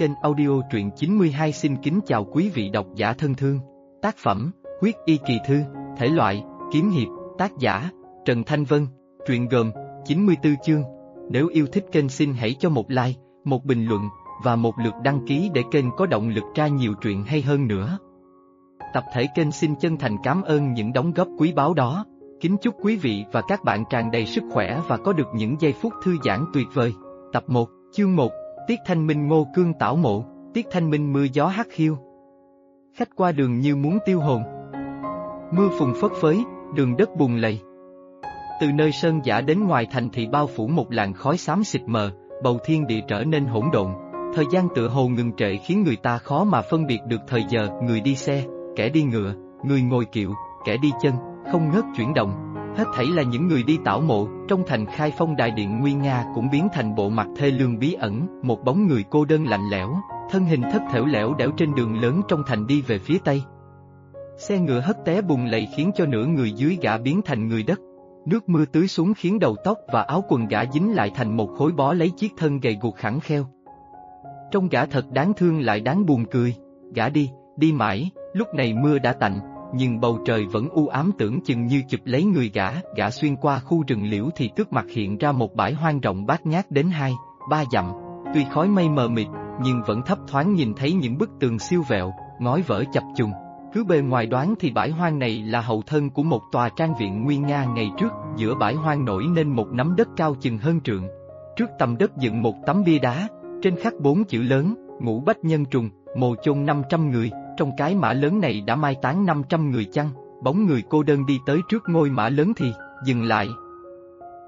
kênh audio truyện 92 xin kính chào quý vị độc giả thân thương. Tác phẩm, huyết y kỳ thư, thể loại, kiếm hiệp, tác giả, Trần Thanh Vân, truyện gồm, 94 chương. Nếu yêu thích kênh xin hãy cho một like, một bình luận, và một lượt đăng ký để kênh có động lực ra nhiều truyện hay hơn nữa. Tập thể kênh xin chân thành cảm ơn những đóng góp quý báu đó. Kính chúc quý vị và các bạn tràn đầy sức khỏe và có được những giây phút thư giãn tuyệt vời. Tập 1, chương 1, Tiết Thanh Minh Ngô Cương Tảo Mộ, Tiết Thanh Minh mưa gió hát khiêu. Khách qua đường như muốn tiêu hồn. Mưa phùng phất phới, đường đất bùn lầy. Từ nơi sơn giả đến ngoài thành thị bao phủ một làn khói xám xịt mờ, bầu thiên địa trở nên hỗn độn. Thời gian tựa hồ ngừng trệ khiến người ta khó mà phân biệt được thời giờ, người đi xe, kẻ đi ngựa, người ngồi kiệu, kẻ đi chân, không ngớt chuyển động. Hết thảy là những người đi tảo mộ, trong thành khai phong đại điện Nguyên Nga cũng biến thành bộ mặt thê lương bí ẩn, một bóng người cô đơn lạnh lẽo, thân hình thất thểu lẻo đẻo trên đường lớn trong thành đi về phía tây. Xe ngựa hất té bùng lầy khiến cho nửa người dưới gã biến thành người đất. Nước mưa tưới xuống khiến đầu tóc và áo quần gã dính lại thành một khối bó lấy chiếc thân gầy guộc khẳng kheo. Trong gã thật đáng thương lại đáng buồn cười, gã đi, đi mãi, lúc này mưa đã tạnh, nhưng bầu trời vẫn u ám tưởng chừng như chụp lấy người gã, gã xuyên qua khu rừng liễu thì trước mặt hiện ra một bãi hoang rộng bát ngát đến hai, ba dặm, tuy khói mây mờ mịt, nhưng vẫn thấp thoáng nhìn thấy những bức tường siêu vẹo, ngói vỡ chập trùng. Cứ bề ngoài đoán thì bãi hoang này là hậu thân của một tòa trang viện nguyên nga ngày trước, giữa bãi hoang nổi nên một nắm đất cao chừng hơn trượng. Trước tầm đất dựng một tấm bia đá, trên khắc bốn chữ lớn, ngũ bách nhân trùng, mồ chôn 500 người, trong cái mã lớn này đã mai táng 500 người chăng, bóng người cô đơn đi tới trước ngôi mã lớn thì, dừng lại.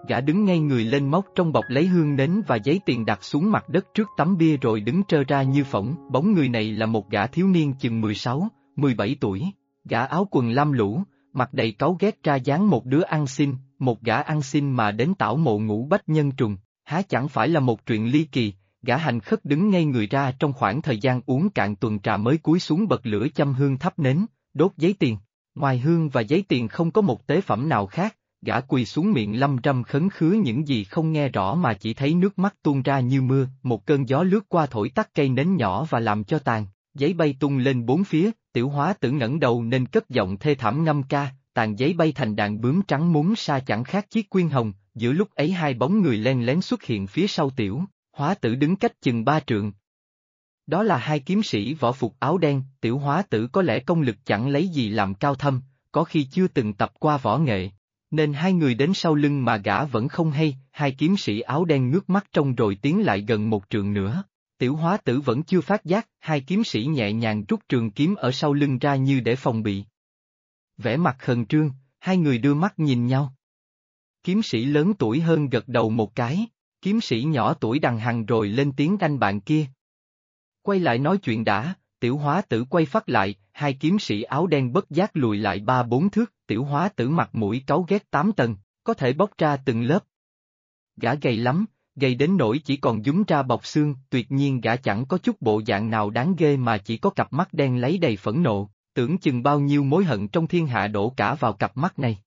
Gã đứng ngay người lên móc trong bọc lấy hương nến và giấy tiền đặt xuống mặt đất trước tấm bia rồi đứng trơ ra như phỏng, bóng người này là một gã thiếu niên chừng 16, 17 tuổi, gã áo quần lam lũ, mặt đầy cáu ghét ra dáng một đứa ăn xin, một gã ăn xin mà đến tảo mộ ngũ bách nhân trùng, há chẳng phải là một chuyện ly kỳ, gã hành khất đứng ngay người ra trong khoảng thời gian uống cạn tuần trà mới cúi xuống bật lửa châm hương thắp nến, đốt giấy tiền. Ngoài hương và giấy tiền không có một tế phẩm nào khác, gã quỳ xuống miệng lâm râm khấn khứa những gì không nghe rõ mà chỉ thấy nước mắt tuôn ra như mưa, một cơn gió lướt qua thổi tắt cây nến nhỏ và làm cho tàn, giấy bay tung lên bốn phía, tiểu hóa tử ngẩng đầu nên cất giọng thê thảm ngâm ca, tàn giấy bay thành đàn bướm trắng muốn xa chẳng khác chiếc quyên hồng, giữa lúc ấy hai bóng người len lén xuất hiện phía sau tiểu, Hóa tử đứng cách chừng ba trượng. Đó là hai kiếm sĩ võ phục áo đen, tiểu hóa tử có lẽ công lực chẳng lấy gì làm cao thâm, có khi chưa từng tập qua võ nghệ, nên hai người đến sau lưng mà gã vẫn không hay, hai kiếm sĩ áo đen ngước mắt trong rồi tiến lại gần một trường nữa. Tiểu hóa tử vẫn chưa phát giác, hai kiếm sĩ nhẹ nhàng rút trường kiếm ở sau lưng ra như để phòng bị. Vẻ mặt khẩn trương, hai người đưa mắt nhìn nhau. Kiếm sĩ lớn tuổi hơn gật đầu một cái. Kiếm sĩ nhỏ tuổi đằng hằng rồi lên tiếng anh bạn kia. Quay lại nói chuyện đã, tiểu hóa tử quay phát lại, hai kiếm sĩ áo đen bất giác lùi lại ba bốn thước, tiểu hóa tử mặt mũi cáu ghét tám tầng, có thể bóc ra từng lớp. Gã gầy lắm, gầy đến nỗi chỉ còn dúng ra bọc xương, tuyệt nhiên gã chẳng có chút bộ dạng nào đáng ghê mà chỉ có cặp mắt đen lấy đầy phẫn nộ, tưởng chừng bao nhiêu mối hận trong thiên hạ đổ cả vào cặp mắt này.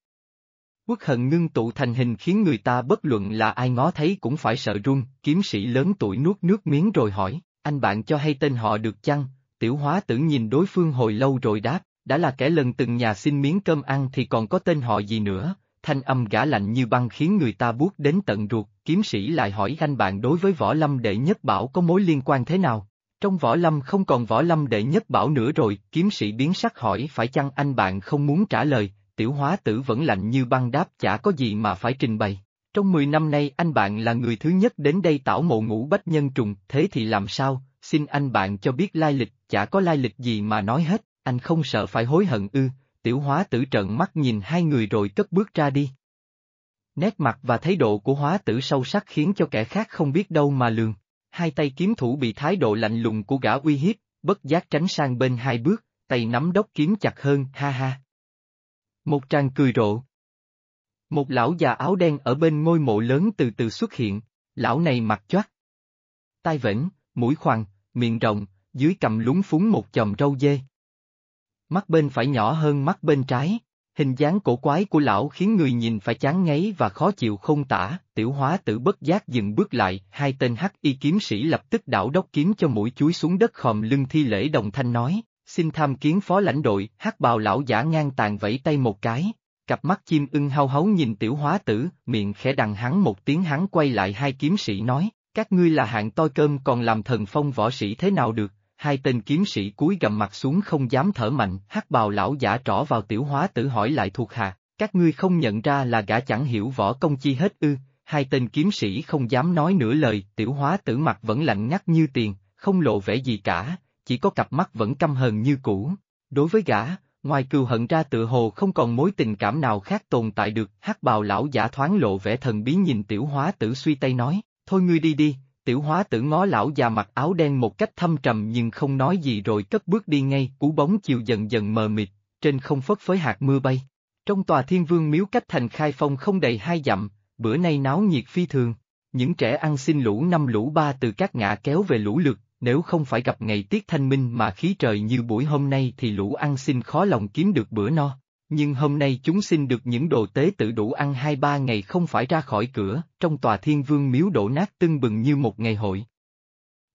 Quốc hận ngưng tụ thành hình khiến người ta bất luận là ai ngó thấy cũng phải sợ run, kiếm sĩ lớn tuổi nuốt nước miếng rồi hỏi, anh bạn cho hay tên họ được chăng? Tiểu hóa tử nhìn đối phương hồi lâu rồi đáp, đã là kẻ lần từng nhà xin miếng cơm ăn thì còn có tên họ gì nữa, thanh âm gã lạnh như băng khiến người ta buốt đến tận ruột, kiếm sĩ lại hỏi anh bạn đối với võ lâm đệ nhất bảo có mối liên quan thế nào? Trong võ lâm không còn võ lâm đệ nhất bảo nữa rồi, kiếm sĩ biến sắc hỏi phải chăng anh bạn không muốn trả lời, tiểu hóa tử vẫn lạnh như băng đáp chả có gì mà phải trình bày. Trong 10 năm nay anh bạn là người thứ nhất đến đây tảo mộ ngũ bách nhân trùng, thế thì làm sao, xin anh bạn cho biết lai lịch, chả có lai lịch gì mà nói hết, anh không sợ phải hối hận ư, tiểu hóa tử trợn mắt nhìn hai người rồi cất bước ra đi. Nét mặt và thái độ của hóa tử sâu sắc khiến cho kẻ khác không biết đâu mà lường. Hai tay kiếm thủ bị thái độ lạnh lùng của gã uy hiếp, bất giác tránh sang bên hai bước, tay nắm đốc kiếm chặt hơn, ha ha. Một tràng cười rộ. Một lão già áo đen ở bên ngôi mộ lớn từ từ xuất hiện, lão này mặt choát. Tai vĩnh, mũi khoằn, miệng rộng, dưới cầm lúng phúng một chòm râu dê. Mắt bên phải nhỏ hơn mắt bên trái, Hình dáng cổ quái của lão khiến người nhìn phải chán ngấy và khó chịu không tả, tiểu hóa tử bất giác dừng bước lại, hai tên hắc y kiếm sĩ lập tức đảo đốc kiếm cho mũi chuối xuống đất khòm lưng thi lễ đồng thanh nói, xin tham kiến phó lãnh đội, hắc bào lão giả ngang tàn vẫy tay một cái. Cặp mắt chim ưng hao hấu nhìn tiểu hóa tử, miệng khẽ đằng hắn một tiếng hắn quay lại hai kiếm sĩ nói, các ngươi là hạng toi cơm còn làm thần phong võ sĩ thế nào được, hai tên kiếm sĩ cúi gầm mặt xuống không dám thở mạnh, hắc bào lão giả trỏ vào tiểu hóa tử hỏi lại thuộc hạ, các ngươi không nhận ra là gã chẳng hiểu võ công chi hết ư, hai tên kiếm sĩ không dám nói nửa lời, tiểu hóa tử mặt vẫn lạnh ngắt như tiền, không lộ vẻ gì cả, chỉ có cặp mắt vẫn căm hờn như cũ. Đối với gã, ngoài cừu hận ra tự hồ không còn mối tình cảm nào khác tồn tại được, hắc bào lão giả thoáng lộ vẻ thần bí nhìn tiểu hóa tử suy tay nói, thôi ngươi đi đi, tiểu hóa tử ngó lão già mặc áo đen một cách thâm trầm nhưng không nói gì rồi cất bước đi ngay, cú bóng chiều dần dần mờ mịt, trên không phất phới hạt mưa bay. Trong tòa thiên vương miếu cách thành khai phong không đầy hai dặm, bữa nay náo nhiệt phi thường, những trẻ ăn xin lũ năm lũ ba từ các ngã kéo về lũ lượt, nếu không phải gặp ngày tiết thanh minh mà khí trời như buổi hôm nay thì lũ ăn xin khó lòng kiếm được bữa no. Nhưng hôm nay chúng xin được những đồ tế tự đủ ăn hai ba ngày không phải ra khỏi cửa, trong tòa thiên vương miếu đổ nát tưng bừng như một ngày hội.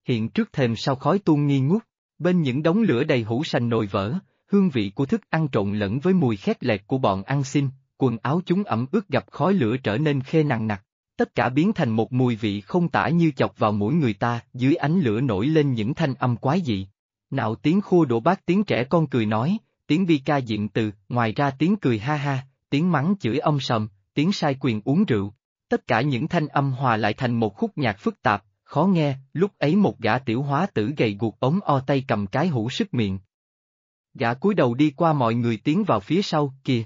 Hiện trước thềm sao khói tuôn nghi ngút, bên những đống lửa đầy hũ sành nồi vỡ, hương vị của thức ăn trộn lẫn với mùi khét lẹt của bọn ăn xin, quần áo chúng ẩm ướt gặp khói lửa trở nên khê nặng nặc. Tất cả biến thành một mùi vị không tả như chọc vào mũi người ta, dưới ánh lửa nổi lên những thanh âm quái dị. Nào tiếng khua đổ bát tiếng trẻ con cười nói, tiếng bi ca diện từ, ngoài ra tiếng cười ha ha, tiếng mắng chửi ông sầm, tiếng sai quyền uống rượu. Tất cả những thanh âm hòa lại thành một khúc nhạc phức tạp, khó nghe, lúc ấy một gã tiểu hóa tử gầy guộc ống o tay cầm cái hũ sức miệng. Gã cúi đầu đi qua mọi người tiến vào phía sau, kìa.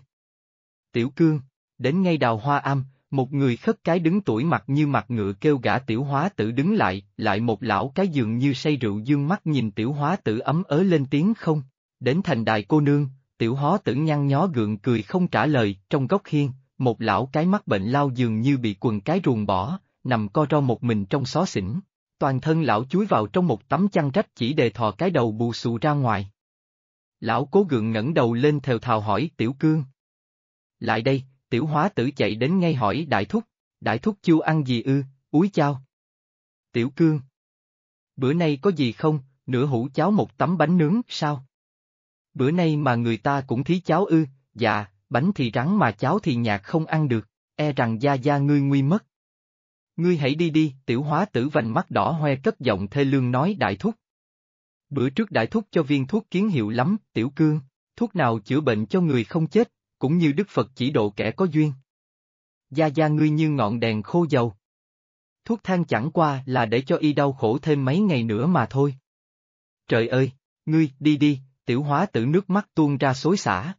Tiểu cương, đến ngay đào hoa am, một người khất cái đứng tuổi mặt như mặt ngựa kêu gã tiểu hóa tử đứng lại, lại một lão cái giường như say rượu dương mắt nhìn tiểu hóa tử ấm ớ lên tiếng không. Đến thành đài cô nương, tiểu hóa tử nhăn nhó gượng cười không trả lời, trong góc hiên, một lão cái mắt bệnh lao dường như bị quần cái ruồng bỏ, nằm co ro một mình trong xó xỉnh. Toàn thân lão chuối vào trong một tấm chăn rách chỉ đề thò cái đầu bù xù ra ngoài. Lão cố gượng ngẩng đầu lên theo thào hỏi tiểu cương. Lại đây, tiểu hóa tử chạy đến ngay hỏi đại thúc, đại thúc chưa ăn gì ư, úi chao. Tiểu cương. Bữa nay có gì không, nửa hũ cháo một tấm bánh nướng, sao? Bữa nay mà người ta cũng thí cháo ư, dạ, bánh thì rắn mà cháo thì nhạt không ăn được, e rằng gia gia ngươi nguy mất. Ngươi hãy đi đi, tiểu hóa tử vành mắt đỏ hoe cất giọng thê lương nói đại thúc. Bữa trước đại thúc cho viên thuốc kiến hiệu lắm, tiểu cương, thuốc nào chữa bệnh cho người không chết, cũng như Đức Phật chỉ độ kẻ có duyên. Gia gia ngươi như ngọn đèn khô dầu. Thuốc thang chẳng qua là để cho y đau khổ thêm mấy ngày nữa mà thôi. Trời ơi, ngươi, đi đi, tiểu hóa tử nước mắt tuôn ra xối xả.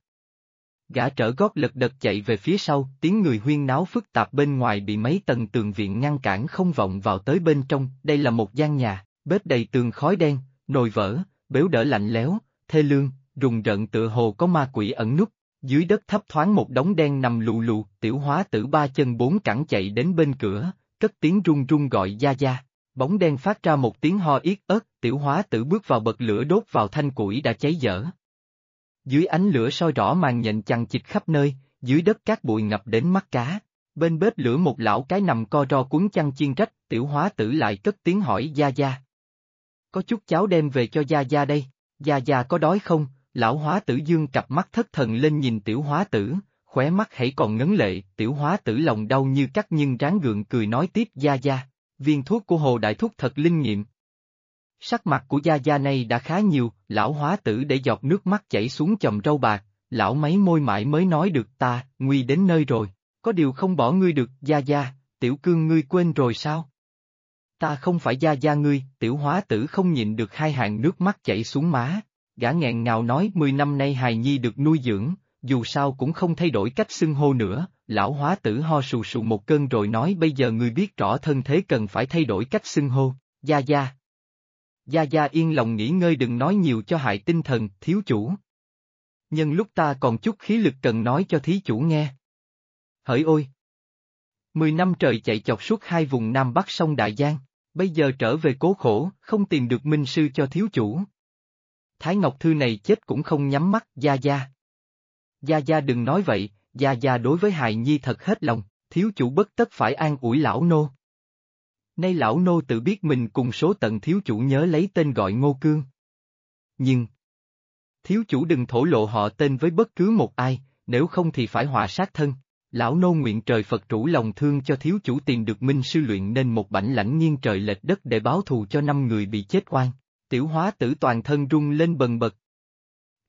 Gã trở gót lật đật chạy về phía sau, tiếng người huyên náo phức tạp bên ngoài bị mấy tầng tường viện ngăn cản không vọng vào tới bên trong, đây là một gian nhà, bếp đầy tường khói đen, nồi vỡ, bếu đỡ lạnh lẽo, thê lương, rùng rợn tựa hồ có ma quỷ ẩn nút, dưới đất thấp thoáng một đống đen nằm lù lù, tiểu hóa tử ba chân bốn cẳng chạy đến bên cửa, cất tiếng run run gọi gia gia. Bóng đen phát ra một tiếng ho yết ớt, tiểu hóa tử bước vào bật lửa đốt vào thanh củi đã cháy dở. Dưới ánh lửa soi rõ màn nhện chằng chịt khắp nơi, dưới đất cát bụi ngập đến mắt cá. Bên bếp lửa một lão cái nằm co ro cuốn chăn chiên rách, tiểu hóa tử lại cất tiếng hỏi Gia Gia. Có chút cháo đem về cho Gia Gia đây, Gia Gia có đói không? Lão hóa tử dương cặp mắt thất thần lên nhìn tiểu hóa tử, khóe mắt hãy còn ngấn lệ, tiểu hóa tử lòng đau như cắt nhưng ráng gượng cười nói tiếp Gia Gia, viên thuốc của Hồ Đại Thúc thật linh nghiệm. Sắc mặt của Gia Gia này đã khá nhiều, lão hóa tử để giọt nước mắt chảy xuống chầm râu bạc, lão mấy môi mãi mới nói được ta, nguy đến nơi rồi, có điều không bỏ ngươi được, Gia Gia, tiểu cương ngươi quên rồi sao? Ta không phải Gia Gia ngươi, tiểu hóa tử không nhịn được hai hàng nước mắt chảy xuống má, gã nghẹn ngào nói 10 năm nay hài nhi được nuôi dưỡng, dù sao cũng không thay đổi cách xưng hô nữa, lão hóa tử ho sù sù một cơn rồi nói bây giờ người biết rõ thân thế cần phải thay đổi cách xưng hô, gia gia. Gia gia yên lòng nghỉ ngơi đừng nói nhiều cho hại tinh thần, thiếu chủ. Nhân lúc ta còn chút khí lực cần nói cho thí chủ nghe. Hỡi ôi! Mười năm trời chạy chọc suốt hai vùng Nam Bắc sông Đại Giang, bây giờ trở về cố khổ, không tìm được minh sư cho thiếu chủ. Thái Ngọc Thư này chết cũng không nhắm mắt, gia gia. Gia Gia đừng nói vậy, Gia Gia đối với hài nhi thật hết lòng, thiếu chủ bất tất phải an ủi lão nô. Nay lão nô tự biết mình cùng số tận thiếu chủ nhớ lấy tên gọi Ngô Cương. Nhưng, thiếu chủ đừng thổ lộ họ tên với bất cứ một ai, nếu không thì phải họa sát thân. Lão nô nguyện trời Phật chủ lòng thương cho thiếu chủ tìm được minh sư luyện nên một bảnh lãnh nghiêng trời lệch đất để báo thù cho năm người bị chết oan. Tiểu hóa tử toàn thân rung lên bần bật.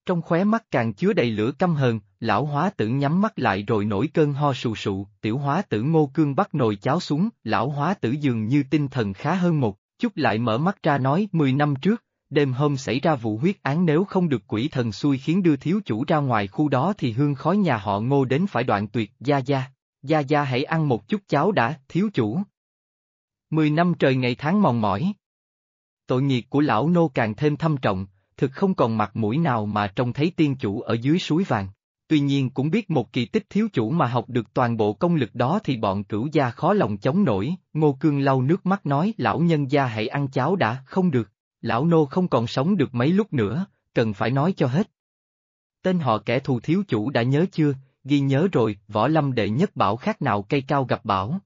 Trong khóe mắt càng chứa đầy lửa căm hờn, lão hóa tử nhắm mắt lại rồi nổi cơn ho sù sụ, tiểu hóa tử ngô cương bắt nồi cháo xuống, lão hóa tử dường như tinh thần khá hơn một, chút lại mở mắt ra nói 10 năm trước, đêm hôm xảy ra vụ huyết án nếu không được quỷ thần xui khiến đưa thiếu chủ ra ngoài khu đó thì hương khói nhà họ ngô đến phải đoạn tuyệt, gia gia, gia gia hãy ăn một chút cháo đã, thiếu chủ. Mười năm trời ngày tháng mòn mỏi. Tội nghiệp của lão nô càng thêm thâm trọng, thực không còn mặt mũi nào mà trông thấy tiên chủ ở dưới suối vàng. Tuy nhiên cũng biết một kỳ tích thiếu chủ mà học được toàn bộ công lực đó thì bọn cửu gia khó lòng chống nổi, ngô cương lau nước mắt nói lão nhân gia hãy ăn cháo đã, không được lão nô không còn sống được mấy lúc nữa, cần phải nói cho hết. Tên họ kẻ thù thiếu chủ đã nhớ chưa, ghi nhớ rồi, võ lâm đệ nhất bảo khác nào cây cao gặp bảo.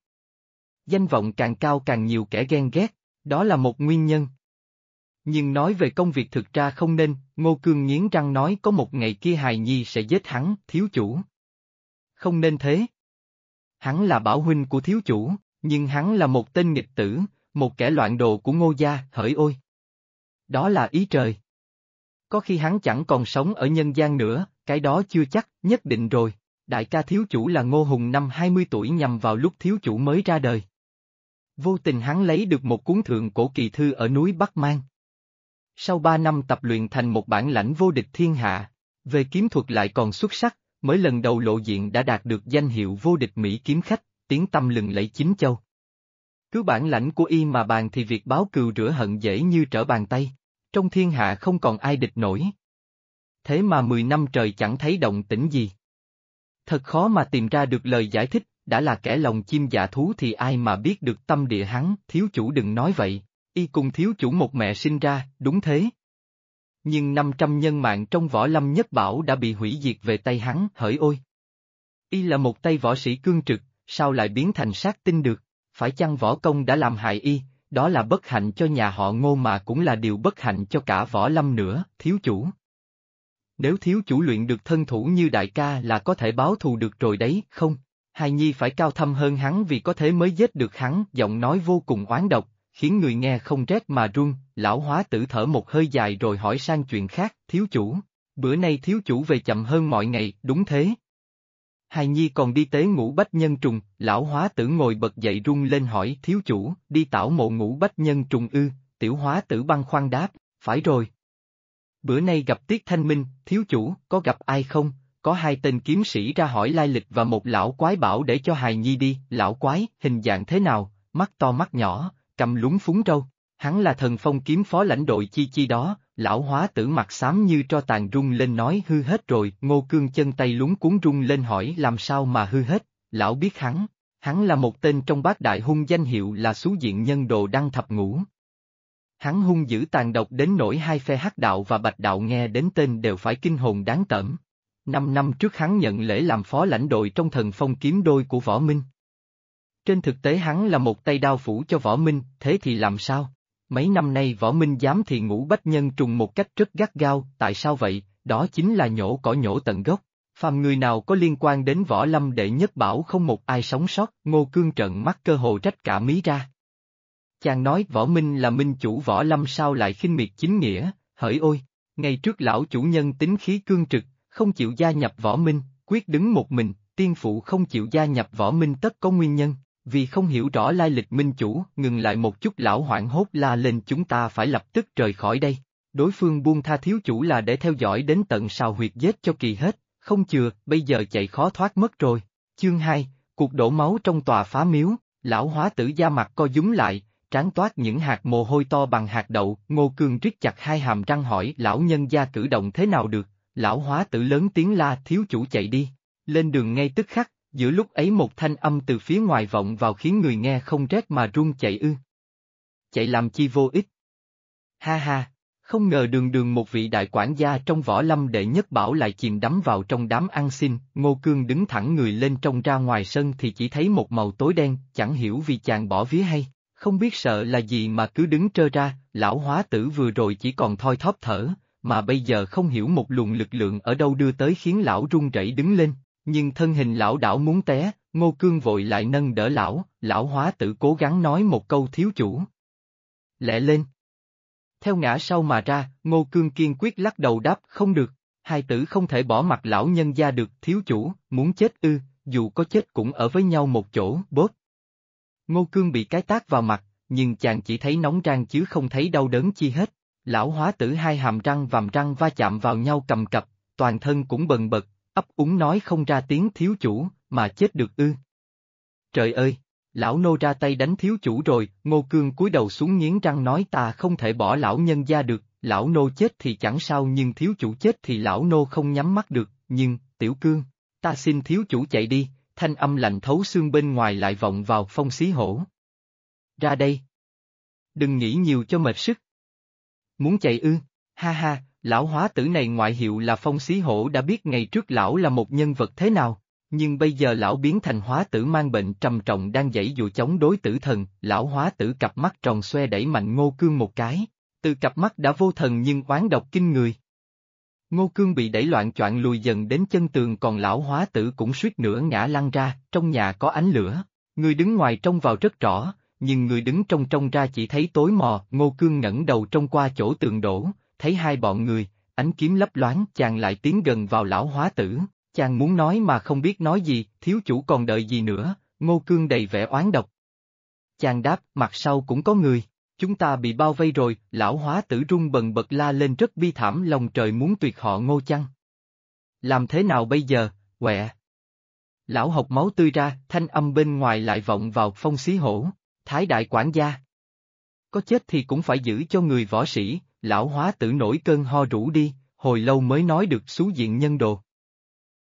Danh vọng càng cao càng nhiều kẻ ghen ghét, đó là một nguyên nhân. Nhưng nói về công việc thực ra không nên, Ngô Cương nghiến răng nói có một ngày kia hài nhi sẽ giết hắn, thiếu chủ. Không nên thế. Hắn là bảo huynh của thiếu chủ, nhưng hắn là một tên nghịch tử, một kẻ loạn đồ của ngô gia, hỡi ôi. Đó là ý trời. Có khi hắn chẳng còn sống ở nhân gian nữa, cái đó chưa chắc, nhất định rồi. Đại ca thiếu chủ là Ngô Hùng năm 20 tuổi nhằm vào lúc thiếu chủ mới ra đời. Vô tình hắn lấy được một cuốn thượng cổ kỳ thư ở núi Bắc Mang. Sau ba năm tập luyện thành một bản lãnh vô địch thiên hạ, về kiếm thuật lại còn xuất sắc, mới lần đầu lộ diện đã đạt được danh hiệu vô địch Mỹ kiếm khách, tiếng tâm lừng lẫy chính châu. Cứ bản lãnh của y mà bàn thì việc báo cừu rửa hận dễ như trở bàn tay trong thiên hạ không còn ai địch nổi. Thế mà 10 năm trời chẳng thấy động tĩnh gì. Thật khó mà tìm ra được lời giải thích, đã là kẻ lòng chim dạ thú thì ai mà biết được tâm địa hắn, thiếu chủ đừng nói vậy, y cùng thiếu chủ một mẹ sinh ra, đúng thế. Nhưng 500 nhân mạng trong võ lâm nhất bảo đã bị hủy diệt về tay hắn, hỡi ôi. Y là một tay võ sĩ cương trực, sao lại biến thành sát tinh được, phải chăng võ công đã làm hại y, đó là bất hạnh cho nhà họ ngô mà cũng là điều bất hạnh cho cả võ lâm nữa, thiếu chủ. Nếu thiếu chủ luyện được thân thủ như đại ca là có thể báo thù được rồi đấy, không? Hài Nhi phải cao thâm hơn hắn vì có thế mới giết được hắn, giọng nói vô cùng oán độc, khiến người nghe không rét mà run, lão hóa tử thở một hơi dài rồi hỏi sang chuyện khác, thiếu chủ. Bữa nay thiếu chủ về chậm hơn mọi ngày, đúng thế, Hài Nhi còn đi tế ngũ bách nhân trùng, lão hóa tử ngồi bật dậy rung lên hỏi thiếu chủ, đi tảo mộ ngũ bách nhân trùng ư, tiểu hóa tử băng khoan đáp, phải rồi. Bữa nay gặp Tiết Thanh Minh, thiếu chủ, có gặp ai không? Có hai tên kiếm sĩ ra hỏi lai lịch và một lão quái bảo để cho hài nhi đi, lão quái, hình dạng thế nào, mắt to mắt nhỏ, cầm lúng phúng râu, hắn là thần phong kiếm phó lãnh đội chi chi đó, lão hóa tử mặt xám như tro tàn rung lên nói hư hết rồi, ngô cương chân tay lúng cuốn rung lên hỏi làm sao mà hư hết, lão biết hắn, hắn là một tên trong bát đại hung danh hiệu là xú diện nhân đồ đăng thập ngũ. Hắn hung dữ tàn độc đến nỗi hai phe hắc đạo và bạch đạo nghe đến tên đều phải kinh hồn đáng tởm. Năm năm trước hắn nhận lễ làm phó lãnh đội trong thần phong kiếm đôi của Võ Minh. Trên thực tế hắn là một tay đao phủ cho Võ Minh, thế thì làm sao? Mấy năm nay võ minh dám thì ngũ bách nhân trùng một cách rất gắt gao, tại sao vậy, đó chính là nhổ cỏ nhổ tận gốc. Phàm người nào có liên quan đến võ lâm đệ nhất bảo không một ai sống sót, ngô cương trận mắt cơ hồ trách cả mí ra. Chàng nói võ minh là minh chủ võ lâm sao lại khinh miệt chính nghĩa, hỡi ôi, ngày trước lão chủ nhân tính khí cương trực, không chịu gia nhập võ minh, quyết đứng một mình, tiên phụ không chịu gia nhập võ minh tất có nguyên nhân, vì không hiểu rõ lai lịch minh chủ, ngừng lại một chút lão hoảng hốt la lên chúng ta phải lập tức rời khỏi đây. Đối phương buông tha thiếu chủ là để theo dõi đến tận sao huyệt giết cho kỳ hết, không chừa, bây giờ chạy khó thoát mất rồi. Chương 2, cuộc đổ máu trong tòa phá miếu, lão hóa tử da mặt co dúng lại, trán toát những hạt mồ hôi to bằng hạt đậu, ngô cương rít chặt hai hàm răng hỏi lão nhân gia cử động thế nào được, lão hóa tử lớn tiếng la thiếu chủ chạy đi, lên đường ngay tức khắc, Giữa lúc ấy một thanh âm từ phía ngoài vọng vào khiến người nghe không rét mà run chạy ư. Chạy làm chi vô ích. Ha ha, Không ngờ đường đường một vị đại quản gia trong võ lâm đệ nhất bảo lại chìm đắm vào trong đám ăn xin, ngô cương đứng thẳng người lên trong ra ngoài sân thì chỉ thấy một màu tối đen, chẳng hiểu vì chàng bỏ vía hay, không biết sợ là gì mà cứ đứng trơ ra, lão hóa tử vừa rồi chỉ còn thoi thóp thở, mà bây giờ không hiểu một luồng lực lượng ở đâu đưa tới khiến lão run rẩy đứng lên, nhưng thân hình lão đảo muốn té, ngô cương vội lại nâng đỡ lão, lão hóa tử cố gắng nói một câu thiếu chủ. Lẹ lên. Theo ngã sau mà ra, ngô cương kiên quyết lắc đầu đáp không được, hai tử không thể bỏ mặt lão nhân gia được, thiếu chủ, muốn chết ư, dù có chết cũng ở với nhau một chỗ, bốt. Ngô cương bị cái tác vào mặt, nhưng chàng chỉ thấy nóng rang chứ không thấy đau đớn chi hết. Lão hóa tử hai hàm răng vàm răng va chạm vào nhau cầm cập, toàn thân cũng bần bật, ấp úng nói không ra tiếng thiếu chủ, mà chết được ư. Trời ơi! Lão nô ra tay đánh thiếu chủ rồi, ngô cương cúi đầu xuống nghiến răng nói ta không thể bỏ lão nhân ra được, lão nô chết thì chẳng sao nhưng thiếu chủ chết thì lão nô không nhắm mắt được, nhưng, tiểu cương, ta xin thiếu chủ chạy đi, thanh âm lạnh thấu xương bên ngoài lại vọng vào phong xí hổ. Ra đây! Đừng nghĩ nhiều cho mệt sức. Muốn chạy ư, ha ha, lão hóa tử này ngoại hiệu là phong xí hổ đã biết ngày trước lão là một nhân vật thế nào, nhưng bây giờ lão biến thành hóa tử mang bệnh trầm trọng đang dãy dụ chống đối tử thần, lão hóa tử cặp mắt tròn xoe đẩy mạnh ngô cương một cái, từ cặp mắt đã vô thần nhưng oán độc kinh người. Ngô cương bị đẩy loạn choạng lùi dần đến chân tường còn lão hóa tử cũng suýt nữa ngã lăn ra, trong nhà có ánh lửa, người đứng ngoài trông vào rất rõ, nhưng người đứng trong trông ra chỉ thấy tối mò, ngô cương ngẩng đầu trông qua chỗ tường đổ, thấy hai bọn người, ánh kiếm lấp loáng chàng lại tiến gần vào lão hóa tử, chàng muốn nói mà không biết nói gì, thiếu chủ còn đợi gì nữa, ngô cương đầy vẻ oán độc. Chàng đáp, mặt sau cũng có người, chúng ta bị bao vây rồi, lão hóa tử rung bần bật la lên rất bi thảm lòng trời muốn tuyệt họ ngô chăng. Làm thế nào bây giờ, quẹ? Lão học máu tươi ra, thanh âm bên ngoài lại vọng vào phong xí hổ, thái đại quản gia. Có chết thì cũng phải giữ cho người võ sĩ, lão hóa tử nổi cơn ho rũ đi, hồi lâu mới nói được xú diện nhân đồ.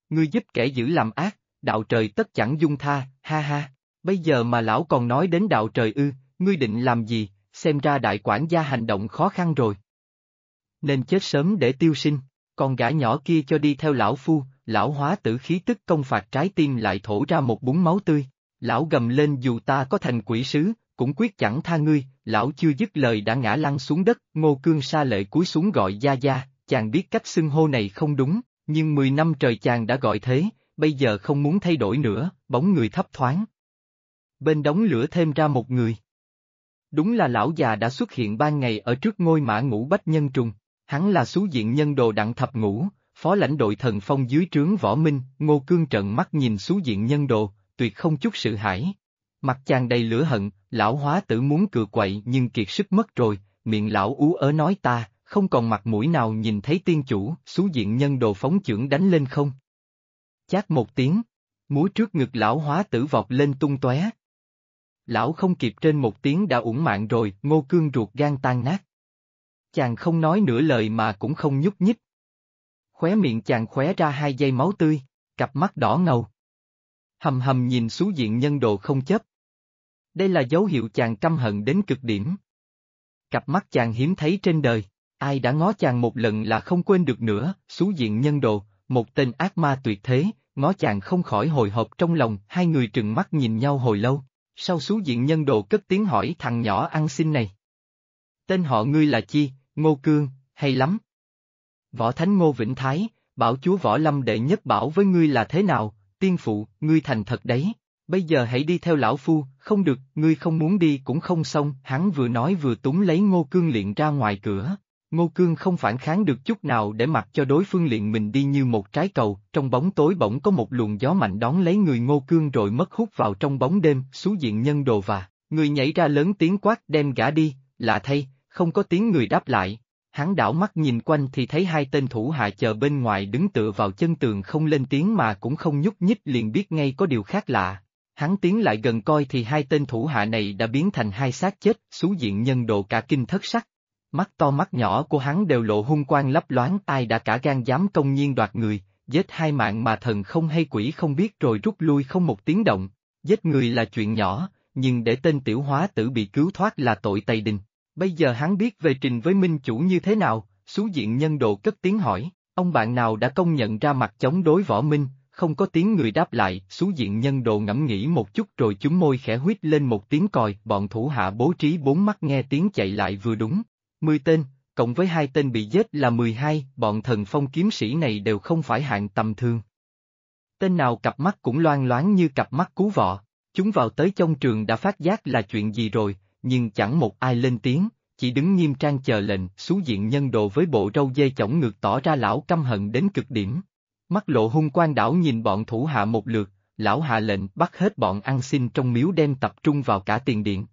Ngươi giúp kẻ giữ làm ác, đạo trời tất chẳng dung tha, ha ha, bây giờ mà lão còn nói đến đạo trời ư, ngươi định làm gì, xem ra đại quản gia hành động khó khăn rồi. Nên chết sớm để tiêu sinh, còn gã nhỏ kia cho đi theo lão phu, lão hóa tử khí tức công phạt trái tim lại thổ ra một búng máu tươi, lão gầm lên dù ta có thành quỷ sứ, cũng quyết chẳng tha ngươi, lão chưa dứt lời đã ngã lăn xuống đất, ngô cương sa lệ cúi xuống gọi gia gia, chàng biết cách xưng hô này không đúng, nhưng 10 năm trời chàng đã gọi thế, bây giờ không muốn thay đổi nữa, bóng người thấp thoáng. Bên đống lửa thêm ra một người. Đúng là lão già đã xuất hiện ban ngày ở trước ngôi mã ngũ bách nhân trùng, hắn là số diện nhân đồ đặng thập ngũ, phó lãnh đội thần phong dưới trướng võ minh, ngô cương trận mắt nhìn số diện nhân đồ, tuyệt không chút sự hải. Mặt chàng đầy lửa hận, lão hóa tử muốn cựa quậy nhưng kiệt sức mất rồi, miệng lão ú ớ nói ta, không còn mặt mũi nào nhìn thấy tiên chủ, xú diện nhân đồ phóng chưởng đánh lên không. Chát một tiếng, múa trước ngực lão hóa tử vọt lên tung tóe. Lão không kịp trên một tiếng đã ủng mạng rồi, ngô cương ruột gan tan nát. Chàng không nói nửa lời mà cũng không nhúc nhích. Khóe miệng chàng khóe ra hai dây máu tươi, cặp mắt đỏ ngầu. Hầm hầm nhìn xú diện nhân đồ không chấp. Đây là dấu hiệu chàng căm hận đến cực điểm. Cặp mắt chàng hiếm thấy trên đời. Ai đã ngó chàng một lần là không quên được nữa, xú diện nhân đồ, một tên ác ma tuyệt thế, ngó chàng không khỏi hồi hộp trong lòng, hai người trừng mắt nhìn nhau hồi lâu, sau xú diện nhân đồ cất tiếng hỏi thằng nhỏ ăn xin này. Tên họ ngươi là chi, Ngô Cương, hay lắm. Võ Thánh Ngô Vĩnh Thái, bảo chúa Võ Lâm đệ nhất bảo với ngươi là thế nào, tiên phụ, ngươi thành thật đấy, bây giờ hãy đi theo lão phu, không được, ngươi không muốn đi cũng không xong, hắn vừa nói vừa túng lấy Ngô Cương liện ra ngoài cửa. Ngô Cương không phản kháng được chút nào để mặc cho đối phương liện mình đi như một trái cầu, trong bóng tối bỗng có một luồng gió mạnh đón lấy người Ngô Cương rồi mất hút vào trong bóng đêm, xú diện nhân đồ và, người nhảy ra lớn tiếng quát đem gã đi, lạ thay, không có tiếng người đáp lại. Hắn đảo mắt nhìn quanh thì thấy hai tên thủ hạ chờ bên ngoài đứng tựa vào chân tường không lên tiếng mà cũng không nhúc nhích liền biết ngay có điều khác lạ. Hắn tiến lại gần coi thì hai tên thủ hạ này đã biến thành hai xác chết, xú diện nhân độ cả kinh thất sắc, Mắt to mắt nhỏ của hắn đều lộ hung quang lấp loáng ai đã cả gan dám công nhiên đoạt người, giết hai mạng mà thần không hay quỷ không biết rồi rút lui không một tiếng động. Giết người là chuyện nhỏ, nhưng để tên tiểu hóa tử bị cứu thoát là tội tày đình. Bây giờ hắn biết về trình với minh chủ như thế nào, xú diện nhân độ cất tiếng hỏi, ông bạn nào đã công nhận ra mặt chống đối võ minh, không có tiếng người đáp lại, xú diện nhân đồ ngẫm nghĩ một chút rồi chúng môi khẽ huyết lên một tiếng còi, bọn thủ hạ bố trí bốn mắt nghe tiếng chạy lại vừa đúng. Mười tên, cộng với hai tên bị giết là mười hai, bọn thần phong kiếm sĩ này đều không phải hạng tầm thường. Tên nào cặp mắt cũng loan loáng như cặp mắt cú vọ, chúng vào tới trong trường đã phát giác là chuyện gì rồi, nhưng chẳng một ai lên tiếng, chỉ đứng nghiêm trang chờ lệnh, xú diện nhân đồ với bộ râu dê chổng ngược tỏ ra lão căm hận đến cực điểm. Mắt lộ hung quan đảo nhìn bọn thủ hạ một lượt, lão hạ lệnh bắt hết bọn ăn xin trong miếu đem tập trung vào cả tiền điện.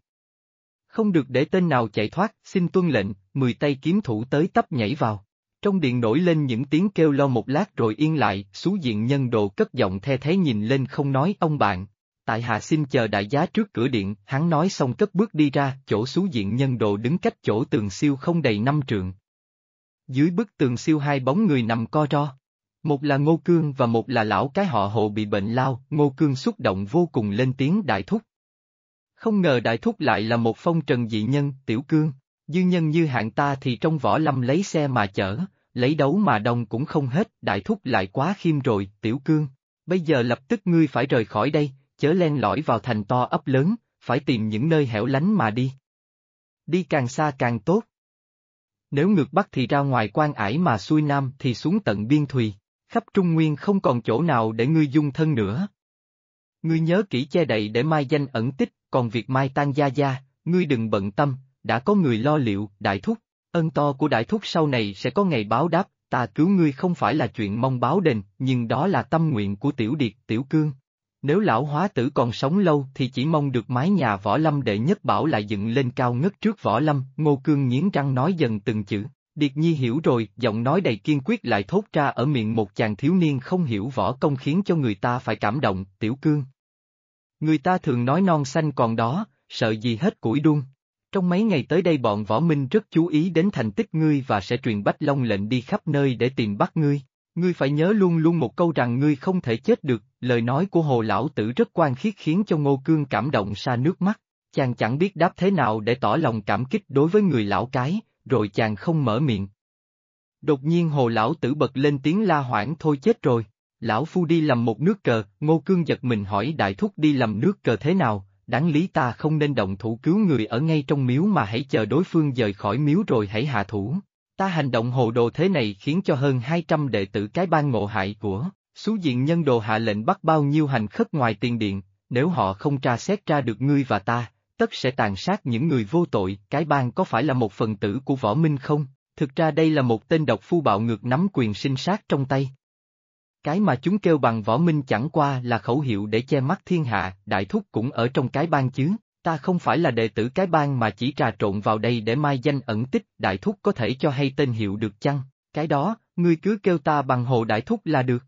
Không được để tên nào chạy thoát, xin tuân lệnh, mười tay kiếm thủ tới tấp nhảy vào. Trong điện nổi lên những tiếng kêu lo một lát rồi yên lại, xú diện nhân đồ cất giọng the thế nhìn lên không nói ông bạn. Tại hạ xin chờ đại giá trước cửa điện, hắn nói xong cất bước đi ra, chỗ xú diện nhân đồ đứng cách chỗ tường siêu không đầy năm trượng. Dưới bức tường siêu hai bóng người nằm co ro. Một là Ngô Cương và một là lão cái họ hộ bị bệnh lao, Ngô Cương xúc động vô cùng lên tiếng đại thúc. Không ngờ đại thúc lại là một phong trần dị nhân, tiểu cương, dư nhân như hạng ta thì trong võ lâm lấy xe mà chở, lấy đấu mà đông cũng không hết, đại thúc lại quá khiêm rồi, tiểu cương. Bây giờ lập tức ngươi phải rời khỏi đây, chớ len lỏi vào thành to ấp lớn, phải tìm những nơi hẻo lánh mà đi. Đi càng xa càng tốt. Nếu ngược bắc thì ra ngoài quan ải mà xuôi nam thì xuống tận biên thùy khắp Trung Nguyên không còn chỗ nào để ngươi dung thân nữa. Ngươi nhớ kỹ che đậy để mai danh ẩn tích, còn việc mai tan gia gia, ngươi đừng bận tâm, đã có người lo liệu, đại thúc, ân to của đại thúc sau này sẽ có ngày báo đáp, ta cứu ngươi không phải là chuyện mong báo đền, nhưng đó là tâm nguyện của tiểu điệt, tiểu cương. Nếu lão hóa tử còn sống lâu thì chỉ mong được mái nhà võ lâm đệ nhất bảo lại dựng lên cao ngất trước võ lâm, ngô cương nghiến răng nói dần từng chữ. Điệt Nhi hiểu rồi, giọng nói đầy kiên quyết lại thốt ra ở miệng một chàng thiếu niên không hiểu võ công khiến cho người ta phải cảm động, tiểu cương. Người ta thường nói non xanh còn đó, sợ gì hết củi đun. Trong mấy ngày tới đây bọn võ minh rất chú ý đến thành tích ngươi và sẽ truyền bách long lệnh đi khắp nơi để tìm bắt ngươi. Ngươi phải nhớ luôn luôn một câu rằng ngươi không thể chết được, lời nói của hồ lão tử rất quan khiết khiến cho ngô cương cảm động xa nước mắt. Chàng chẳng biết đáp thế nào để tỏ lòng cảm kích đối với người lão cái, rồi chàng không mở miệng. Đột nhiên hồ lão tử bật lên tiếng la hoảng thôi chết rồi, lão phu đi làm một nước cờ, ngô cương giật mình hỏi đại thúc đi làm nước cờ thế nào, đáng lý ta không nên động thủ cứu người ở ngay trong miếu mà hãy chờ đối phương rời khỏi miếu rồi hãy hạ thủ. Ta hành động hồ đồ thế này khiến cho hơn 200 đệ tử cái ban ngộ hại của, xú diện nhân đồ hạ lệnh bắt bao nhiêu hành khất ngoài tiền điện, nếu họ không tra xét ra được ngươi và ta, tất sẽ tàn sát những người vô tội, cái bang có phải là một phần tử của võ minh không? Thực ra đây là một tên độc phu bạo ngược nắm quyền sinh sát trong tay. Cái mà chúng kêu bằng võ minh chẳng qua là khẩu hiệu để che mắt thiên hạ, đại thúc cũng ở trong cái bang chứ, ta không phải là đệ tử cái bang mà chỉ trà trộn vào đây để mai danh ẩn tích, đại thúc có thể cho hay tên hiệu được chăng, cái đó, ngươi cứ kêu ta bằng hồ đại thúc là được.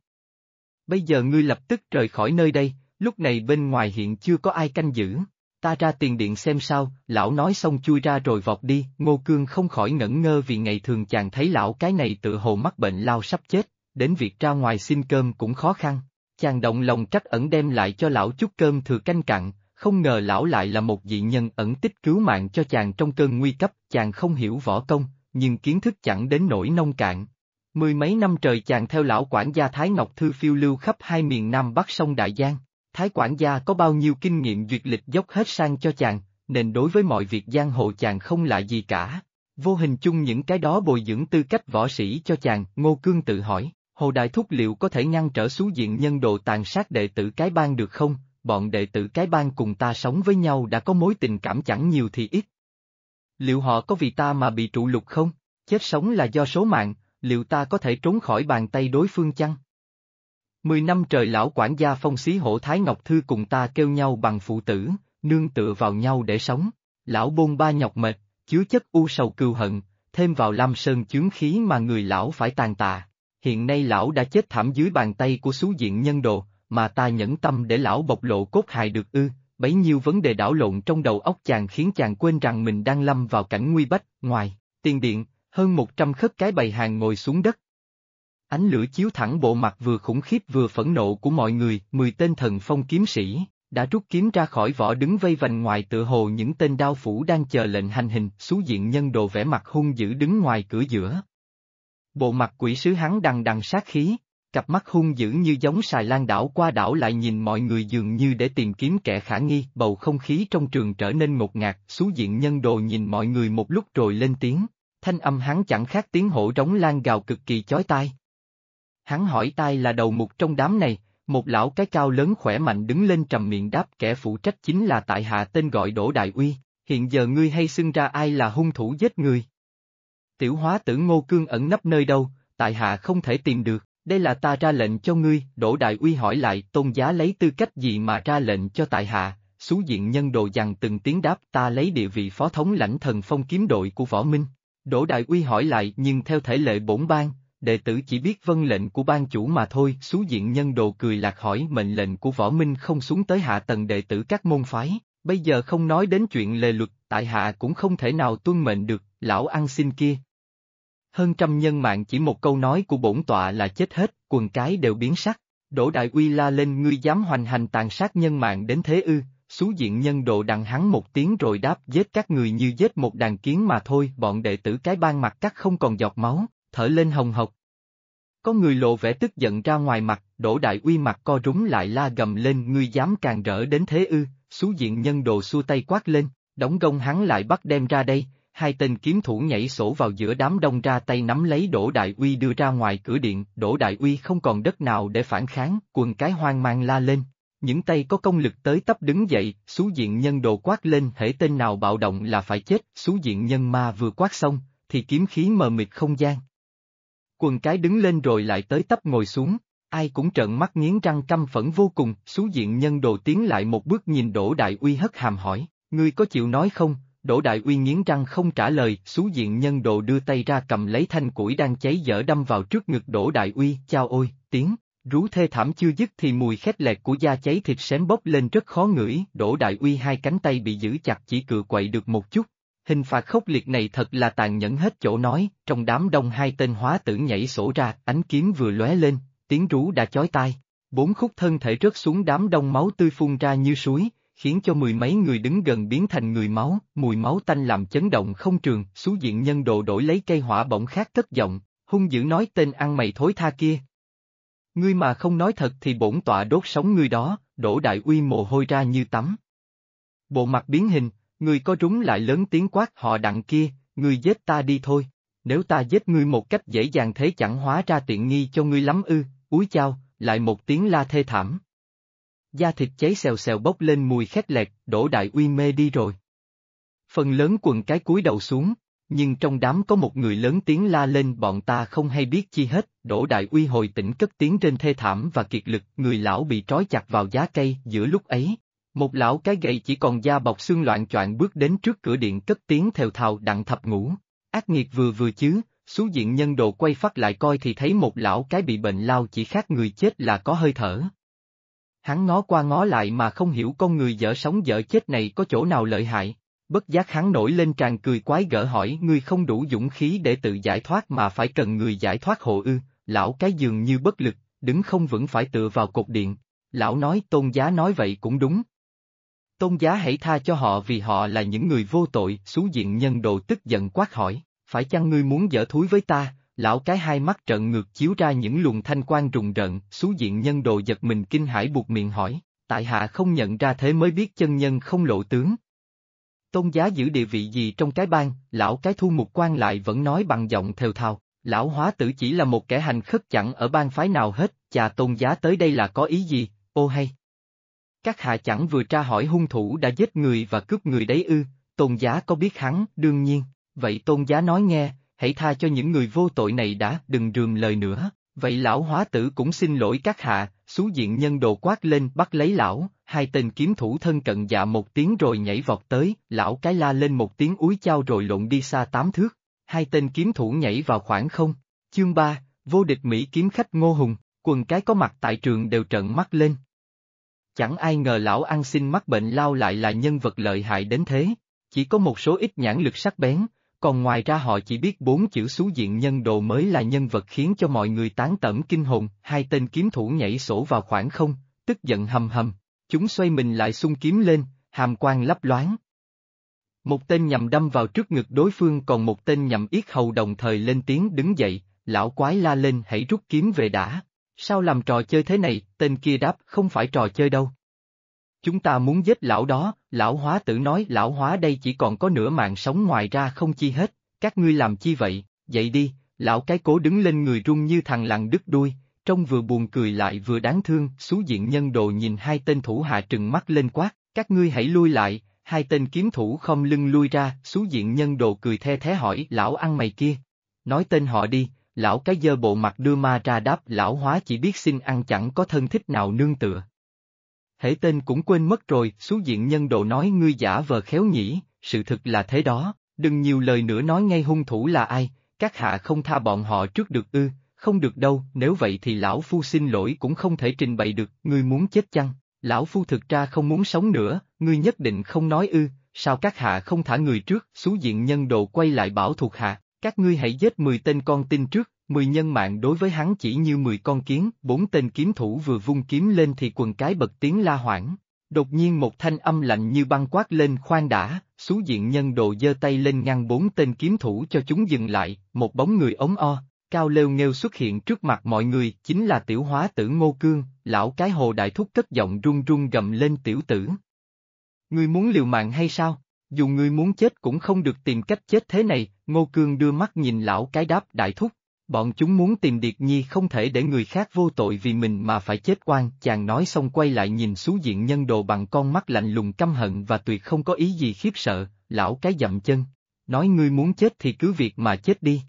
Bây giờ ngươi lập tức rời khỏi nơi đây, lúc này bên ngoài hiện chưa có ai canh giữ. Ta ra tiền điện xem sao, lão nói xong chui ra rồi vọt đi, ngô cương không khỏi ngẩn ngơ vì ngày thường chàng thấy lão cái này tự hồ mắc bệnh lao sắp chết, đến việc ra ngoài xin cơm cũng khó khăn. Chàng động lòng trắc ẩn đem lại cho lão chút cơm thừa canh cặn, không ngờ lão lại là một dị nhân ẩn tích cứu mạng cho chàng trong cơn nguy cấp, chàng không hiểu võ công, nhưng kiến thức chẳng đến nỗi nông cạn. Mười mấy năm trời chàng theo lão quản gia Thái Ngọc Thư phiêu lưu khắp hai miền Nam Bắc sông Đại Giang, Thái quản gia có bao nhiêu kinh nghiệm duyệt lịch dốc hết sang cho chàng, nên đối với mọi việc giang hồ chàng không lạ gì cả. Vô hình chung những cái đó bồi dưỡng tư cách võ sĩ cho chàng, Ngô Cương tự hỏi, Hồ Đại Thúc liệu có thể ngăn trở xuống diện nhân độ tàn sát đệ tử cái bang được không? Bọn đệ tử cái bang cùng ta sống với nhau đã có mối tình cảm chẳng nhiều thì ít. Liệu họ có vì ta mà bị trụ lục không? Chết sống là do số mạng, liệu ta có thể trốn khỏi bàn tay đối phương chăng? Mười năm trời lão quản gia phong xí hổ Thái Ngọc Thư cùng ta kêu nhau bằng phụ tử, nương tựa vào nhau để sống. Lão bôn ba nhọc mệt, chứa chất u sầu cừu hận, thêm vào lam sơn chướng khí mà người lão phải tàn tà. Hiện nay lão đã chết thảm dưới bàn tay của xú diện nhân đồ, mà ta nhẫn tâm để lão bộc lộ cốt hài được ư, bấy nhiêu vấn đề đảo lộn trong đầu óc chàng khiến chàng quên rằng mình đang lâm vào cảnh nguy bách, ngoài, tiền điện, hơn một trăm khất cái bày hàng ngồi xuống đất, Ánh lửa chiếu thẳng bộ mặt vừa khủng khiếp vừa phẫn nộ của mọi người, mười tên thần phong kiếm sĩ, đã rút kiếm ra khỏi vỏ đứng vây vành ngoài tựa hồ những tên đao phủ đang chờ lệnh hành hình, xú diện nhân đồ vẻ mặt hung dữ đứng ngoài cửa giữa. Bộ mặt quỷ sứ hắn đằng đằng sát khí, cặp mắt hung dữ như giống xài lan đảo qua đảo lại nhìn mọi người dường như để tìm kiếm kẻ khả nghi, bầu không khí trong trường trở nên ngột ngạt, xú diện nhân đồ nhìn mọi người một lúc rồi lên tiếng, thanh âm hắn chẳng khác tiếng hổ trống lan gào cực kỳ chói tai. Hắn hỏi tai là đầu mục trong đám này, một lão cái cao lớn khỏe mạnh đứng lên trầm miệng đáp kẻ phụ trách chính là tại hạ tên gọi Đỗ Đại Uy, hiện giờ ngươi hay xưng ra ai là hung thủ giết người. Tiểu hóa tử ngô cương ẩn nấp nơi đâu, tại hạ không thể tìm được, đây là ta ra lệnh cho ngươi, Đỗ Đại Uy hỏi lại tôn giá lấy tư cách gì mà ra lệnh cho tại hạ, xú diện nhân đồ dằn từng tiếng đáp ta lấy địa vị phó thống lãnh thần phong kiếm đội của võ minh. Đỗ Đại Uy hỏi lại nhưng theo thể lệ bổn bang, đệ tử chỉ biết vân lệnh của ban chủ mà thôi, xú diện nhân đồ cười lạc hỏi mệnh lệnh của võ minh không xuống tới hạ tầng đệ tử các môn phái, bây giờ không nói đến chuyện lề luật, tại hạ cũng không thể nào tuân mệnh được, lão ăn xin kia. Hơn trăm nhân mạng chỉ một câu nói của bổn tọa là chết hết, quần cái đều biến sắc, Đổ đại uy la lên ngươi dám hoành hành tàn sát nhân mạng đến thế ư, xú diện nhân đồ đằng hắn một tiếng rồi đáp giết các người như giết một đàn kiến mà thôi, bọn đệ tử cái ban mặt cắt không còn giọt máu, thở lên hồng hộc. Có người lộ vẻ tức giận ra ngoài mặt, đổ đại uy mặt co rúng lại la gầm lên ngươi dám càng rỡ đến thế ư, xú diện nhân đồ xua tay quát lên, đóng gông hắn lại bắt đem ra đây, hai tên kiếm thủ nhảy sổ vào giữa đám đông ra tay nắm lấy Đỗ Đại Uy đưa ra ngoài cửa điện, Đỗ Đại Uy không còn đất nào để phản kháng, quần cái hoang mang la lên. Những tay có công lực tới tấp đứng dậy, xú diện nhân đồ quát lên hễ tên nào bạo động là phải chết, xú diện nhân ma vừa quát xong, thì kiếm khí mờ mịt không gian, Quần cái đứng lên rồi lại tới tấp ngồi xuống, ai cũng trợn mắt nghiến răng căm phẫn vô cùng, xú diện nhân đồ tiến lại một bước nhìn Đỗ Đại Uy hất hàm hỏi, ngươi có chịu nói không? Đỗ Đại Uy nghiến răng không trả lời, xú diện nhân đồ đưa tay ra cầm lấy thanh củi đang cháy dở đâm vào trước ngực Đỗ Đại Uy, chao ôi, tiếng, rú thê thảm chưa dứt thì mùi khét lẹt của da cháy thịt xém bốc lên rất khó ngửi, Đỗ Đại Uy hai cánh tay bị giữ chặt chỉ cựa quậy được một chút, Hình phạt khốc liệt này thật là tàn nhẫn hết chỗ nói, trong đám đông hai tên hóa tử nhảy sổ ra, ánh kiếm vừa lóe lên, tiếng rú đã chói tai. Bốn khúc thân thể rớt xuống đám đông máu tươi phun ra như suối, khiến cho mười mấy người đứng gần biến thành người máu, mùi máu tanh làm chấn động không trường, xú diện nhân đồ đổi lấy cây hỏa bỗng khác cất giọng, hung dữ nói tên ăn mày thối tha kia. Ngươi mà không nói thật thì bổn tọa đốt sống ngươi đó, đổ đại uy mồ hôi ra như tắm. Bộ mặt biến hình, Người có trúng lại lớn tiếng quát họ đặng kia, người giết ta đi thôi, nếu ta giết ngươi một cách dễ dàng thế chẳng hóa ra tiện nghi cho ngươi lắm ư, úi chao, lại một tiếng la thê thảm. Da thịt cháy xèo xèo bốc lên mùi khét lẹt, đổ đại uy mê đi rồi. Phần lớn quần cái cúi đầu xuống, nhưng trong đám có một người lớn tiếng la lên bọn ta không hay biết chi hết, đổ đại uy hồi tỉnh cất tiếng trên thê thảm và kiệt lực, người lão bị trói chặt vào giá cây giữa lúc ấy, một lão cái gậy chỉ còn da bọc xương loạn choạng bước đến trước cửa điện cất tiếng theo thào đặng thập ngủ. Ác nghiệt vừa vừa chứ, số diện nhân đồ quay phát lại coi thì thấy một lão cái bị bệnh lao chỉ khác người chết là có hơi thở. Hắn ngó qua ngó lại mà không hiểu con người dở sống dở chết này có chỗ nào lợi hại. Bất giác hắn nổi lên tràn cười quái gở hỏi ngươi không đủ dũng khí để tự giải thoát mà phải cần người giải thoát hộ ư, lão cái dường như bất lực, đứng không vững phải tựa vào cột điện. Lão nói tôn giá nói vậy cũng đúng, Tôn giá hãy tha cho họ vì họ là những người vô tội, xuống diện nhân đồ tức giận quát hỏi, phải chăng ngươi muốn dở thúi với ta, lão cái hai mắt trợn ngược chiếu ra những luồng thanh quan rùng rợn, xuống diện nhân đồ giật mình kinh hãi buộc miệng hỏi, tại hạ không nhận ra thế mới biết chân nhân không lộ tướng. Tôn giá giữ địa vị gì trong cái bang, lão cái thu mục quan lại vẫn nói bằng giọng thều thào, lão hóa tử chỉ là một kẻ hành khất chẳng ở bang phái nào hết, chà tôn giá tới đây là có ý gì, ô hay. Các hạ chẳng vừa tra hỏi hung thủ đã giết người và cướp người đấy ư, tôn giá có biết hắn, đương nhiên, vậy tôn giá nói nghe, hãy tha cho những người vô tội này đã, đừng rườm lời nữa, vậy lão hóa tử cũng xin lỗi các hạ, xú diện nhân đồ quát lên bắt lấy lão, hai tên kiếm thủ thân cận dạ một tiếng rồi nhảy vọt tới, lão cái la lên một tiếng úi chao rồi lộn đi xa tám thước, hai tên kiếm thủ nhảy vào khoảng không, chương ba, vô địch Mỹ kiếm khách Ngô Hùng, quần cái có mặt tại trường đều trợn mắt lên, Chẳng ai ngờ lão ăn xin mắc bệnh lao lại là nhân vật lợi hại đến thế, chỉ có một số ít nhãn lực sắc bén, còn ngoài ra họ chỉ biết bốn chữ xú diện nhân đồ mới là nhân vật khiến cho mọi người tán tẩm kinh hồn, hai tên kiếm thủ nhảy sổ vào khoảng không, tức giận hầm hầm. Chúng xoay mình lại xung kiếm lên, hàm quang lấp loáng. Một tên nhằm đâm vào trước ngực đối phương còn một tên nhằm yết hầu đồng thời lên tiếng đứng dậy, lão quái la lên hãy rút kiếm về đã. Sao làm trò chơi thế này, tên kia đáp không phải trò chơi đâu. Chúng ta muốn giết lão đó, lão hóa tử nói lão hóa đây chỉ còn có nửa mạng sống ngoài ra không chi hết, các ngươi làm chi vậy, dậy đi, lão cái cố đứng lên người rung như thằng lằn đứt đuôi, trông vừa buồn cười lại vừa đáng thương, xú diện nhân đồ nhìn hai tên thủ hạ trừng mắt lên quát, các ngươi hãy lui lại, hai tên kiếm thủ không lưng lui ra, xú diện nhân đồ cười the thế hỏi lão ăn mày kia. Nói tên họ đi, lão cái dơ bộ mặt đưa ma ra đáp lão hóa chỉ biết xin ăn chẳng có thân thích nào nương tựa. Hễ tên cũng quên mất rồi, xú diện nhân đồ nói ngươi giả vờ khéo nhỉ, sự thực là thế đó, đừng nhiều lời nữa nói ngay hung thủ là ai, các hạ không tha bọn họ trước được ư, không được đâu, nếu vậy thì lão phu xin lỗi cũng không thể trình bày được, ngươi muốn chết chăng? Lão phu thực ra không muốn sống nữa, ngươi nhất định không nói ư, sao các hạ không thả người trước, xú diện nhân đồ quay lại bảo thuộc hạ, các ngươi hãy giết 10 tên con tin trước, 10 nhân mạng đối với hắn chỉ như 10 con kiến, bốn tên kiếm thủ vừa vung kiếm lên thì quần cái bật tiếng la hoảng. Đột nhiên một thanh âm lạnh như băng quát lên khoan đã, xú diện nhân đồ giơ tay lên ngăn bốn tên kiếm thủ cho chúng dừng lại, một bóng người ống o, cao lêu nghêu xuất hiện trước mặt mọi người, chính là tiểu hóa tử Ngô Cương, lão cái hồ đại thúc cất giọng run run gầm lên tiểu tử. Ngươi muốn liều mạng hay sao? Dù ngươi muốn chết cũng không được tìm cách chết thế này, Ngô Cương đưa mắt nhìn lão cái đáp đại thúc. Bọn chúng muốn tìm Điệt Nhi không thể để người khác vô tội vì mình mà phải chết oan, chàng nói xong quay lại nhìn xuống diện nhân đồ bằng con mắt lạnh lùng căm hận và tuyệt không có ý gì khiếp sợ, lão cái dậm chân. Nói ngươi muốn chết thì cứ việc mà chết đi.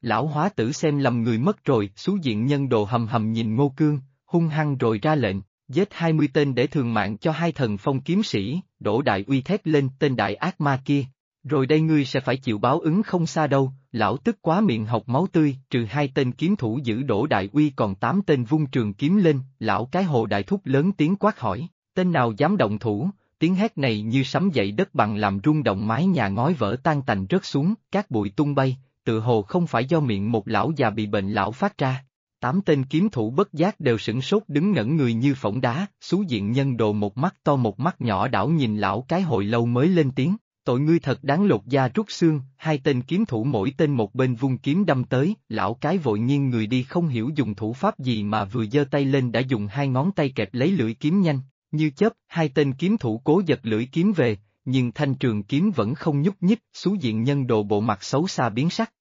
Lão hóa tử xem lầm người mất rồi, xuống diện nhân đồ hầm hầm nhìn ngô cương, hung hăng rồi ra lệnh, giết hai mươi tên để thường mạng cho hai thần phong kiếm sĩ, đổ đại uy thét lên tên đại ác ma kia. Rồi đây ngươi sẽ phải chịu báo ứng không xa đâu, lão tức quá miệng học máu tươi, trừ hai tên kiếm thủ giữ đổ đại uy còn tám tên vung trường kiếm lên, lão cái hồ đại thúc lớn tiếng quát hỏi, tên nào dám động thủ, tiếng hét này như sấm dậy đất bằng làm rung động mái nhà ngói vỡ tan tành rớt xuống, các bụi tung bay, tự hồ không phải do miệng một lão già bị bệnh lão phát ra. Tám tên kiếm thủ bất giác đều sửng sốt đứng ngẩn người như phỏng đá, xú diện nhân đồ một mắt to một mắt nhỏ đảo nhìn lão cái hồi lâu mới lên tiếng, tội ngươi thật đáng lột da rút xương, hai tên kiếm thủ mỗi tên một bên vung kiếm đâm tới, lão cái vội nghiêng người đi không hiểu dùng thủ pháp gì mà vừa giơ tay lên đã dùng hai ngón tay kẹp lấy lưỡi kiếm nhanh, như chớp, hai tên kiếm thủ cố giật lưỡi kiếm về, nhưng thanh trường kiếm vẫn không nhúc nhích, xú diện nhân đồ bộ mặt xấu xa biến sắc.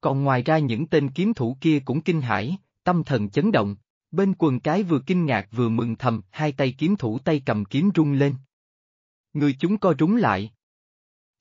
Còn ngoài ra những tên kiếm thủ kia cũng kinh hãi, tâm thần chấn động, bên quần cái vừa kinh ngạc vừa mừng thầm, hai tay kiếm thủ tay cầm kiếm rung lên. Người chúng co rúng lại.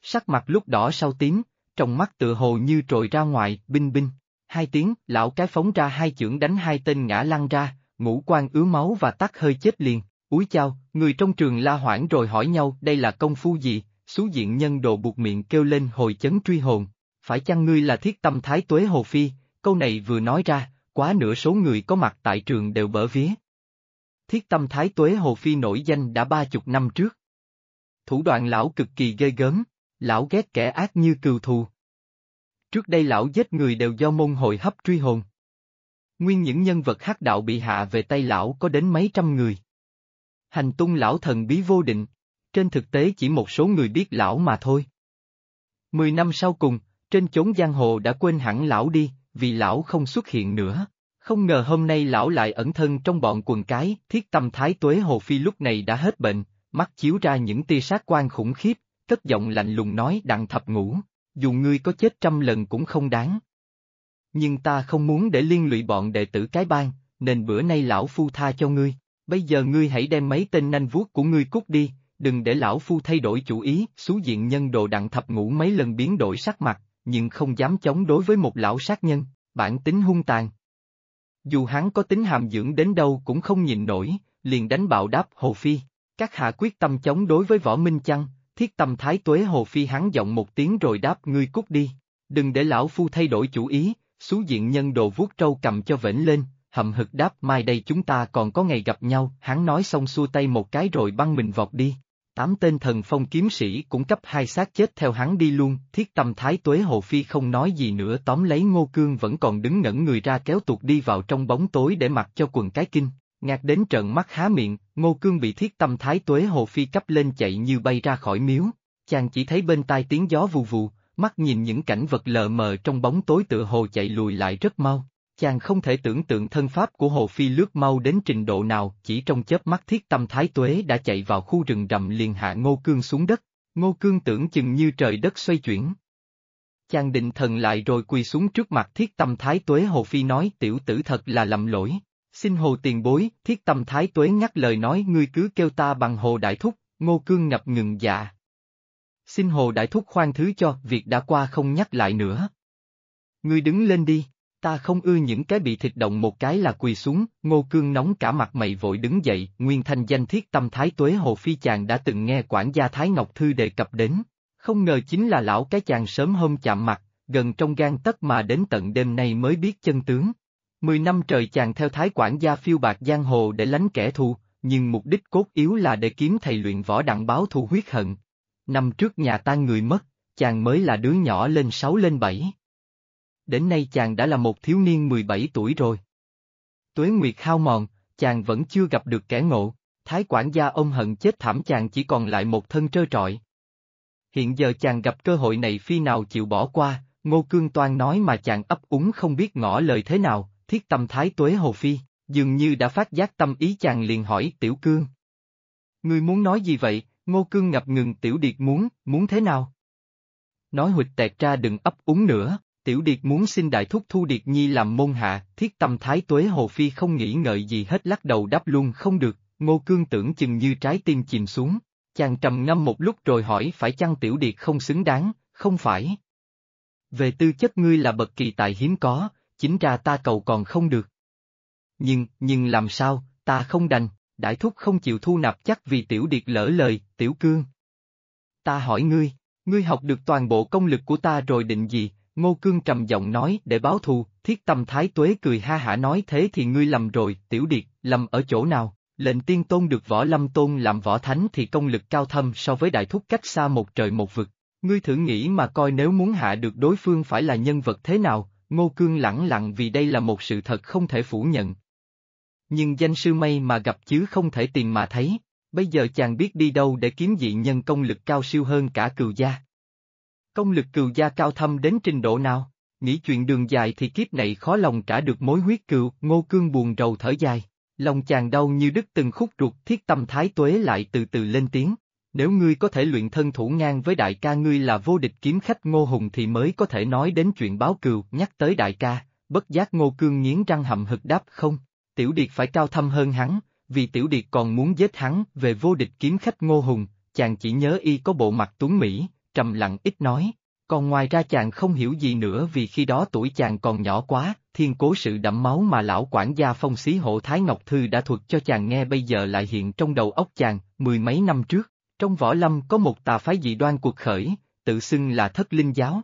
Sắc mặt lúc đỏ sau tím, trong mắt tựa hồ như trồi ra ngoài, binh binh. Hai tiếng, lão cái phóng ra hai chưởng đánh hai tên ngã lăn ra, ngũ quan ứa máu và tắt hơi chết liền. Úi chao, người trong trường la hoảng rồi hỏi nhau đây là công phu gì, xú diện nhân đồ buộc miệng kêu lên hồi chấn truy hồn. Phải chăng ngươi là thiết tâm thái tuế hồ phi, câu này vừa nói ra, quá nửa số người có mặt tại trường đều bở vía. Thiết tâm thái tuế hồ phi nổi danh đã ba chục năm trước. Thủ đoạn lão cực kỳ ghê gớm, lão ghét kẻ ác như cừu thù. Trước đây lão giết người đều do môn hội hấp truy hồn. Nguyên những nhân vật hắc đạo bị hạ về tay lão có đến mấy trăm người. Hành tung lão thần bí vô định, trên thực tế chỉ một số người biết lão mà thôi. Mười năm sau cùng, trên chốn giang hồ đã quên hẳn lão đi, vì lão không xuất hiện nữa. Không ngờ hôm nay lão lại ẩn thân trong bọn quần cái, thiết tâm thái tuế hồ phi lúc này đã hết bệnh, mắt chiếu ra những tia sát quan khủng khiếp, cất giọng lạnh lùng nói đặng thập ngũ, dù ngươi có chết trăm lần cũng không đáng. Nhưng ta không muốn để liên lụy bọn đệ tử cái bang, nên bữa nay lão phu tha cho ngươi, bây giờ ngươi hãy đem mấy tên nanh vuốt của ngươi cút đi, đừng để lão phu thay đổi chủ ý, xú diện nhân đồ đặng thập ngũ mấy lần biến đổi sắc mặt, nhưng không dám chống đối với một lão sát nhân, bản tính hung tàn. Dù hắn có tính hàm dưỡng đến đâu cũng không nhìn nổi, liền đánh bạo đáp Hồ Phi. Các hạ quyết tâm chống đối với võ minh chăng, thiết tâm thái tuế Hồ Phi hắn giọng một tiếng rồi đáp ngươi cút đi. Đừng để lão phu thay đổi chủ ý, xú diện nhân đồ vuốt trâu cầm cho vểnh lên, hậm hực đáp mai đây chúng ta còn có ngày gặp nhau, hắn nói xong xua tay một cái rồi băng mình vọt đi. Tám tên thần phong kiếm sĩ cũng cấp hai xác chết theo hắn đi luôn, thiết tâm thái tuế hồ phi không nói gì nữa tóm lấy ngô cương vẫn còn đứng ngẩn người ra kéo tuột đi vào trong bóng tối để mặc cho quần cái kinh. Ngạc đến trợn mắt há miệng, Ngô Cương bị thiết tâm thái tuế hồ phi cấp lên chạy như bay ra khỏi miếu, chàng chỉ thấy bên tai tiếng gió vù vù, mắt nhìn những cảnh vật lờ mờ trong bóng tối tựa hồ chạy lùi lại rất mau. Chàng không thể tưởng tượng thân pháp của Hồ Phi lướt mau đến trình độ nào, chỉ trong chớp mắt thiết tâm thái tuế đã chạy vào khu rừng rậm liền hạ Ngô Cương xuống đất. Ngô Cương tưởng chừng như trời đất xoay chuyển. Chàng định thần lại rồi quỳ xuống trước mặt thiết tâm thái tuế Hồ Phi nói tiểu tử thật là lầm lỗi. Xin Hồ tiền bối, thiết tâm thái tuế ngắt lời nói ngươi cứ kêu ta bằng Hồ Đại Thúc, Ngô Cương ngập ngừng dạ. Xin Hồ Đại Thúc khoan thứ cho, việc đã qua không nhắc lại nữa. Ngươi đứng lên đi. Ta không ưa những cái bị thịt động một cái là quỳ xuống, ngô cương nóng cả mặt mày vội đứng dậy, nguyên thanh danh thiết tâm thái tuế hồ phi chàng đã từng nghe quản gia Thái Ngọc Thư đề cập đến. Không ngờ chính là lão cái chàng sớm hôm chạm mặt, gần trong gan tất mà đến tận đêm nay mới biết chân tướng. Mười năm trời chàng theo thái quản gia phiêu bạc giang hồ để lánh kẻ thù, nhưng mục đích cốt yếu là để kiếm thầy luyện võ đặng báo thù huyết hận. Năm trước nhà tan người mất, chàng mới là đứa nhỏ lên sáu lên bảy đến nay chàng đã là một thiếu niên 17 tuổi rồi. Tuế Nguyệt hao mòn, chàng vẫn chưa gặp được kẻ ngộ, thái quản gia ông hận chết thảm chàng chỉ còn lại một thân trơ trọi. Hiện giờ chàng gặp cơ hội này phi nào chịu bỏ qua, Ngô Cương Toan nói mà chàng ấp úng không biết ngỏ lời thế nào, thiết tâm thái tuế hồ phi, dường như đã phát giác tâm ý chàng liền hỏi Tiểu Cương. Ngươi muốn nói gì vậy, Ngô Cương ngập ngừng Tiểu Điệt muốn, muốn thế nào? Nói huỵch tẹt ra đừng ấp úng nữa, Tiểu Điệt muốn xin đại thúc Thu Điệt Nhi làm môn hạ, thiết tâm thái tuế Hồ Phi không nghĩ ngợi gì hết lắc đầu đáp luôn không được, ngô cương tưởng chừng như trái tim chìm xuống. Chàng trầm ngâm một lúc rồi hỏi phải chăng Tiểu Điệt không xứng đáng, không phải. Về tư chất ngươi là bậc kỳ tài hiếm có, chính ra ta cầu còn không được. Nhưng, nhưng làm sao, ta không đành, đại thúc không chịu thu nạp chắc vì Tiểu Điệt lỡ lời, Tiểu Cương. Ta hỏi ngươi, ngươi học được toàn bộ công lực của ta rồi định gì, Ngô Cương trầm giọng nói để báo thù, thiết tâm thái tuế cười ha hả nói thế thì ngươi lầm rồi, tiểu điệt, lầm ở chỗ nào, lệnh tiên tôn được võ lâm tôn làm võ thánh thì công lực cao thâm so với đại thúc cách xa một trời một vực. Ngươi thử nghĩ mà coi nếu muốn hạ được đối phương phải là nhân vật thế nào, Ngô Cương lẳng lặng vì đây là một sự thật không thể phủ nhận. Nhưng danh sư may mà gặp chứ không thể tìm mà thấy, bây giờ chàng biết đi đâu để kiếm dị nhân công lực cao siêu hơn cả cừu gia. Công lực cừu gia cao thâm đến trình độ nào? Nghĩ chuyện đường dài thì kiếp này khó lòng trả được mối huyết cừu, ngô cương buồn rầu thở dài. Lòng chàng đau như đứt từng khúc ruột thiết tâm thái tuế lại từ từ lên tiếng. Nếu ngươi có thể luyện thân thủ ngang với đại ca ngươi là vô địch kiếm khách ngô hùng thì mới có thể nói đến chuyện báo cừu, nhắc tới đại ca, bất giác ngô cương nghiến răng hậm hực đáp không. Tiểu điệt phải cao thâm hơn hắn, vì tiểu điệt còn muốn giết hắn về vô địch kiếm khách ngô hùng, chàng chỉ nhớ y có bộ mặt tuấn Mỹ, trầm lặng ít nói. Còn ngoài ra chàng không hiểu gì nữa vì khi đó tuổi chàng còn nhỏ quá, thiên cố sự đẫm máu mà lão quản gia phong xí hộ Thái Ngọc Thư đã thuật cho chàng nghe bây giờ lại hiện trong đầu óc chàng, mười mấy năm trước, trong võ lâm có một tà phái dị đoan cuộc khởi, tự xưng là thất linh giáo.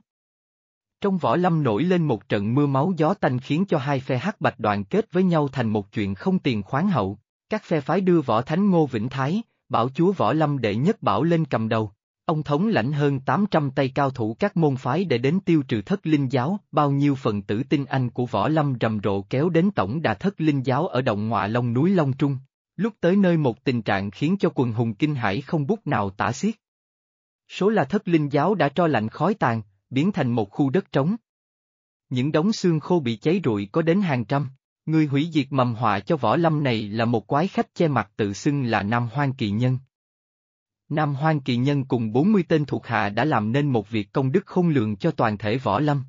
Trong võ lâm nổi lên một trận mưa máu gió tanh khiến cho hai phe hắc bạch đoàn kết với nhau thành một chuyện không tiền khoáng hậu, các phe phái đưa võ thánh Ngô Vĩnh Thái, bảo chúa võ lâm đệ nhất bảo lên cầm đầu, Ông thống lãnh hơn 800 tay cao thủ các môn phái để đến tiêu trừ thất linh giáo, bao nhiêu phần tử tinh anh của võ lâm rầm rộ kéo đến tổng đà thất linh giáo ở động ngọa long núi Long Trung. Lúc tới nơi một tình trạng khiến cho quần hùng kinh hải không bút nào tả xiết. Số là thất linh giáo đã cho lạnh khói tàn, biến thành một khu đất trống. Những đống xương khô bị cháy rụi có đến hàng trăm. Người hủy diệt mầm họa cho võ lâm này là một quái khách che mặt tự xưng là Nam Hoang Kỳ Nhân. Nam Hoang Kỳ Nhân cùng 40 tên thuộc hạ đã làm nên một việc công đức không lượng cho toàn thể võ lâm.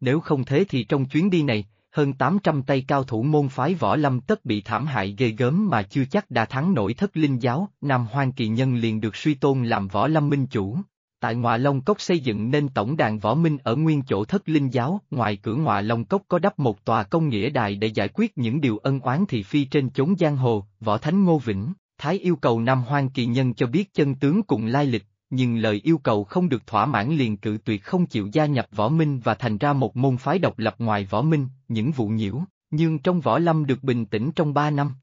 Nếu không thế thì trong chuyến đi này, hơn 800 tay cao thủ môn phái võ lâm tất bị thảm hại ghê gớm mà chưa chắc đã thắng nổi thất linh giáo, Nam Hoang Kỳ Nhân liền được suy tôn làm võ lâm minh chủ. Tại Ngọa Long Cốc xây dựng nên tổng đàn võ minh ở nguyên chỗ thất linh giáo, ngoài cửa Ngọa Long Cốc có đắp một tòa công nghĩa đài để giải quyết những điều ân oán thị phi trên chốn giang hồ, võ thánh Ngô Vĩnh, Thái yêu cầu Nam Hoang kỳ nhân cho biết chân tướng cùng lai lịch, nhưng lời yêu cầu không được thỏa mãn liền cự tuyệt không chịu gia nhập võ minh và thành ra một môn phái độc lập ngoài võ minh, những vụ nhiễu, nhưng trong võ lâm được bình tĩnh trong ba năm.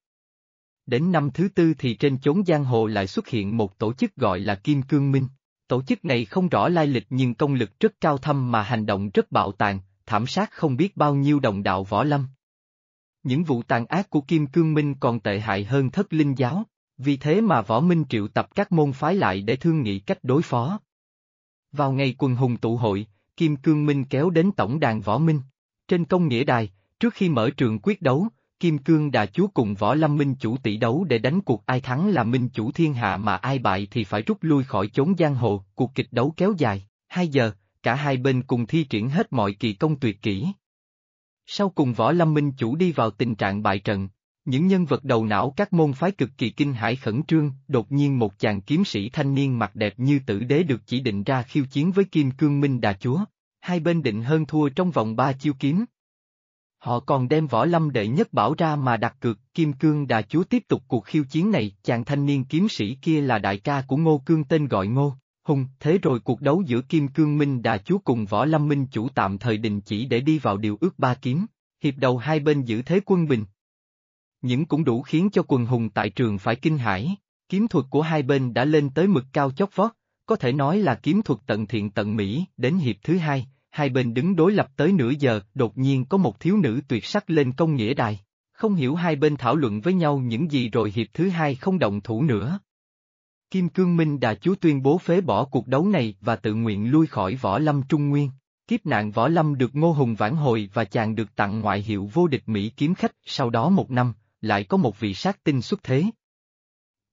Đến năm thứ tư thì trên chốn giang hồ lại xuất hiện một tổ chức gọi là Kim Cương Minh. Tổ chức này không rõ lai lịch nhưng công lực rất cao thâm mà hành động rất bạo tàn, thảm sát không biết bao nhiêu đồng đạo võ lâm. Những vụ tàn ác của Kim Cương Minh còn tệ hại hơn thất linh giáo, vì thế mà võ minh triệu tập các môn phái lại để thương nghị cách đối phó. Vào ngày quần hùng tụ hội, Kim Cương Minh kéo đến tổng đàn võ minh. Trên công nghĩa đài, trước khi mở trường quyết đấu, Kim Cương Đà Chúa cùng Võ Lâm Minh Chủ tỷ đấu để đánh cuộc ai thắng là Minh Chủ thiên hạ mà ai bại thì phải rút lui khỏi chốn giang hồ, cuộc kịch đấu kéo dài, 2 giờ, cả hai bên cùng thi triển hết mọi kỳ công tuyệt kỹ. Sau cùng Võ Lâm Minh Chủ đi vào tình trạng bại trận, những nhân vật đầu não các môn phái cực kỳ kinh hãi khẩn trương, đột nhiên một chàng kiếm sĩ thanh niên mặt đẹp như tử đế được chỉ định ra khiêu chiến với Kim Cương Minh Đà Chúa. Hai bên định hơn thua trong vòng ba chiêu kiếm, Họ còn đem võ lâm đệ nhất bảo ra mà đặt cược, Kim Cương Đà Chúa tiếp tục cuộc khiêu chiến này, chàng thanh niên kiếm sĩ kia là đại ca của Ngô Cương tên gọi Ngô, Hùng, thế rồi cuộc đấu giữa Kim Cương Minh Đà Chúa cùng võ lâm minh chủ tạm thời đình chỉ để đi vào điều ước ba kiếm, hiệp đầu hai bên giữ thế quân bình. Những cũng đủ khiến cho quần hùng tại trường phải kinh hãi, kiếm thuật của hai bên đã lên tới mực cao chót vót, có thể nói là kiếm thuật tận thiện tận mỹ, đến hiệp thứ hai, hai bên đứng đối lập tới nửa giờ, đột nhiên có một thiếu nữ tuyệt sắc lên công nghĩa đài. Không hiểu hai bên thảo luận với nhau những gì rồi hiệp thứ hai không động thủ nữa. Kim Cương Minh Đà Chúa tuyên bố phế bỏ cuộc đấu này và tự nguyện lui khỏi võ lâm Trung Nguyên. Kiếp nạn võ lâm được Ngô Hùng vãn hồi và chàng được tặng ngoại hiệu vô địch Mỹ kiếm khách, sau đó một năm, lại có một vị sát tinh xuất thế.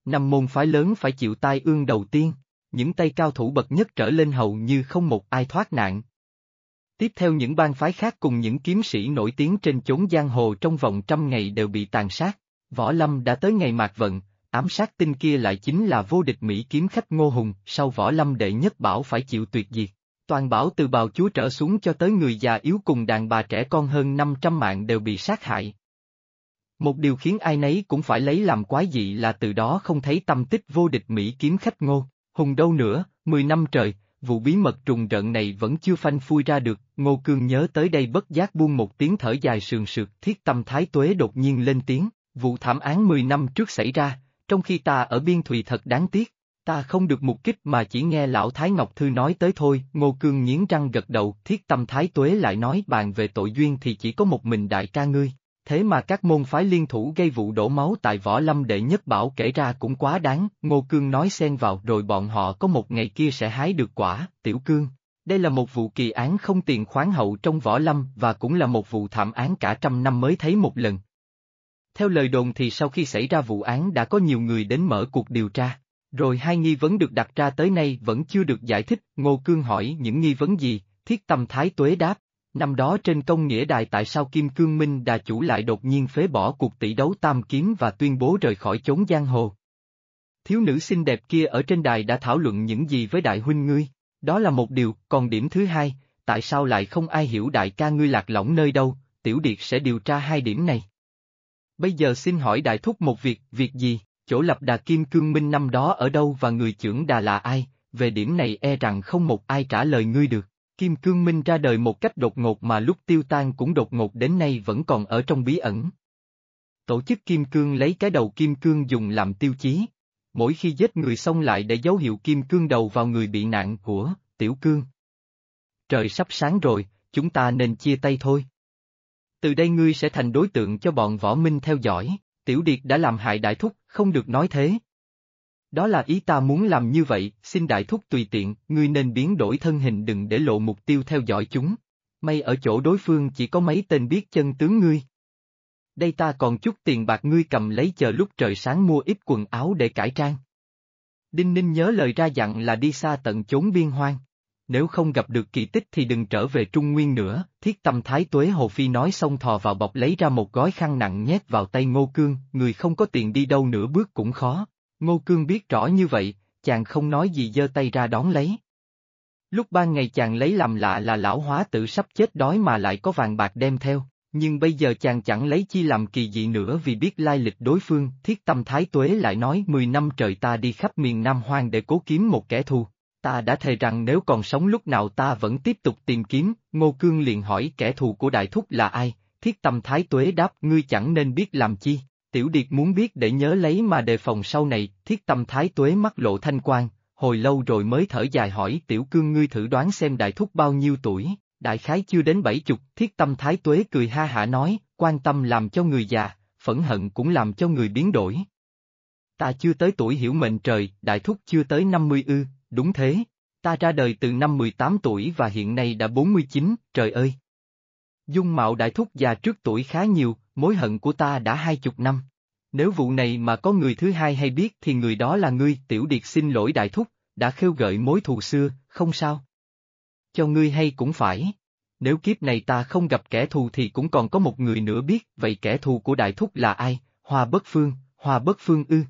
Năm môn phái lớn phải chịu tai ương đầu tiên, những tay cao thủ bậc nhất trở lên hầu như không một ai thoát nạn, Tiếp theo những bang phái khác cùng những kiếm sĩ nổi tiếng trên chốn giang hồ trong vòng trăm ngày đều bị tàn sát. Võ Lâm đã tới ngày mạc vận, ám sát tinh kia lại chính là vô địch Mỹ kiếm khách Ngô Hùng, sau Võ Lâm đệ nhất bảo phải chịu tuyệt diệt. Toàn bảo từ bào chúa trở xuống cho tới người già yếu cùng đàn bà trẻ con hơn 500 mạng đều bị sát hại. Một điều khiến ai nấy cũng phải lấy làm quái dị là từ đó không thấy tâm tích vô địch Mỹ kiếm khách Ngô, Hùng đâu nữa, 10 năm trời, vụ bí mật trùng trận này vẫn chưa phanh phui ra được, Ngô Cương nhớ tới đây bất giác buông một tiếng thở dài sườn sượt thiết tâm thái tuế đột nhiên lên tiếng, vụ thảm án 10 năm trước xảy ra, trong khi ta ở biên thùy thật đáng tiếc, ta không được mục kích mà chỉ nghe lão Thái Ngọc Thư nói tới thôi, Ngô Cương nghiến răng gật đầu, thiết tâm thái tuế lại nói bàn về tội duyên thì chỉ có một mình đại ca ngươi, thế mà các môn phái liên thủ gây vụ đổ máu tại võ lâm đệ nhất bảo kể ra cũng quá đáng, Ngô Cương nói xen vào rồi bọn họ có một ngày kia sẽ hái được quả, tiểu cương. Đây là một vụ kỳ án không tiền khoáng hậu trong võ lâm và cũng là một vụ thảm án cả trăm năm mới thấy một lần. Theo lời đồn thì sau khi xảy ra vụ án đã có nhiều người đến mở cuộc điều tra, rồi hai nghi vấn được đặt ra tới nay vẫn chưa được giải thích, Ngô Cương hỏi những nghi vấn gì, thiết tâm thái tuế đáp, Năm đó trên công nghĩa đài tại sao Kim Cương Minh đà chủ lại đột nhiên phế bỏ cuộc tỷ đấu tam kiếm và tuyên bố rời khỏi chốn giang hồ. Thiếu nữ xinh đẹp kia ở trên đài đã thảo luận những gì với đại huynh ngươi, đó là một điều, còn điểm thứ hai, tại sao lại không ai hiểu đại ca ngươi lạc lõng nơi đâu, tiểu điệt sẽ điều tra hai điểm này. Bây giờ xin hỏi đại thúc một việc, việc gì, chỗ lập đà Kim Cương Minh năm đó ở đâu và người trưởng đà là ai, về điểm này e rằng không một ai trả lời ngươi được. Kim Cương Minh ra đời một cách đột ngột mà lúc tiêu tan cũng đột ngột đến nay vẫn còn ở trong bí ẩn. Tổ chức Kim Cương lấy cái đầu Kim Cương dùng làm tiêu chí. Mỗi khi giết người xong lại để dấu hiệu Kim Cương đầu vào người bị nạn của Tiểu Cương. Trời sắp sáng rồi, chúng ta nên chia tay thôi. Từ đây ngươi sẽ thành đối tượng cho bọn võ minh theo dõi, Tiểu Điệt đã làm hại đại thúc, không được nói thế. Đó là ý ta muốn làm như vậy, xin đại thúc tùy tiện, ngươi nên biến đổi thân hình đừng để lộ mục tiêu theo dõi chúng. May ở chỗ đối phương chỉ có mấy tên biết chân tướng ngươi. Đây ta còn chút tiền bạc ngươi cầm lấy chờ lúc trời sáng mua ít quần áo để cải trang. Đinh Ninh nhớ lời ra dặn là đi xa tận chốn biên hoang. Nếu không gặp được kỳ tích thì đừng trở về Trung Nguyên nữa, thiết tâm thái tuế Hồ Phi nói xong thò vào bọc lấy ra một gói khăn nặng nhét vào tay Ngô Cương, người không có tiền đi đâu nữa bước cũng khó. Ngô Cương biết rõ như vậy, chàng không nói gì giơ tay ra đón lấy. Lúc ban ngày chàng lấy làm lạ là lão hóa tử sắp chết đói mà lại có vàng bạc đem theo, nhưng bây giờ chàng chẳng lấy chi làm kỳ dị nữa vì biết lai lịch đối phương, thiết tâm thái tuế lại nói 10 năm trời ta đi khắp miền Nam Hoang để cố kiếm một kẻ thù. Ta đã thề rằng nếu còn sống lúc nào ta vẫn tiếp tục tìm kiếm, Ngô Cương liền hỏi kẻ thù của Đại Thúc là ai, thiết tâm thái tuế đáp ngươi chẳng nên biết làm chi, Tiểu Điệt muốn biết để nhớ lấy mà đề phòng sau này, thiết tâm thái tuế mắt lộ thanh quan, hồi lâu rồi mới thở dài hỏi Tiểu Cương ngươi thử đoán xem đại thúc bao nhiêu tuổi, đại khái chưa đến bảy chục, thiết tâm thái tuế cười ha hả nói, quan tâm làm cho người già, phẫn hận cũng làm cho người biến đổi. Ta chưa tới tuổi hiểu mệnh trời, đại thúc chưa tới 50 ư, đúng thế. Ta ra đời từ năm 18 tuổi và hiện nay đã 49, trời ơi. Dung mạo đại thúc già trước tuổi khá nhiều, mối hận của ta đã hai chục năm. Nếu vụ này mà có người thứ hai hay biết thì người đó là ngươi, tiểu điệt xin lỗi đại thúc, đã khêu gợi mối thù xưa, không sao. Cho ngươi hay cũng phải. Nếu kiếp này ta không gặp kẻ thù thì cũng còn có một người nữa biết, vậy kẻ thù của đại thúc là ai, Hoa Bất Phương, Hoa Bất Phương ư.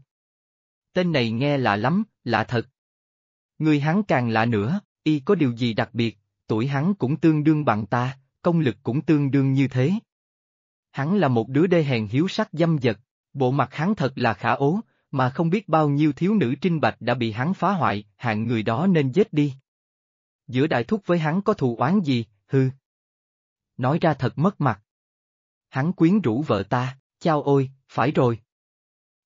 Tên này nghe lạ lắm, lạ thật. Người hắn càng lạ nữa, y có điều gì đặc biệt, tuổi hắn cũng tương đương bằng ta, công lực cũng tương đương như thế. Hắn là một đứa đê hèn hiếu sắc dâm dật, bộ mặt hắn thật là khả ố, mà không biết bao nhiêu thiếu nữ trinh bạch đã bị hắn phá hoại, hạng người đó nên giết đi. Giữa đại thúc với hắn có thù oán gì, hư. Nói ra thật mất mặt. Hắn quyến rũ vợ ta, chao ôi, phải rồi.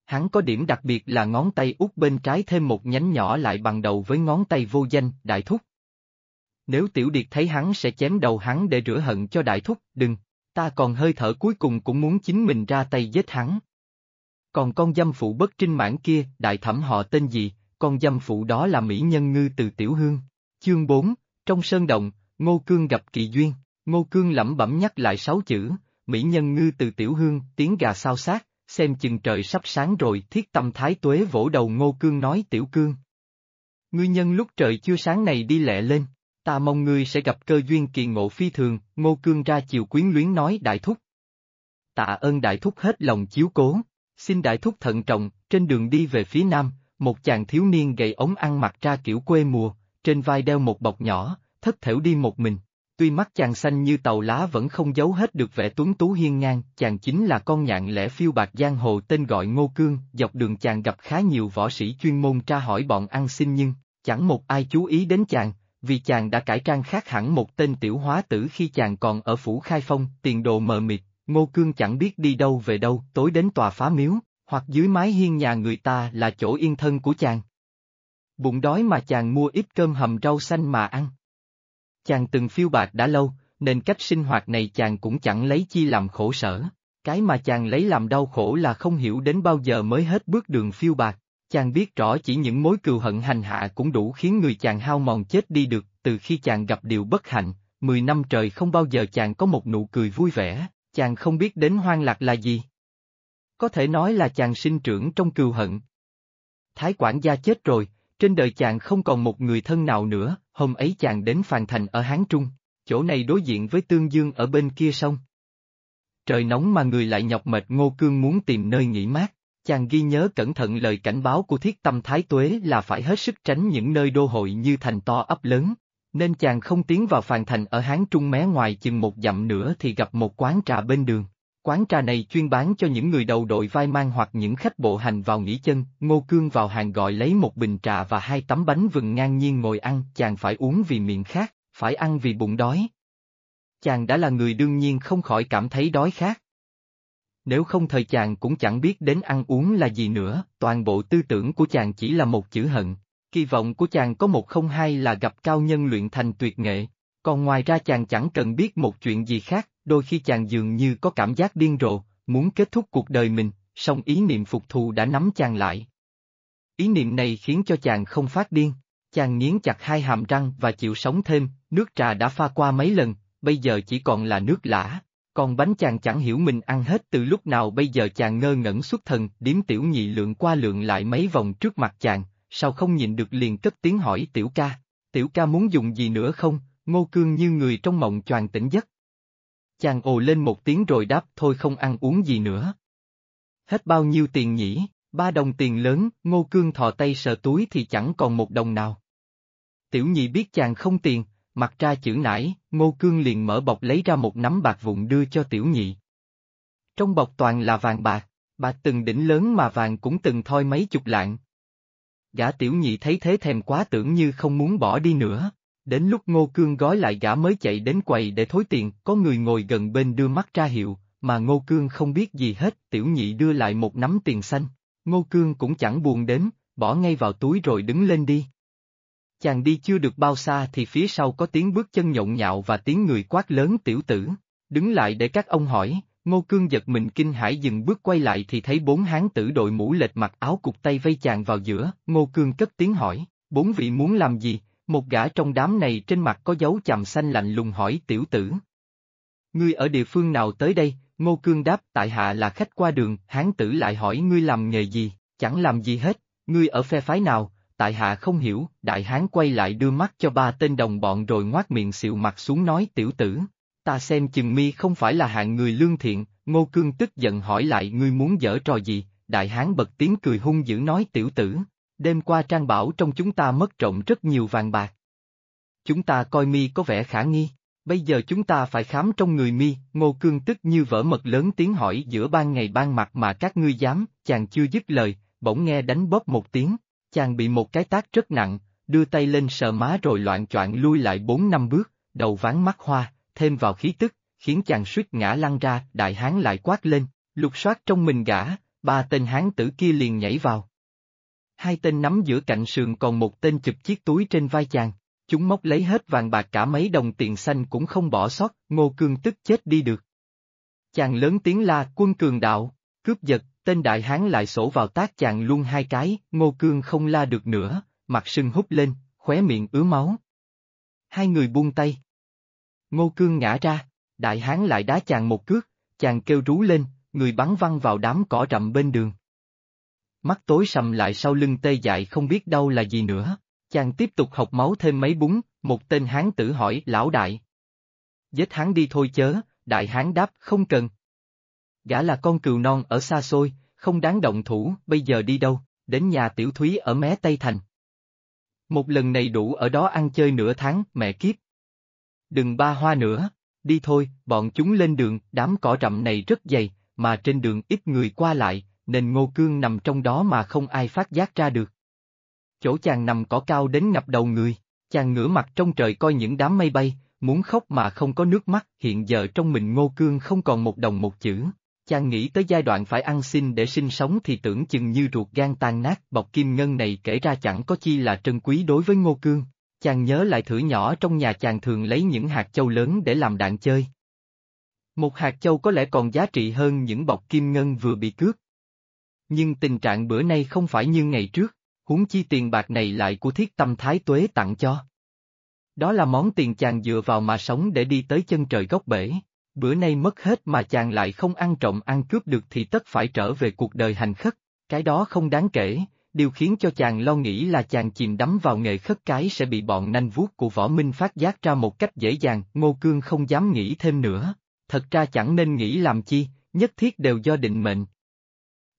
Hắn có điểm đặc biệt là ngón tay út bên trái thêm một nhánh nhỏ lại bằng đầu với ngón tay vô danh, đại thúc. Nếu tiểu điệt thấy hắn sẽ chém đầu hắn để rửa hận cho đại thúc, đừng, ta còn hơi thở cuối cùng cũng muốn chính mình ra tay giết hắn. Còn con dâm phụ bất trinh mãn kia, đại thẩm họ tên gì, con dâm phụ đó là Mỹ Nhân Ngư từ Tiểu Hương. Chương 4, trong sơn động, Ngô Cương gặp kỳ duyên, Ngô Cương lẩm bẩm nhắc lại sáu chữ, Mỹ Nhân Ngư từ Tiểu Hương, tiếng gà sao sát, xem chừng trời sắp sáng rồi thiết tâm thái tuế vỗ đầu Ngô Cương nói Tiểu Cương. Ngươi nhân lúc trời chưa sáng này đi lẹ lên, ta mong ngươi sẽ gặp cơ duyên kỳ ngộ phi thường, Ngô Cương ra chiều quyến luyến nói đại thúc. Tạ ơn đại thúc hết lòng chiếu cố. Xin đại thúc thận trọng, trên đường đi về phía nam, một chàng thiếu niên gầy ống ăn mặc ra kiểu quê mùa, trên vai đeo một bọc nhỏ, thất thểu đi một mình. Tuy mắt chàng xanh như tàu lá vẫn không giấu hết được vẻ tuấn tú hiên ngang, chàng chính là con nhạn lẻ phiêu bạc giang hồ tên gọi Ngô Cương, dọc đường chàng gặp khá nhiều võ sĩ chuyên môn tra hỏi bọn ăn xin nhưng, chẳng một ai chú ý đến chàng, vì chàng đã cải trang khác hẳn một tên tiểu hóa tử khi chàng còn ở phủ khai phong, tiền đồ mờ mịt, Ngô Cương chẳng biết đi đâu về đâu, tối đến tòa phá miếu, hoặc dưới mái hiên nhà người ta là chỗ yên thân của chàng. Bụng đói mà chàng mua ít cơm hầm rau xanh mà ăn. Chàng từng phiêu bạc đã lâu, nên cách sinh hoạt này chàng cũng chẳng lấy chi làm khổ sở. Cái mà chàng lấy làm đau khổ là không hiểu đến bao giờ mới hết bước đường phiêu bạc. Chàng biết rõ chỉ những mối cừu hận hành hạ cũng đủ khiến người chàng hao mòn chết đi được, từ khi chàng gặp điều bất hạnh, mười năm trời không bao giờ chàng có một nụ cười vui vẻ, chàng không biết đến hoang lạc là gì. Có thể nói là chàng sinh trưởng trong cừu hận. Thái quản gia chết rồi, trên đời chàng không còn một người thân nào nữa, hôm ấy chàng đến Phàn Thành ở Hán Trung, chỗ này đối diện với Tương Dương ở bên kia sông. Trời nóng mà người lại nhọc mệt Ngô Cương muốn tìm nơi nghỉ mát, chàng ghi nhớ cẩn thận lời cảnh báo của thiết tâm thái tuế là phải hết sức tránh những nơi đô hội như thành to ấp lớn, nên chàng không tiến vào phàn thành ở Hán Trung mé ngoài chừng một dặm nữa thì gặp một quán trà bên đường. Quán trà này chuyên bán cho những người đầu đội vai mang hoặc những khách bộ hành vào nghỉ chân, Ngô Cương vào hàng gọi lấy một bình trà và hai tấm bánh vừng ngang nhiên ngồi ăn, chàng phải uống vì miệng khát, phải ăn vì bụng đói. Chàng đã là người đương nhiên không khỏi cảm thấy đói khát. Nếu không thời chàng cũng chẳng biết đến ăn uống là gì nữa, toàn bộ tư tưởng của chàng chỉ là một chữ hận, Kỳ vọng của chàng có một không hai là gặp cao nhân luyện thành tuyệt nghệ, còn ngoài ra chàng chẳng cần biết một chuyện gì khác, đôi khi chàng dường như có cảm giác điên rồ, muốn kết thúc cuộc đời mình, song ý niệm phục thù đã nắm chàng lại. Ý niệm này khiến cho chàng không phát điên, chàng nghiến chặt hai hàm răng và chịu sống thêm, nước trà đã pha qua mấy lần, bây giờ chỉ còn là nước lã. Còn bánh chàng chẳng hiểu mình ăn hết từ lúc nào bây giờ chàng ngơ ngẩn xuất thần, điếm tiểu nhị lượng qua lượng lại mấy vòng trước mặt chàng, sao không nhìn được liền cất tiếng hỏi tiểu ca, tiểu ca muốn dùng gì nữa không, ngô cương như người trong mộng choàng tỉnh giấc. Chàng ồ lên một tiếng rồi đáp thôi không ăn uống gì nữa. Hết bao nhiêu tiền nhỉ, ba đồng tiền lớn, ngô cương thò tay sờ túi thì chẳng còn một đồng nào. Tiểu nhị biết chàng không tiền, mặt ra chữ nải, ngô cương liền mở bọc lấy ra một nắm bạc vụn đưa cho tiểu nhị. Trong bọc toàn là vàng bạc, bạc từng đỉnh lớn mà vàng cũng từng thoi mấy chục lạng, Gã tiểu nhị thấy thế thèm quá tưởng như không muốn bỏ đi nữa. Đến lúc Ngô Cương gói lại gã mới chạy đến quầy để thối tiền, có người ngồi gần bên đưa mắt ra hiệu, mà Ngô Cương không biết gì hết, tiểu nhị đưa lại một nắm tiền xanh. Ngô Cương cũng chẳng buồn đến, bỏ ngay vào túi rồi đứng lên đi. Chàng đi chưa được bao xa thì phía sau có tiếng bước chân nhộn nhạo và tiếng người quát lớn tiểu tử. Đứng lại để các ông hỏi, Ngô Cương giật mình kinh hãi dừng bước quay lại thì thấy bốn hán tử đội mũ lệch mặc áo cục tay vây chàng vào giữa, Ngô Cương cất tiếng hỏi, bốn vị muốn làm gì, một gã trong đám này trên mặt có dấu chàm xanh lạnh lùng hỏi tiểu tử. Ngươi ở địa phương nào tới đây, Ngô Cương đáp tại hạ là khách qua đường, hán tử lại hỏi ngươi làm nghề gì, chẳng làm gì hết, ngươi ở phe phái nào, tại hạ không hiểu, đại hán quay lại đưa mắt cho ba tên đồng bọn rồi ngoát miệng xịu mặt xuống nói tiểu tử, ta xem chừng mi không phải là hạng người lương thiện, Ngô Cương tức giận hỏi lại ngươi muốn dở trò gì, đại hán bật tiếng cười hung dữ nói tiểu tử, đêm qua trang bảo trong chúng ta mất trộm rất nhiều vàng bạc. Chúng ta coi mi có vẻ khả nghi, bây giờ chúng ta phải khám trong người mi, Ngô Cương tức như vỡ mật lớn tiếng hỏi giữa ban ngày ban mặt mà các ngươi dám, chàng chưa dứt lời, bỗng nghe đánh bóp một tiếng, chàng bị một cái tác rất nặng, đưa tay lên sờ má rồi loạn choạng lui lại bốn năm bước, đầu ván mắt hoa, thêm vào khí tức, khiến chàng suýt ngã lăn ra, đại hán lại quát lên, lục soát trong mình gã, ba tên hán tử kia liền nhảy vào. Hai tên nắm giữa cạnh sườn còn một tên chụp chiếc túi trên vai chàng, chúng móc lấy hết vàng bạc cả mấy đồng tiền xanh cũng không bỏ sót, ngô cương tức chết đi được. Chàng lớn tiếng la quân cường đạo, cướp giật, tên đại hán lại sổ vào tác chàng luôn hai cái, ngô cương không la được nữa, mặt sưng hút lên, khóe miệng ứa máu. Hai người buông tay. Ngô cương ngã ra, đại hán lại đá chàng một cước, chàng kêu rú lên, người bắn văng vào đám cỏ rậm bên đường. Mắt tối sầm lại sau lưng tê dại không biết đâu là gì nữa, chàng tiếp tục học máu thêm mấy búng, một tên hán tử hỏi lão đại. Giết hắn đi thôi chớ, đại hán đáp không cần. Gã là con cừu non ở xa xôi, không đáng động thủ, bây giờ đi đâu, đến nhà tiểu thúy ở mé Tây Thành. Một lần này đủ ở đó ăn chơi nửa tháng, mẹ kiếp. Đừng ba hoa nữa, đi thôi, bọn chúng lên đường, đám cỏ rậm này rất dày, mà trên đường ít người qua lại, nên Ngô Cương nằm trong đó mà không ai phát giác ra được. Chỗ chàng nằm cỏ cao đến ngập đầu người, chàng ngửa mặt trong trời coi những đám mây bay, muốn khóc mà không có nước mắt, hiện giờ trong mình Ngô Cương không còn một đồng một chữ. Chàng nghĩ tới giai đoạn phải ăn xin để sinh sống thì tưởng chừng như ruột gan tan nát bọc kim ngân này kể ra chẳng có chi là trân quý đối với Ngô Cương. Chàng nhớ lại thử nhỏ trong nhà chàng thường lấy những hạt châu lớn để làm đạn chơi. Một hạt châu có lẽ còn giá trị hơn những bọc kim ngân vừa bị cướp. Nhưng tình trạng bữa nay không phải như ngày trước, huống chi tiền bạc này lại của thiết tâm thái tuế tặng cho. Đó là món tiền chàng dựa vào mà sống để đi tới chân trời góc bể. Bữa nay mất hết mà chàng lại không ăn trộm ăn cướp được thì tất phải trở về cuộc đời hành khất, cái đó không đáng kể, điều khiến cho chàng lo nghĩ là chàng chìm đắm vào nghề khất cái sẽ bị bọn nanh vuốt của võ minh phát giác ra một cách dễ dàng, ngô cương không dám nghĩ thêm nữa, thật ra chẳng nên nghĩ làm chi, nhất thiết đều do định mệnh.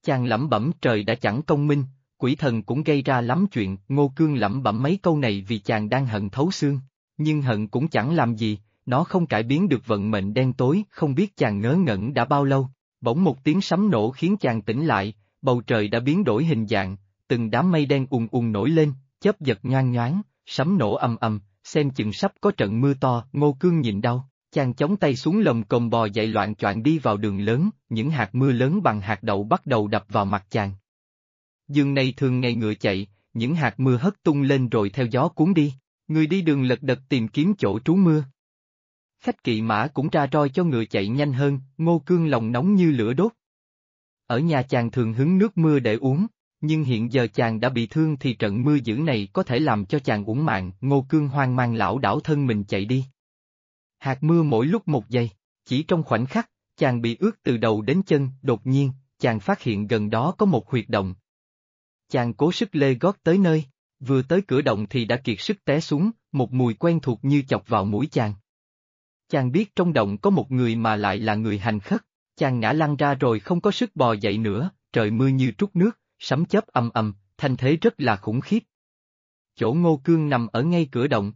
Chàng lẩm bẩm trời đã chẳng công minh, quỷ thần cũng gây ra lắm chuyện, ngô cương lẩm bẩm mấy câu này vì chàng đang hận thấu xương, nhưng hận cũng chẳng làm gì, nó không cải biến được vận mệnh đen tối, không biết chàng ngớ ngẩn đã bao lâu, bỗng một tiếng sấm nổ khiến chàng tỉnh lại, bầu trời đã biến đổi hình dạng, từng đám mây đen ùn ùn nổi lên, chớp giật nhoang nhoáng, sấm nổ ầm ầm, xem chừng sắp có trận mưa to, ngô cương nhìn đau, chàng chống tay xuống lồng cồng bò dậy loạn choạng đi vào đường lớn, những hạt mưa lớn bằng hạt đậu bắt đầu đập vào mặt chàng. Dương này thường ngày ngựa chạy, những hạt mưa hất tung lên rồi theo gió cuốn đi, người đi đường lật đật tìm kiếm chỗ trú mưa. Khách kỵ mã cũng ra roi cho ngựa chạy nhanh hơn, ngô cương lòng nóng như lửa đốt. Ở nhà chàng thường hứng nước mưa để uống, nhưng hiện giờ chàng đã bị thương thì trận mưa dữ này có thể làm cho chàng uổng mạng, ngô cương hoang mang lão đảo thân mình chạy đi. Hạt mưa mỗi lúc một giây, chỉ trong khoảnh khắc, chàng bị ướt từ đầu đến chân, đột nhiên, chàng phát hiện gần đó có một huyệt động. Chàng cố sức lê gót tới nơi, vừa tới cửa động thì đã kiệt sức té xuống, một mùi quen thuộc như chọc vào mũi chàng. Chàng biết trong động có một người mà lại là người hành khất, chàng ngã lăn ra rồi không có sức bò dậy nữa, trời mưa như trút nước, sấm chớp âm âm, thanh thế rất là khủng khiếp. Chỗ ngô cương nằm ở ngay cửa động.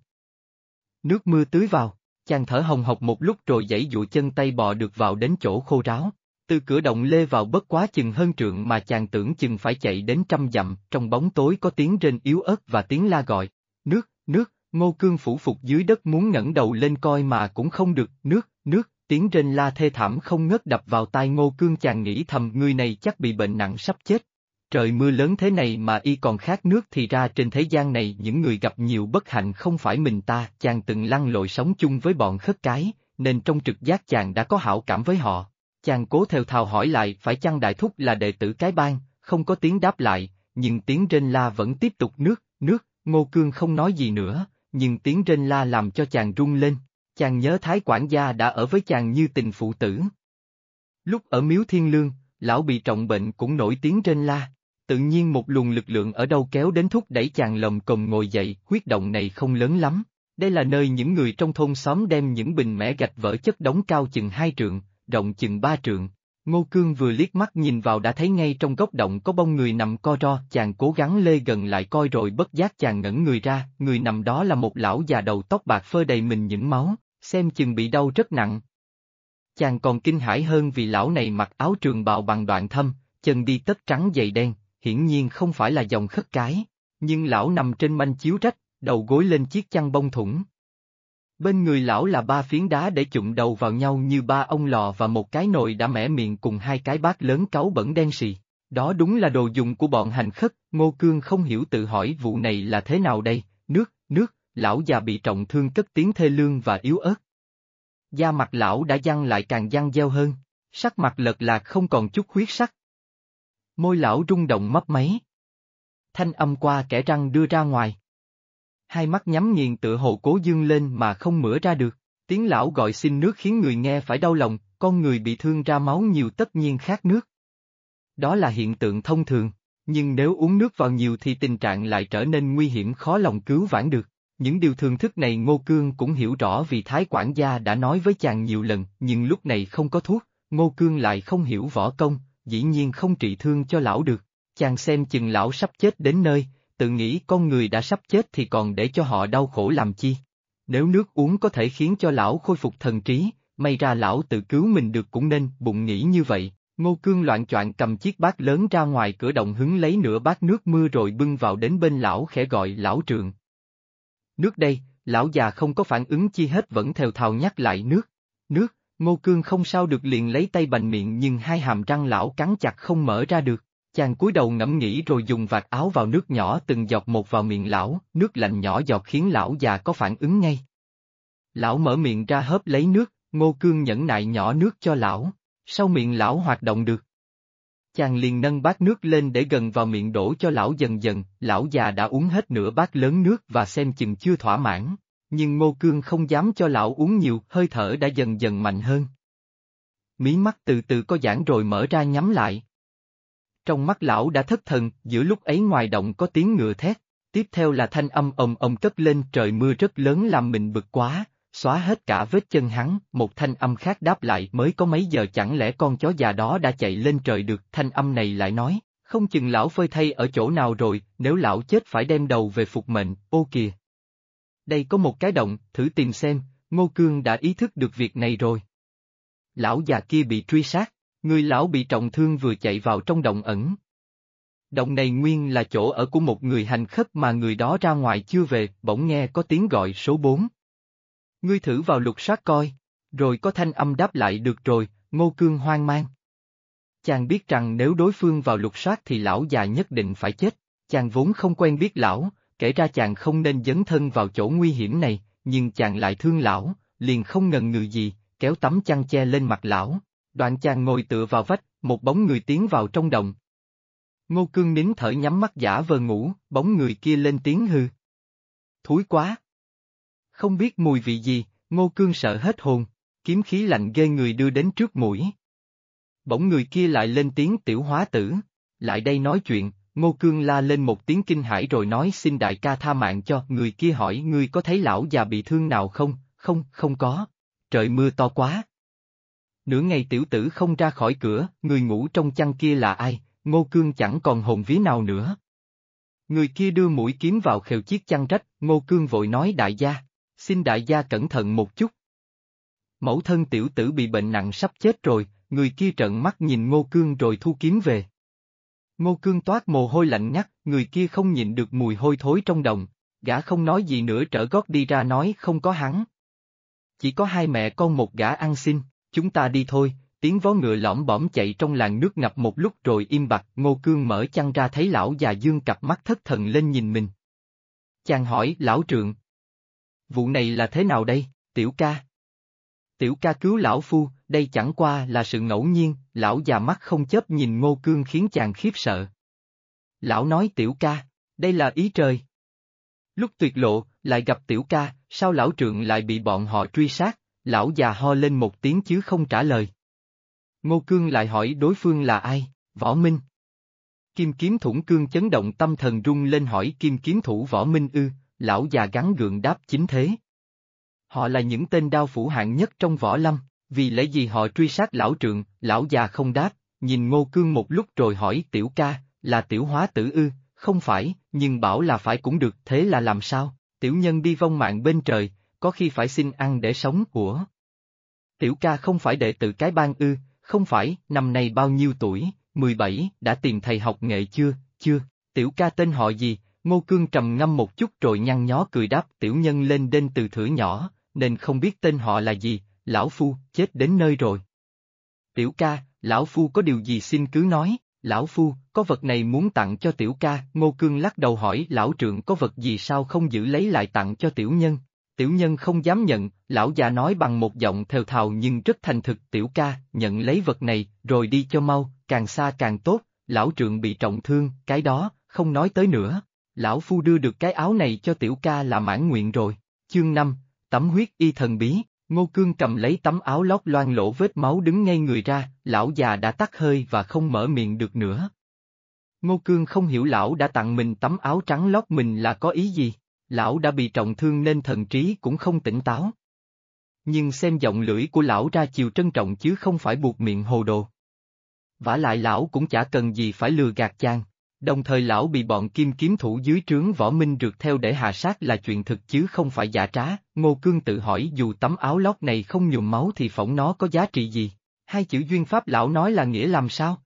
Nước mưa tưới vào, chàng thở hồng hộc một lúc rồi dãy dụ chân tay bò được vào đến chỗ khô ráo. Từ cửa động lê vào bất quá chừng hơn trượng mà chàng tưởng chừng phải chạy đến trăm dặm, trong bóng tối có tiếng rên yếu ớt và tiếng la gọi, nước, nước, ngô cương phủ phục dưới đất muốn ngẩng đầu lên coi mà cũng không được, nước, nước, tiếng rên la thê thảm không ngớt đập vào tai ngô cương chàng nghĩ thầm người này chắc bị bệnh nặng sắp chết, Trời mưa lớn thế này mà y còn khát nước thì ra trên thế gian này những người gặp nhiều bất hạnh không phải mình ta, chàng từng lăn lội sống chung với bọn khất cái, nên trong trực giác chàng đã có hảo cảm với họ. Chàng cố theo thào hỏi lại phải chăng đại thúc là đệ tử cái bang, không có tiếng đáp lại, nhưng tiếng rên la vẫn tiếp tục nước, nước, ngô cương không nói gì nữa, nhưng tiếng rên la làm cho chàng rung lên, chàng nhớ thái quản gia đã ở với chàng như tình phụ tử. Lúc ở miếu thiên lương, lão bị trọng bệnh cũng nổi tiếng trên la, tự nhiên một luồng lực lượng ở đâu kéo đến thúc đẩy chàng lồng cồng ngồi dậy, huyết động này không lớn lắm. Đây là nơi những người trong thôn xóm đem những bình mẻ gạch vỡ chất đóng cao chừng hai trượng, rộng chừng ba trượng. Ngô Cương vừa liếc mắt nhìn vào đã thấy ngay trong góc động có bông người nằm co ro, chàng cố gắng lê gần lại coi rồi bất giác chàng ngẩn người ra, người nằm đó là một lão già đầu tóc bạc phơ đầy mình những máu, xem chừng bị đau rất nặng. Chàng còn kinh hãi hơn vì lão này mặc áo trường bào bằng đoạn thâm, chân đi tất trắng dày đen, hiển nhiên không phải là dòng khất cái, nhưng lão nằm trên manh chiếu rách, đầu gối lên chiếc chăn bông thủng. Bên người lão là ba phiến đá để chụm đầu vào nhau như ba ông lò và một cái nồi đã mẻ miệng cùng hai cái bát lớn cáu bẩn đen xì. Đó đúng là đồ dùng của bọn hành khất, Ngô Cương không hiểu tự hỏi vụ này là thế nào đây, nước, nước, lão già bị trọng thương cất tiếng thê lương và yếu ớt. Da mặt lão đã giăng lại càng giăng gieo hơn, sắc mặt lật lạc không còn chút huyết sắc. Môi lão rung động mấp máy. Thanh âm qua kẻ răng đưa ra ngoài. Hai mắt nhắm nghiền tựa hồ cố dương lên mà không mửa ra được, tiếng lão gọi xin nước khiến người nghe phải đau lòng, con người bị thương ra máu nhiều tất nhiên khát nước. Đó là hiện tượng thông thường, nhưng nếu uống nước vào nhiều thì tình trạng lại trở nên nguy hiểm khó lòng cứu vãn được. Những điều thường thức này Ngô Cương cũng hiểu rõ vì Thái quản gia đã nói với chàng nhiều lần, nhưng lúc này không có thuốc, Ngô Cương lại không hiểu võ công, dĩ nhiên không trị thương cho lão được. Chàng xem chừng lão sắp chết đến nơi, tự nghĩ con người đã sắp chết thì còn để cho họ đau khổ làm chi. Nếu nước uống có thể khiến cho lão khôi phục thần trí, may ra lão tự cứu mình được cũng nên, bụng nghĩ như vậy. Ngô Cương loạn choạng cầm chiếc bát lớn ra ngoài cửa động hứng lấy nửa bát nước mưa rồi bưng vào đến bên lão khẽ gọi lão trường. Nước đây, lão già không có phản ứng chi hết vẫn theo thào nhắc lại nước. Nước, Ngô Cương không sao được liền lấy tay bành miệng nhưng hai hàm răng lão cắn chặt không mở ra được. Chàng cúi đầu ngẫm nghĩ rồi dùng vạt áo vào nước nhỏ từng giọt một vào miệng lão, nước lạnh nhỏ giọt khiến lão già có phản ứng ngay. Lão mở miệng ra hớp lấy nước, Ngô Cương nhẫn nại nhỏ nước cho lão, sau miệng lão hoạt động được. Chàng liền nâng bát nước lên để gần vào miệng đổ cho lão dần dần, lão già đã uống hết nửa bát lớn nước và xem chừng chưa thỏa mãn, nhưng Ngô Cương không dám cho lão uống nhiều, hơi thở đã dần dần mạnh hơn. Mí mắt từ từ có giãn rồi mở ra nhắm lại. Trong mắt lão đã thất thần, giữa lúc ấy ngoài động có tiếng ngựa thét, tiếp theo là thanh âm ầm ầm cất lên trời mưa rất lớn làm mình bực quá, xóa hết cả vết chân hắn, một thanh âm khác đáp lại mới có mấy giờ chẳng lẽ con chó già đó đã chạy lên trời được, thanh âm này lại nói, không chừng lão phơi thay ở chỗ nào rồi, nếu lão chết phải đem đầu về phục mệnh, ô kìa. Đây có một cái động, thử tìm xem, Ngô Cương đã ý thức được việc này rồi. Lão già kia bị truy sát, người lão bị trọng thương vừa chạy vào trong động ẩn. Động này nguyên là chỗ ở của một người hành khất mà người đó ra ngoài chưa về, bỗng nghe có tiếng gọi số 4. Ngươi thử vào lục soát coi, rồi có thanh âm đáp lại được rồi, Ngô Cương hoang mang. Chàng biết rằng nếu đối phương vào lục soát thì lão già nhất định phải chết, chàng vốn không quen biết lão, kể ra chàng không nên dấn thân vào chỗ nguy hiểm này, nhưng chàng lại thương lão, liền không ngần ngừ gì, kéo tấm chăn che lên mặt lão. Đoạn chàng ngồi tựa vào vách, một bóng người tiến vào trong đồng. Ngô Cương nín thở nhắm mắt giả vờ ngủ, bóng người kia lên tiếng hư. Thúi quá! Không biết mùi vị gì, Ngô Cương sợ hết hồn, kiếm khí lạnh ghê người đưa đến trước mũi. Bỗng người kia lại lên tiếng tiểu hóa tử, lại đây nói chuyện, Ngô Cương la lên một tiếng kinh hãi rồi nói xin đại ca tha mạng cho, người kia hỏi ngươi có thấy lão già bị thương nào không, không, không có, trời mưa to quá. Nửa ngày tiểu tử không ra khỏi cửa, người ngủ trong chăn kia là ai, Ngô Cương chẳng còn hồn vía nào nữa. Người kia đưa mũi kiếm vào khều chiếc chăn rách, Ngô Cương vội nói đại gia, xin đại gia cẩn thận một chút. Mẫu thân tiểu tử bị bệnh nặng sắp chết rồi, người kia trợn mắt nhìn Ngô Cương rồi thu kiếm về. Ngô Cương toát mồ hôi lạnh ngắt, người kia không nhịn được mùi hôi thối trong đồng, gã không nói gì nữa trở gót đi ra nói không có hắn. Chỉ có hai mẹ con một gã ăn xin, chúng ta đi thôi, tiếng vó ngựa lõm bõm chạy trong làng nước ngập một lúc rồi im bặt, Ngô Cương mở chăn ra thấy lão già dương cặp mắt thất thần lên nhìn mình. Chàng hỏi lão trượng. Vụ này là thế nào đây, tiểu ca? Tiểu ca cứu lão phu, đây chẳng qua là sự ngẫu nhiên, lão già mắt không chớp nhìn ngô cương khiến chàng khiếp sợ. Lão nói tiểu ca, đây là ý trời. Lúc tuyệt lộ, lại gặp tiểu ca, sao lão trượng lại bị bọn họ truy sát, lão già ho lên một tiếng chứ không trả lời. Ngô Cương lại hỏi đối phương là ai, Võ Minh. Kim kiếm thủng cương chấn động tâm thần rung lên hỏi kim kiếm thủ Võ Minh ư, lão già gắn gượng đáp chính thế. Họ là những tên đao phủ hạng nhất trong võ lâm, vì lẽ gì họ truy sát lão trượng, lão già không đáp, nhìn Ngô Cương một lúc rồi hỏi tiểu ca, là tiểu hóa tử ư, không phải, nhưng bảo là phải cũng được, thế là làm sao? Tiểu nhân đi vong mạng bên trời, có khi phải xin ăn để sống của. Tiểu ca không phải đệ tử cái bang ư, không phải, năm nay bao nhiêu tuổi, 17, đã tìm thầy học nghệ chưa, chưa, tiểu ca tên họ gì, Ngô Cương trầm ngâm một chút rồi nhăn nhó cười đáp tiểu nhân lên đên từ thửa nhỏ, nên không biết tên họ là gì, lão phu, chết đến nơi rồi. Tiểu ca, lão phu có điều gì xin cứ nói, lão phu, có vật này muốn tặng cho tiểu ca, Ngô Cương lắc đầu hỏi lão trượng có vật gì sao không giữ lấy lại tặng cho tiểu nhân. Tiểu nhân không dám nhận, lão già nói bằng một giọng thều thào nhưng rất thành thực tiểu ca, nhận lấy vật này, rồi đi cho mau, càng xa càng tốt, lão trượng bị trọng thương, cái đó, không nói tới nữa. Lão phu đưa được cái áo này cho tiểu ca là mãn nguyện rồi. Chương 5, tấm huyết y thần bí, Ngô Cương cầm lấy tấm áo lót loang lỗ vết máu đứng ngay người ra, lão già đã tắt hơi và không mở miệng được nữa. Ngô Cương không hiểu lão đã tặng mình tấm áo trắng lót mình là có ý gì, lão đã bị trọng thương nên thần trí cũng không tỉnh táo. Nhưng xem giọng lưỡi của lão ra chiều trân trọng chứ không phải buộc miệng hồ đồ. vả lại lão cũng chả cần gì phải lừa gạt chàng. Đồng thời lão bị bọn kim kiếm thủ dưới trướng võ minh rượt theo để hạ sát là chuyện thực chứ không phải giả trá, Ngô Cương tự hỏi dù tấm áo lót này không nhuộm máu thì phỏng nó có giá trị gì, hai chữ duyên pháp lão nói là nghĩa làm sao?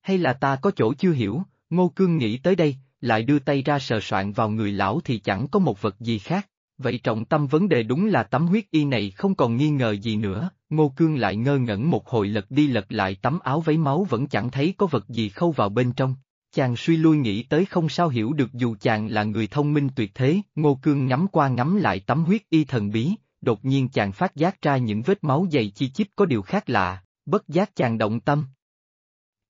Hay là ta có chỗ chưa hiểu, Ngô Cương nghĩ tới đây, lại đưa tay ra sờ soạn vào người lão thì chẳng có một vật gì khác, vậy trọng tâm vấn đề đúng là tấm huyết y này không còn nghi ngờ gì nữa, Ngô Cương lại ngơ ngẩn một hồi lật đi lật lại tấm áo váy máu vẫn chẳng thấy có vật gì khâu vào bên trong, Chàng suy lui nghĩ tới không sao hiểu được dù chàng là người thông minh tuyệt thế, Ngô Cương ngắm qua ngắm lại tấm huyết y thần bí, đột nhiên chàng phát giác ra những vết máu dày chi chít có điều khác lạ, bất giác chàng động tâm.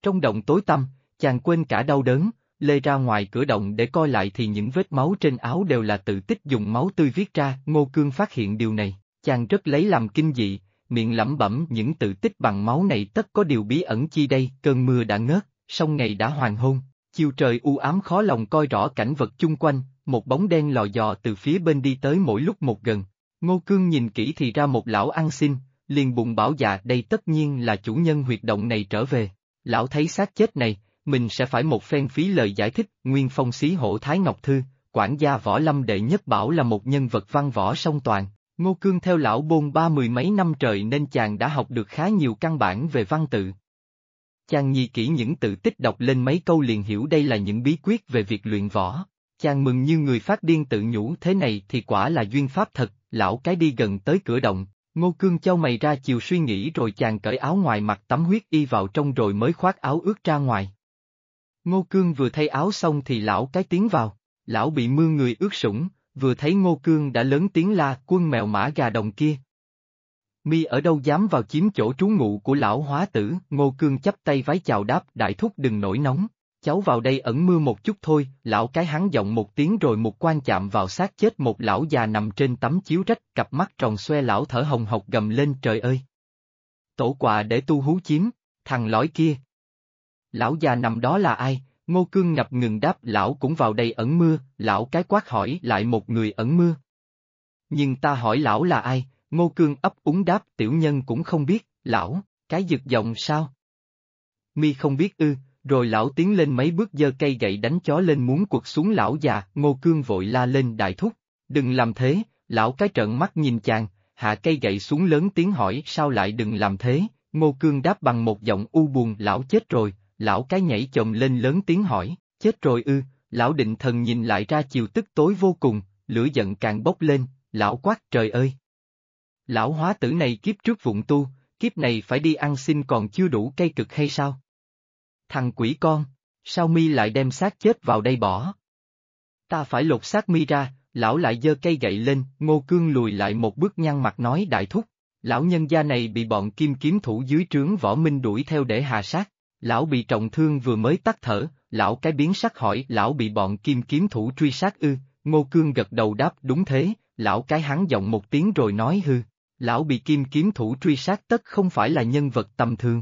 Trong động tối tâm, chàng quên cả đau đớn, lê ra ngoài cửa động để coi lại thì những vết máu trên áo đều là tự tích dùng máu tươi viết ra, Ngô Cương phát hiện điều này, chàng rất lấy làm kinh dị, miệng lẩm bẩm những tự tích bằng máu này tất có điều bí ẩn chi đây, cơn mưa đã ngớt, sông ngày đã hoàng hôn, Chiều trời u ám khó lòng coi rõ cảnh vật chung quanh, một bóng đen lò dò từ phía bên đi tới mỗi lúc một gần. Ngô Cương nhìn kỹ thì ra một lão ăn xin, liền bụng bảo dạ đây tất nhiên là chủ nhân huyệt động này trở về. Lão thấy xác chết này, mình sẽ phải một phen phí lời giải thích, nguyên phong xí hổ Thái Ngọc Thư, quản gia võ lâm đệ nhất bảo là một nhân vật văn võ song toàn. Ngô Cương theo lão bôn ba mười mấy năm trời nên chàng đã học được khá nhiều căn bản về văn tự, Chàng nhi kỹ những tự tích đọc lên mấy câu liền hiểu đây là những bí quyết về việc luyện võ. Chàng mừng như người phát điên tự nhủ thế này thì quả là duyên pháp thật, lão cái đi gần tới cửa động, ngô cương châu mày ra chiều suy nghĩ rồi chàng cởi áo ngoài mặc tắm huyết y vào trong rồi mới khoác áo ướt ra ngoài. Ngô cương vừa thay áo xong thì lão cái tiến vào, lão bị mưa người ướt sũng, vừa thấy ngô cương đã lớn tiếng la quân mèo mã gà đồng kia, mi ở đâu dám vào chiếm chỗ trú ngụ của lão hóa tử, ngô cương chấp tay vái chào đáp đại thúc đừng nổi nóng, cháu vào đây ẩn mưa một chút thôi, lão cái hắn giọng một tiếng rồi một quan chạm vào xác chết một lão già nằm trên tấm chiếu rách, cặp mắt tròn xoe lão thở hồng hộc gầm lên trời ơi. Tổ quà để tu hú chiếm, thằng lõi kia. Lão già nằm đó là ai? Ngô Cương ngập ngừng đáp lão cũng vào đây ẩn mưa, lão cái quát hỏi lại một người ẩn mưa. Nhưng ta hỏi lão là ai, Ngô Cương ấp úng đáp tiểu nhân cũng không biết, lão, cái giật giọng sao? Mi không biết ư, rồi lão tiến lên mấy bước giơ cây gậy đánh chó lên muốn quật xuống lão già, Ngô Cương vội la lên đại thúc, đừng làm thế, lão cái trợn mắt nhìn chàng, hạ cây gậy xuống lớn tiếng hỏi sao lại đừng làm thế, Ngô Cương đáp bằng một giọng u buồn lão chết rồi, lão cái nhảy chồng lên lớn tiếng hỏi, chết rồi ư, lão định thần nhìn lại ra chiều tức tối vô cùng, lửa giận càng bốc lên, lão quát trời ơi, Lão hóa tử này kiếp trước vụng tu, kiếp này phải đi ăn xin còn chưa đủ cây cực hay sao? Thằng quỷ con, sao mi lại đem xác chết vào đây bỏ? Ta phải lột xác mi ra, lão lại giơ cây gậy lên, ngô cương lùi lại một bước nhăn mặt nói đại thúc, Lão nhân gia này bị bọn kim kiếm thủ dưới trướng võ minh đuổi theo để hạ sát. Lão bị trọng thương vừa mới tắt thở, lão cái biến sắc hỏi lão bị bọn kim kiếm thủ truy sát ư, ngô cương gật đầu đáp đúng thế, lão cái hắn giọng một tiếng rồi nói hư, lão bị kim kiếm thủ truy sát tất không phải là nhân vật tầm thường.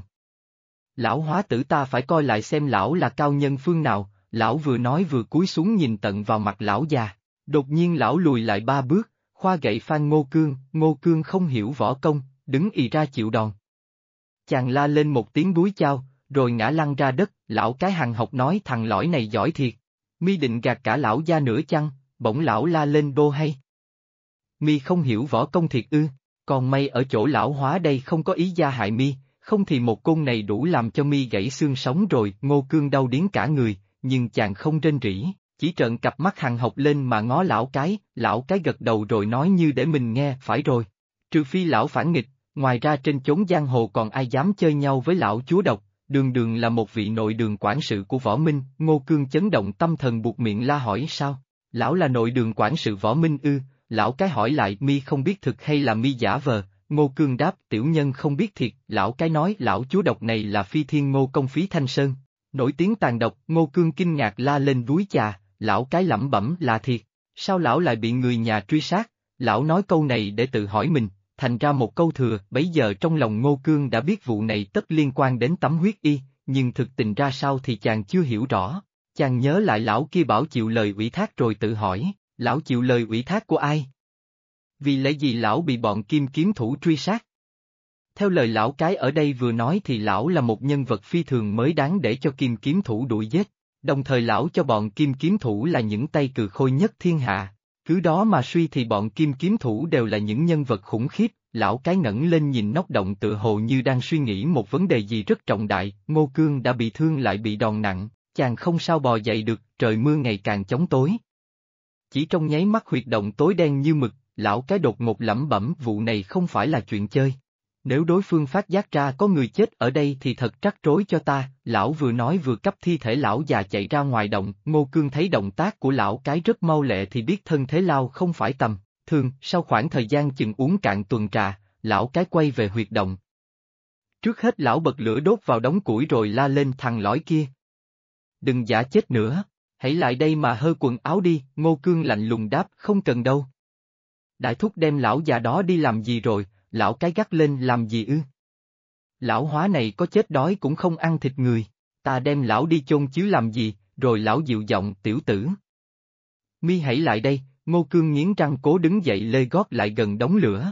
Lão hóa tử ta phải coi lại xem lão là cao nhân phương nào, lão vừa nói vừa cúi xuống nhìn tận vào mặt lão già, đột nhiên lão lùi lại ba bước, khoa gậy phan ngô cương, ngô cương không hiểu võ công, đứng ì ra chịu đòn. Chàng la lên một tiếng búi chao, rồi ngã lăn ra đất, lão cái hàng học nói thằng lõi này giỏi thiệt. Mi định gạt cả lão gia nữa chăng, bỗng lão la lên đô hay. Mi không hiểu võ công thiệt ư, còn may ở chỗ lão hóa đây không có ý gia hại Mi, không thì một côn này đủ làm cho Mi gãy xương sống rồi, ngô cương đau điếng cả người, nhưng chàng không rên rỉ, chỉ trợn cặp mắt hàng học lên mà ngó lão cái, lão cái gật đầu rồi nói như để mình nghe, phải rồi. Trừ phi lão phản nghịch, ngoài ra trên chốn giang hồ còn ai dám chơi nhau với lão chúa độc, đường đường là một vị nội đường quản sự của võ minh, ngô cương chấn động tâm thần buộc miệng la hỏi sao? Lão là nội đường quản sự võ minh ư, lão cái hỏi lại mi không biết thực hay là mi giả vờ, ngô cương đáp tiểu nhân không biết thiệt, lão cái nói lão chúa độc này là phi thiên ngô công phí thanh sơn. Nổi tiếng tàn độc, ngô cương kinh ngạc la lên đuối chà. lão cái lẩm bẩm là thiệt, sao lão lại bị người nhà truy sát, lão nói câu này để tự hỏi mình, thành ra một câu thừa, bấy giờ trong lòng Ngô Cương đã biết vụ này tất liên quan đến tấm huyết y, nhưng thực tình ra sao thì chàng chưa hiểu rõ. Chàng nhớ lại lão kia bảo chịu lời ủy thác rồi tự hỏi, lão chịu lời ủy thác của ai? Vì lẽ gì lão bị bọn kim kiếm thủ truy sát? Theo lời lão cái ở đây vừa nói thì lão là một nhân vật phi thường mới đáng để cho kim kiếm thủ đuổi giết, đồng thời lão cho bọn kim kiếm thủ là những tay cừ khôi nhất thiên hạ, cứ đó mà suy thì bọn kim kiếm thủ đều là những nhân vật khủng khiếp, lão cái ngẩng lên nhìn nóc động tự hồ như đang suy nghĩ một vấn đề gì rất trọng đại, Ngô Cương đã bị thương lại bị đòn nặng, chàng không sao bò dậy được, trời mưa ngày càng chóng tối. Chỉ trong nháy mắt huyệt động tối đen như mực, lão cái đột ngột lẩm bẩm vụ này không phải là chuyện chơi. Nếu đối phương phát giác ra có người chết ở đây thì thật trắc rối cho ta, lão vừa nói vừa cấp thi thể lão già chạy ra ngoài động, ngô cương thấy động tác của lão cái rất mau lẹ thì biết thân thế lao không phải tầm, thường, sau khoảng thời gian chừng uống cạn tuần trà, lão cái quay về huyệt động. Trước hết lão bật lửa đốt vào đống củi rồi la lên thằng lõi kia. Đừng giả chết nữa, hãy lại đây mà hơ quần áo đi, ngô cương lạnh lùng đáp không cần đâu. Đại thúc đem lão già đó đi làm gì rồi, lão cái gắt lên làm gì ư? Lão hóa này có chết đói cũng không ăn thịt người, ta đem lão đi chôn chứ làm gì, rồi lão dịu giọng tiểu tử. Mi hãy lại đây, Ngô Cương nghiến răng cố đứng dậy lê gót lại gần đống lửa.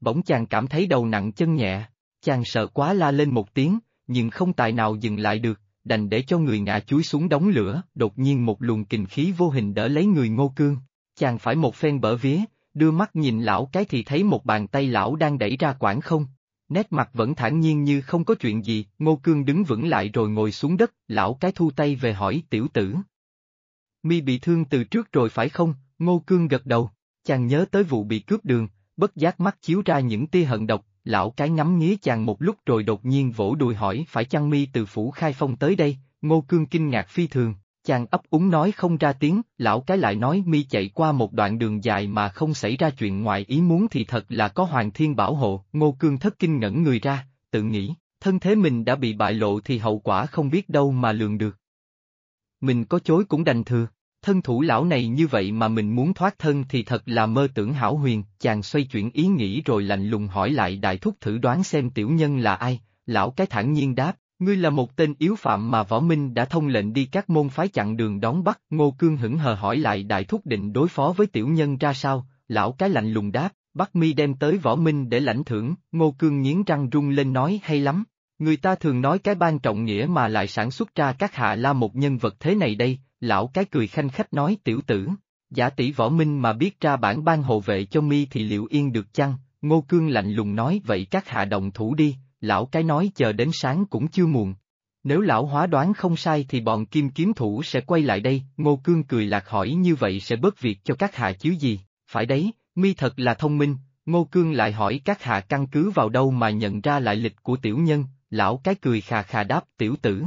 Bỗng chàng cảm thấy đầu nặng chân nhẹ, chàng sợ quá la lên một tiếng, nhưng không tài nào dừng lại được, đành để cho người ngã chuối xuống đống lửa, đột nhiên một luồng kình khí vô hình đỡ lấy người Ngô Cương. Chàng phải một phen bở vía, đưa mắt nhìn lão cái thì thấy một bàn tay lão đang đẩy ra quảng không. Nét mặt vẫn thản nhiên như không có chuyện gì, Ngô Cương đứng vững lại rồi ngồi xuống đất, lão cái thu tay về hỏi tiểu tử. Mi bị thương từ trước rồi phải không, Ngô Cương gật đầu, chàng nhớ tới vụ bị cướp đường, bất giác mắt chiếu ra những tia hận độc, lão cái ngắm nghía chàng một lúc rồi đột nhiên vỗ đùi hỏi phải chăng mi từ phủ khai phong tới đây, Ngô Cương kinh ngạc phi thường, chàng ấp úng nói không ra tiếng, lão cái lại nói mi chạy qua một đoạn đường dài mà không xảy ra chuyện ngoài ý muốn thì thật là có hoàng thiên bảo hộ, Ngô Cương thất kinh ngẩn người ra, tự nghĩ, thân thế mình đã bị bại lộ thì hậu quả không biết đâu mà lường được. Mình có chối cũng đành thừa. Thân thủ lão này như vậy mà mình muốn thoát thân thì thật là mơ tưởng hảo huyền, chàng xoay chuyển ý nghĩ rồi lạnh lùng hỏi lại đại thúc thử đoán xem tiểu nhân là ai, lão cái thản nhiên đáp, ngươi là một tên yếu phạm mà võ minh đã thông lệnh đi các môn phái chặn đường đón bắt, ngô cương hững hờ hỏi lại đại thúc định đối phó với tiểu nhân ra sao, lão cái lạnh lùng đáp, bắt mi đem tới võ minh để lãnh thưởng, ngô cương nghiến răng rung lên nói hay lắm. Người ta thường nói cái ban trọng nghĩa mà lại sản xuất ra các hạ la một nhân vật thế này đây, Lão cái cười khanh khách nói tiểu tử, giả tỷ võ minh mà biết ra bản ban hộ vệ cho mi thì liệu yên được chăng, ngô cương lạnh lùng nói vậy các hạ đồng thủ đi, lão cái nói chờ đến sáng cũng chưa muộn. Nếu lão hóa đoán không sai thì bọn kim kiếm thủ sẽ quay lại đây, ngô cương cười lạc hỏi như vậy sẽ bớt việc cho các hạ chứ gì, phải đấy, mi thật là thông minh, ngô cương lại hỏi các hạ căn cứ vào đâu mà nhận ra lại lịch của tiểu nhân, lão cái cười khà khà đáp tiểu tử,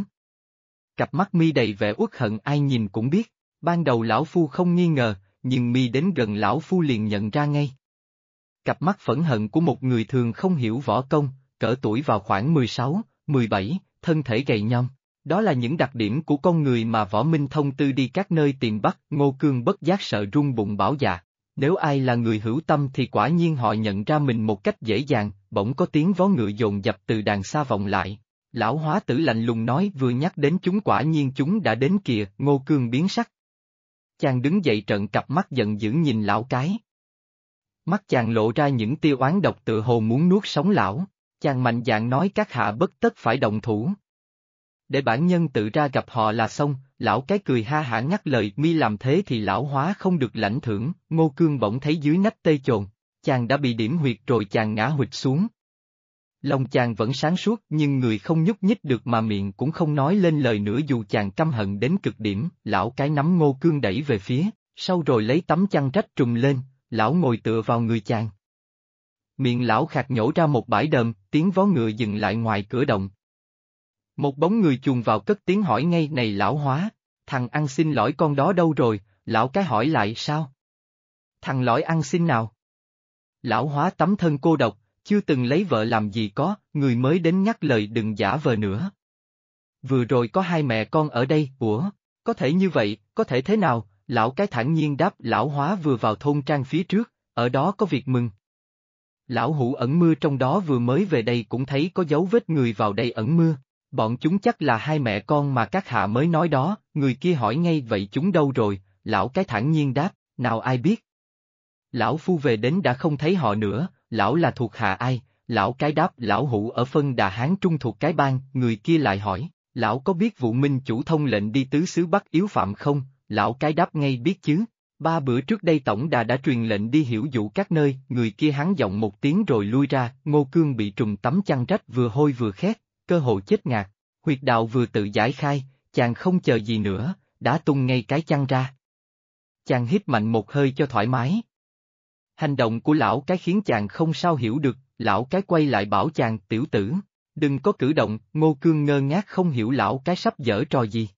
Cặp mắt mi đầy vẻ uất hận ai nhìn cũng biết, ban đầu lão phu không nghi ngờ, nhưng mi đến gần lão phu liền nhận ra ngay. cặp mắt phẫn hận của một người thường không hiểu võ công, cỡ tuổi vào khoảng 16, 17, thân thể gầy nhom. Đó là những đặc điểm của con người mà võ minh thông tư đi các nơi tìm bắt, ngô cương bất giác sợ rung bụng bảo dạ. Nếu ai là người hữu tâm thì quả nhiên họ nhận ra mình một cách dễ dàng, bỗng có tiếng vó ngựa dồn dập từ đàn xa vọng lại. Lão hóa tử lạnh lùng nói vừa nhắc đến chúng quả nhiên chúng đã đến kìa, ngô cương biến sắc. Chàng đứng dậy trận cặp mắt giận dữ nhìn lão cái. Mắt chàng lộ ra những tiêu oán độc tự hồ muốn nuốt sống lão, chàng mạnh dạn nói các hạ bất tất phải động thủ. Để bản nhân tự ra gặp họ là xong, lão cái cười ha hả ngắt lời mi làm thế thì lão hóa không được lãnh thưởng, ngô cương bỗng thấy dưới nách tê chồn, chàng đã bị điểm huyệt rồi chàng ngã hụt xuống. Lòng chàng vẫn sáng suốt nhưng người không nhúc nhích được mà miệng cũng không nói lên lời nữa dù chàng căm hận đến cực điểm, lão cái nắm ngô cương đẩy về phía, sau rồi lấy tấm chăn trách trùm lên, lão ngồi tựa vào người chàng. Miệng lão khạc nhổ ra một bãi đờm, tiếng vó ngựa dừng lại ngoài cửa động. Một bóng người chuồn vào cất tiếng hỏi ngay này lão hóa, thằng ăn xin lỗi con đó đâu rồi, lão cái hỏi lại sao? Thằng lõi ăn xin nào? Lão hóa tấm thân cô độc, chưa từng lấy vợ làm gì có, người mới đến nhắc lời đừng giả vờ nữa. Vừa rồi có hai mẹ con ở đây, ủa, có thể như vậy, có thể thế nào, lão cái thản nhiên đáp lão hóa vừa vào thôn trang phía trước, ở đó có việc mừng. Lão hủ ẩn mưa trong đó vừa mới về đây cũng thấy có dấu vết người vào đây ẩn mưa, bọn chúng chắc là hai mẹ con mà các hạ mới nói đó, người kia hỏi ngay vậy chúng đâu rồi, lão cái thản nhiên đáp, nào ai biết. Lão phu về đến đã không thấy họ nữa, lão là thuộc hạ ai, lão cái đáp lão hủ ở phân đà hán trung thuộc cái bang, người kia lại hỏi, lão có biết vụ minh chủ thông lệnh đi tứ xứ Bắc yếu phạm không, lão cái đáp ngay biết chứ. Ba bữa trước đây tổng đà đã truyền lệnh đi hiểu dụ các nơi, người kia hắn giọng một tiếng rồi lui ra, ngô cương bị trùng tấm chăn rách vừa hôi vừa khét, cơ hội chết ngạt, huyệt đạo vừa tự giải khai, chàng không chờ gì nữa, đã tung ngay cái chăn ra. Chàng hít mạnh một hơi cho thoải mái. Hành động của lão cái khiến chàng không sao hiểu được, lão cái quay lại bảo chàng tiểu tử, đừng có cử động, ngô cương ngơ ngác không hiểu lão cái sắp dở trò gì.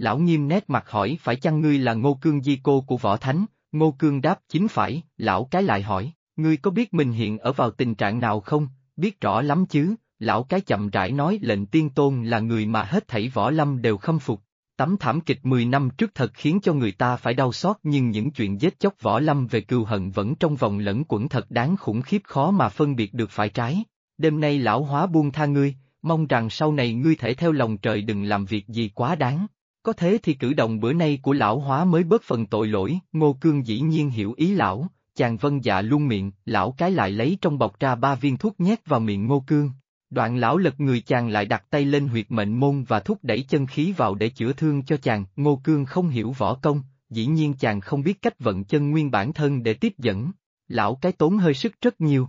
Lão nghiêm nét mặt hỏi phải chăng ngươi là ngô cương di cô của võ thánh, ngô cương đáp chính phải, lão cái lại hỏi, ngươi có biết mình hiện ở vào tình trạng nào không, biết rõ lắm chứ, lão cái chậm rãi nói lệnh tiên tôn là người mà hết thảy võ lâm đều khâm phục. Tấm thảm kịch 10 năm trước thật khiến cho người ta phải đau xót nhưng những chuyện giết chóc võ lâm về cừu hận vẫn trong vòng lẫn quẩn thật đáng khủng khiếp khó mà phân biệt được phải trái. Đêm nay lão hóa buông tha ngươi, mong rằng sau này ngươi thể theo lòng trời đừng làm việc gì quá đáng. Có thế thì cử động bữa nay của lão hóa mới bớt phần tội lỗi, ngô cương dĩ nhiên hiểu ý lão, chàng vân dạ luôn miệng, lão cái lại lấy trong bọc ra ba viên thuốc nhét vào miệng ngô cương, Đoạn lão lật người chàng lại đặt tay lên huyệt mệnh môn và thúc đẩy chân khí vào để chữa thương cho chàng, Ngô Cương không hiểu võ công, dĩ nhiên chàng không biết cách vận chân nguyên bản thân để tiếp dẫn, lão cái tốn hơi sức rất nhiều.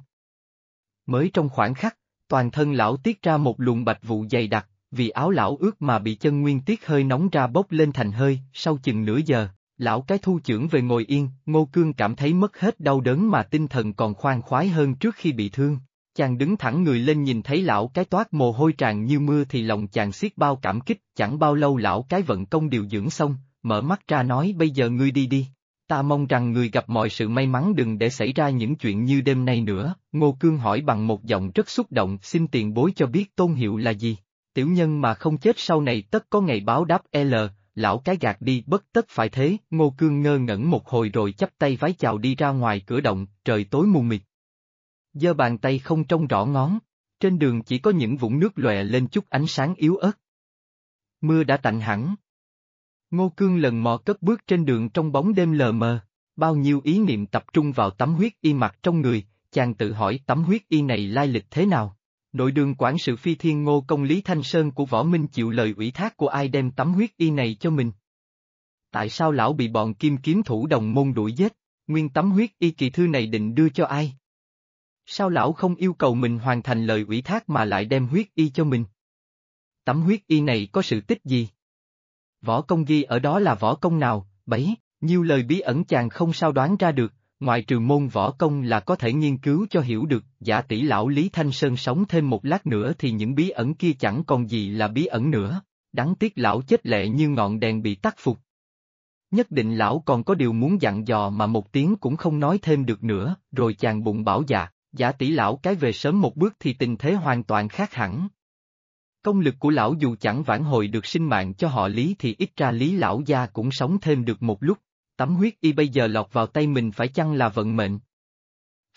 Mới trong khoảng khắc, toàn thân lão tiết ra một luồng bạch vụ dày đặc, vì áo lão ướt mà bị chân nguyên tiết hơi nóng ra bốc lên thành hơi, sau chừng nửa giờ, lão cái thu trưởng về ngồi yên, Ngô Cương cảm thấy mất hết đau đớn mà tinh thần còn khoan khoái hơn trước khi bị thương. Chàng đứng thẳng người lên nhìn thấy lão cái toát mồ hôi tràn như mưa thì lòng chàng xiết bao cảm kích, chẳng bao lâu lão cái vận công điều dưỡng xong, mở mắt ra nói bây giờ ngươi đi đi. Ta mong rằng người gặp mọi sự may mắn đừng để xảy ra những chuyện như đêm nay nữa, Ngô Cương hỏi bằng một giọng rất xúc động xin tiền bối cho biết tôn hiệu là gì. Tiểu nhân mà không chết sau này tất có ngày báo đáp L, lão cái gạt đi bất tất phải thế, Ngô Cương ngơ ngẩn một hồi rồi chắp tay vái chào đi ra ngoài cửa động, trời tối mù mịt giơ bàn tay không trông rõ ngón, trên đường chỉ có những vũng nước lòe lên chút ánh sáng yếu ớt. Mưa đã tạnh hẳn. Ngô Cương lần mò cất bước trên đường trong bóng đêm lờ mờ, bao nhiêu ý niệm tập trung vào tấm huyết y mặc trong người, chàng tự hỏi tấm huyết y này lai lịch thế nào. Nội đường quản sự phi thiên ngô công Lý Thanh Sơn của Võ Minh chịu lời ủy thác của ai đem tấm huyết y này cho mình? Tại sao lão bị bọn kim kiếm thủ đồng môn đuổi giết? Nguyên tấm huyết y kỳ thư này định đưa cho ai? Sao lão không yêu cầu mình hoàn thành lời ủy thác mà lại đem huyết y cho mình? Tấm huyết y này có sự tích gì? Võ công ghi ở đó là võ công nào, bấy, nhiều lời bí ẩn chàng không sao đoán ra được, ngoài trừ môn võ công là có thể nghiên cứu cho hiểu được, giả tỷ lão Lý Thanh Sơn sống thêm một lát nữa thì những bí ẩn kia chẳng còn gì là bí ẩn nữa, đáng tiếc lão chết lệ như ngọn đèn bị tắt phục. Nhất định lão còn có điều muốn dặn dò mà một tiếng cũng không nói thêm được nữa, rồi chàng bụng bảo dạ, giả tỷ lão cái về sớm một bước thì tình thế hoàn toàn khác hẳn. Công lực của lão dù chẳng vãn hồi được sinh mạng cho họ Lý thì ít ra Lý lão gia cũng sống thêm được một lúc, tấm huyết y bây giờ lọt vào tay mình phải chăng là vận mệnh.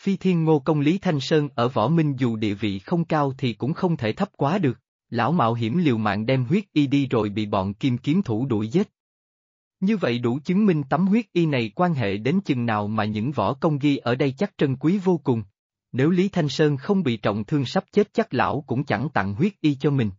Phi thiên ngô công Lý Thanh Sơn ở võ minh dù địa vị không cao thì cũng không thể thấp quá được, lão mạo hiểm liều mạng đem huyết y đi rồi bị bọn kim kiếm thủ đuổi giết. Như vậy đủ chứng minh tấm huyết y này quan hệ đến chừng nào mà những võ công ghi ở đây chắc trân quý vô cùng. Nếu Lý Thanh Sơn không bị trọng thương sắp chết chắc lão cũng chẳng tặng huyết y cho mình.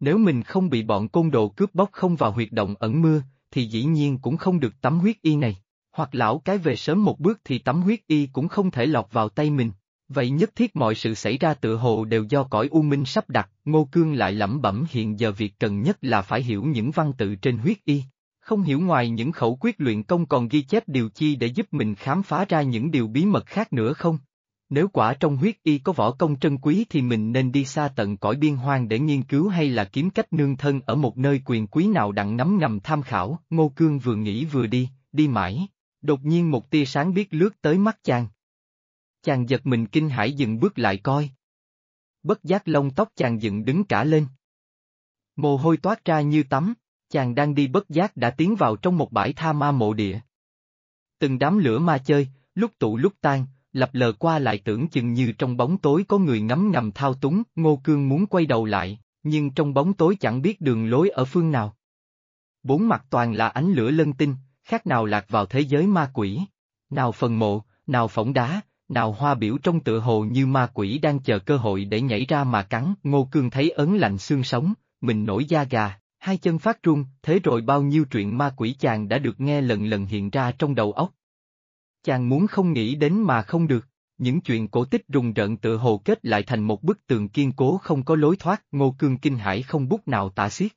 Nếu mình không bị bọn côn đồ cướp bóc không vào huyệt động ẩn mưa, thì dĩ nhiên cũng không được tắm huyết y này. Hoặc lão cái về sớm một bước thì tắm huyết y cũng không thể lọt vào tay mình. Vậy nhất thiết mọi sự xảy ra tự hồ đều do cõi u minh sắp đặt, Ngô Cương lại lẩm bẩm hiện giờ việc cần nhất là phải hiểu những văn tự trên huyết y. Không hiểu ngoài những khẩu quyết luyện công còn ghi chép điều chi để giúp mình khám phá ra những điều bí mật khác nữa không? Nếu quả trong huyết y có võ công trân quý thì mình nên đi xa tận cõi biên hoang để nghiên cứu hay là kiếm cách nương thân ở một nơi quyền quý nào đặng nắm ngầm tham khảo, Ngô Cương vừa nghĩ vừa đi, đi mãi, đột nhiên một tia sáng biết lướt tới mắt chàng. Chàng giật mình kinh hãi dừng bước lại coi. Bất giác lông tóc chàng dựng đứng cả lên. Mồ hôi toát ra như tắm, chàng đang đi bất giác đã tiến vào trong một bãi tha ma mộ địa. Từng đám lửa ma chơi, lúc tụ lúc tan, lập lờ qua lại tưởng chừng như trong bóng tối có người ngắm ngầm thao túng, Ngô Cương muốn quay đầu lại, nhưng trong bóng tối chẳng biết đường lối ở phương nào. Bốn mặt toàn là ánh lửa lân tinh, khác nào lạc vào thế giới ma quỷ. Nào phần mộ, nào phỏng đá, nào hoa biểu trong tựa hồ như ma quỷ đang chờ cơ hội để nhảy ra mà cắn, Ngô Cương thấy ấn lạnh xương sống, mình nổi da gà, hai chân phát run, thế rồi bao nhiêu chuyện ma quỷ chàng đã được nghe lần lần hiện ra trong đầu óc. Chàng muốn không nghĩ đến mà không được, những chuyện cổ tích rùng rợn tự hồ kết lại thành một bức tường kiên cố không có lối thoát, ngô cương kinh hải không bút nào tả xiết.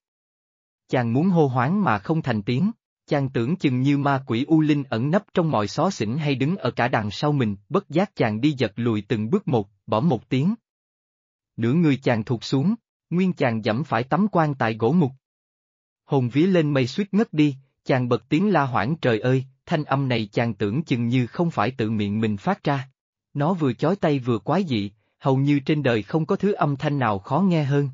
Chàng muốn hô hoáng mà không thành tiếng, chàng tưởng chừng như ma quỷ U Linh ẩn nấp trong mọi xó xỉnh hay đứng ở cả đằng sau mình, bất giác chàng đi giật lùi từng bước một, bỏ một tiếng. Nửa người chàng thụt xuống, nguyên chàng dẫm phải tấm quan tại gỗ mục. Hồn vía lên mây suýt ngất đi, chàng bật tiếng la hoảng trời ơi, thanh âm này chàng tưởng chừng như không phải tự miệng mình phát ra. Nó vừa chói tay vừa quái dị, hầu như trên đời không có thứ âm thanh nào khó nghe hơn.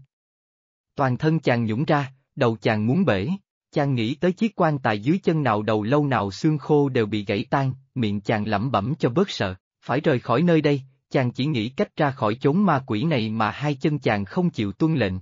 Toàn thân chàng nhũng ra, đầu chàng muốn bể, chàng nghĩ tới chiếc quan tài dưới chân nào đầu lâu nào xương khô đều bị gãy tan, miệng chàng lẩm bẩm cho bớt sợ, phải rời khỏi nơi đây, chàng chỉ nghĩ cách ra khỏi chốn ma quỷ này mà hai chân chàng không chịu tuân lệnh.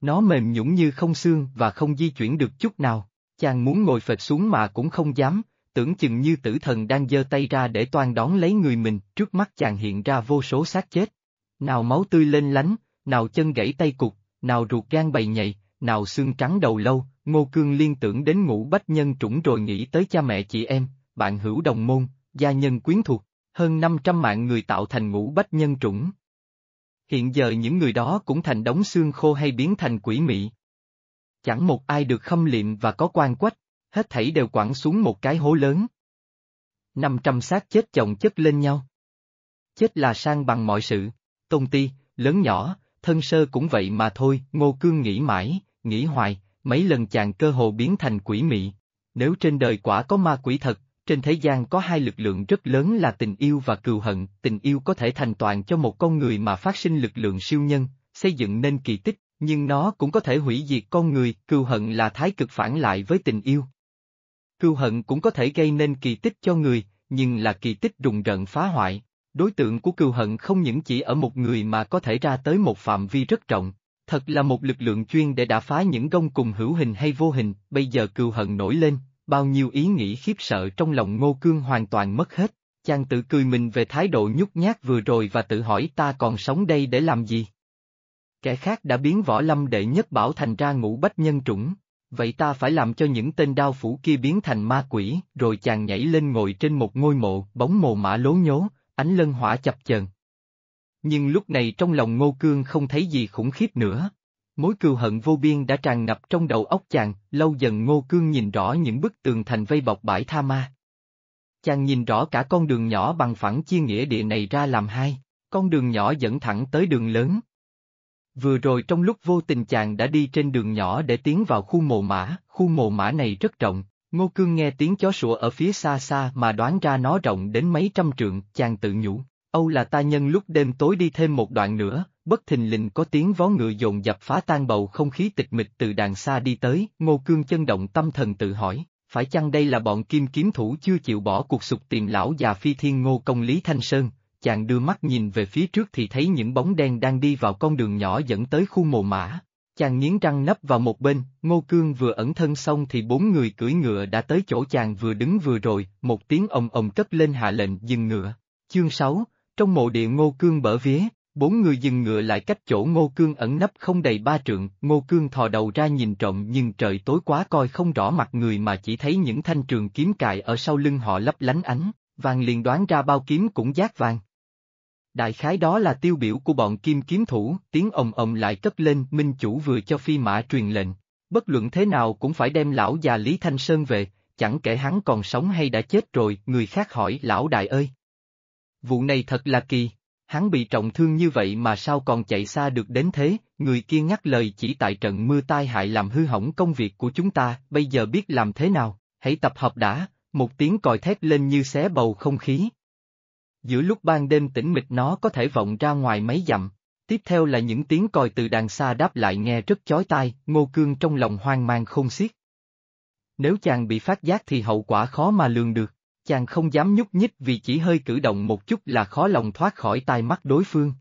Nó mềm nhũng như không xương và không di chuyển được chút nào. Chàng muốn ngồi phệt xuống mà cũng không dám, tưởng chừng như tử thần đang giơ tay ra để toan đón lấy người mình, trước mắt chàng hiện ra vô số xác chết. Nào máu tươi lên lánh, nào chân gãy tay cục, nào ruột gan bầy nhầy, nào xương trắng đầu lâu, Ngô Cương liên tưởng đến ngũ bách nhân trũng rồi nghĩ tới cha mẹ chị em, bạn hữu đồng môn, gia nhân quyến thuộc, hơn 500 mạng người tạo thành ngũ bách nhân trũng. Hiện giờ những người đó cũng thành đống xương khô hay biến thành quỷ mị, chẳng một ai được khâm liệm và có quan quách, hết thảy đều quẳng xuống một cái hố lớn. Năm trăm xác chết chồng chất lên nhau. Chết là sang bằng mọi sự, tôn ti, lớn nhỏ, thân sơ cũng vậy mà thôi, ngô cương nghĩ mãi, nghĩ hoài, mấy lần chàng cơ hồ biến thành quỷ mị. Nếu trên đời quả có ma quỷ thật, trên thế gian có hai lực lượng rất lớn là tình yêu và cừu hận, tình yêu có thể thành toàn cho một con người mà phát sinh lực lượng siêu nhân, xây dựng nên kỳ tích, nhưng nó cũng có thể hủy diệt con người, cừu hận là thái cực phản lại với tình yêu. Cừu hận cũng có thể gây nên kỳ tích cho người, nhưng là kỳ tích rùng rợn phá hoại. Đối tượng của cừu hận không những chỉ ở một người mà có thể ra tới một phạm vi rất rộng. Thật là một lực lượng chuyên để đả phá những gông cùng hữu hình hay vô hình, bây giờ cừu hận nổi lên, bao nhiêu ý nghĩ khiếp sợ trong lòng ngô cương hoàn toàn mất hết. Chàng tự cười mình về thái độ nhút nhát vừa rồi và tự hỏi ta còn sống đây để làm gì? Kẻ khác đã biến võ lâm đệ nhất bảo thành ra ngũ bách nhân trũng, vậy ta phải làm cho những tên đao phủ kia biến thành ma quỷ, rồi chàng nhảy lên ngồi trên một ngôi mộ, bóng mồ mã lố nhố, ánh lân hỏa chập chờn. Nhưng lúc này trong lòng Ngô Cương không thấy gì khủng khiếp nữa. Mối cừu hận vô biên đã tràn ngập trong đầu óc chàng, lâu dần Ngô Cương nhìn rõ những bức tường thành vây bọc bãi tha ma. Chàng nhìn rõ cả con đường nhỏ bằng phẳng chia nghĩa địa này ra làm hai, con đường nhỏ dẫn thẳng tới đường lớn, Vừa rồi trong lúc vô tình chàng đã đi trên đường nhỏ để tiến vào khu mồ mã, khu mồ mã này rất rộng, Ngô Cương nghe tiếng chó sủa ở phía xa xa mà đoán ra nó rộng đến mấy trăm trượng, chàng tự nhủ. Âu là ta nhân lúc đêm tối đi thêm một đoạn nữa, bất thình lình có tiếng vó ngựa dồn dập phá tan bầu không khí tịch mịch từ đàn xa đi tới, Ngô Cương chân động tâm thần tự hỏi, phải chăng đây là bọn kim kiếm thủ chưa chịu bỏ cuộc sục tìm lão già phi thiên ngô công Lý Thanh Sơn, chàng đưa mắt nhìn về phía trước thì thấy những bóng đen đang đi vào con đường nhỏ dẫn tới khu mồ mã. Chàng nghiến răng nấp vào một bên, Ngô Cương vừa ẩn thân xong thì bốn người cưỡi ngựa đã tới chỗ chàng vừa đứng vừa rồi, một tiếng ồng ồng cất lên hạ lệnh dừng ngựa. Chương 6, trong mộ địa Ngô Cương bở vía, bốn người dừng ngựa lại cách chỗ Ngô Cương ẩn nấp không đầy ba trượng, Ngô Cương thò đầu ra nhìn trộm nhưng trời tối quá coi không rõ mặt người mà chỉ thấy những thanh trường kiếm cài ở sau lưng họ lấp lánh ánh, vàng liền đoán ra bao kiếm cũng giác vàng. Đại khái đó là tiêu biểu của bọn kim kiếm thủ, tiếng ầm ầm lại cất lên, minh chủ vừa cho phi mã truyền lệnh. Bất luận thế nào cũng phải đem lão già Lý Thanh Sơn về, chẳng kể hắn còn sống hay đã chết rồi, người khác hỏi lão đại ơi. Vụ này thật là kỳ, hắn bị trọng thương như vậy mà sao còn chạy xa được đến thế, người kia ngắt lời chỉ tại trận mưa tai hại làm hư hỏng công việc của chúng ta, bây giờ biết làm thế nào, hãy tập hợp đã, một tiếng còi thét lên như xé bầu không khí. Giữa lúc ban đêm tĩnh mịch nó có thể vọng ra ngoài mấy dặm. Tiếp theo là những tiếng còi từ đàn xa đáp lại nghe rất chói tai, ngô cương trong lòng hoang mang không xiết. Nếu chàng bị phát giác thì hậu quả khó mà lường được, chàng không dám nhúc nhích vì chỉ hơi cử động một chút là khó lòng thoát khỏi tai mắt đối phương.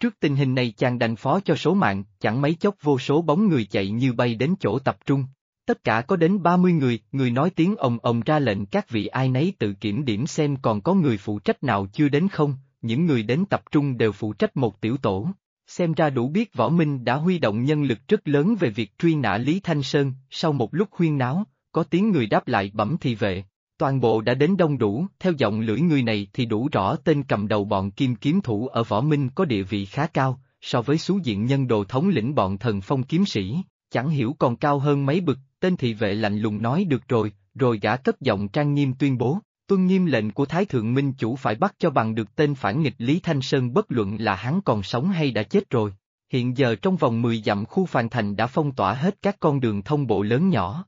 Trước tình hình này chàng đành phó cho số mạng, chẳng mấy chốc vô số bóng người chạy như bay đến chỗ tập trung, Tất cả có đến 30 người, người nói tiếng ồng ồng ra lệnh các vị ai nấy tự kiểm điểm xem còn có người phụ trách nào chưa đến không, những người đến tập trung đều phụ trách một tiểu tổ. Xem ra đủ biết Võ Minh đã huy động nhân lực rất lớn về việc truy nã Lý Thanh Sơn, sau một lúc huyên náo, có tiếng người đáp lại bẩm thị vệ. Toàn bộ đã đến đông đủ, theo giọng lưỡi người này thì đủ rõ tên cầm đầu bọn kim kiếm thủ ở Võ Minh có địa vị khá cao, so với số diện nhân đồ thống lĩnh bọn thần phong kiếm sĩ, chẳng hiểu còn cao hơn mấy bực, tên thị vệ lạnh lùng nói được rồi, rồi gã cất giọng trang nghiêm tuyên bố, tuân nghiêm lệnh của Thái Thượng Minh Chủ phải bắt cho bằng được tên phản nghịch Lý Thanh Sơn bất luận là hắn còn sống hay đã chết rồi. Hiện giờ trong vòng 10 dặm khu phàn thành đã phong tỏa hết các con đường thông bộ lớn nhỏ.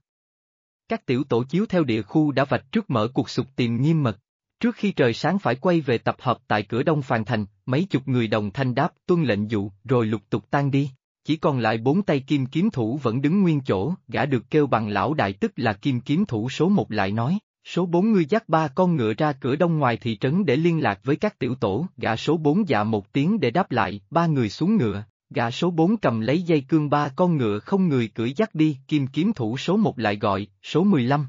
Các tiểu tổ chiếu theo địa khu đã vạch trước mở cuộc sục tìm nghiêm mật. Trước khi trời sáng phải quay về tập hợp tại cửa đông phàn thành, mấy chục người đồng thanh đáp tuân lệnh dụ rồi lục tục tan đi chỉ còn lại bốn tay kim kiếm thủ vẫn đứng nguyên chỗ, gã được kêu bằng lão đại tức là kim kiếm thủ số một lại nói, số bốn người dắt ba con ngựa ra cửa đông ngoài thị trấn để liên lạc với các tiểu tổ, gã số bốn dạ một tiếng để đáp lại, ba người xuống ngựa, gã số bốn cầm lấy dây cương ba con ngựa không người cưỡi dắt đi, kim kiếm thủ số một lại gọi, số mười lăm.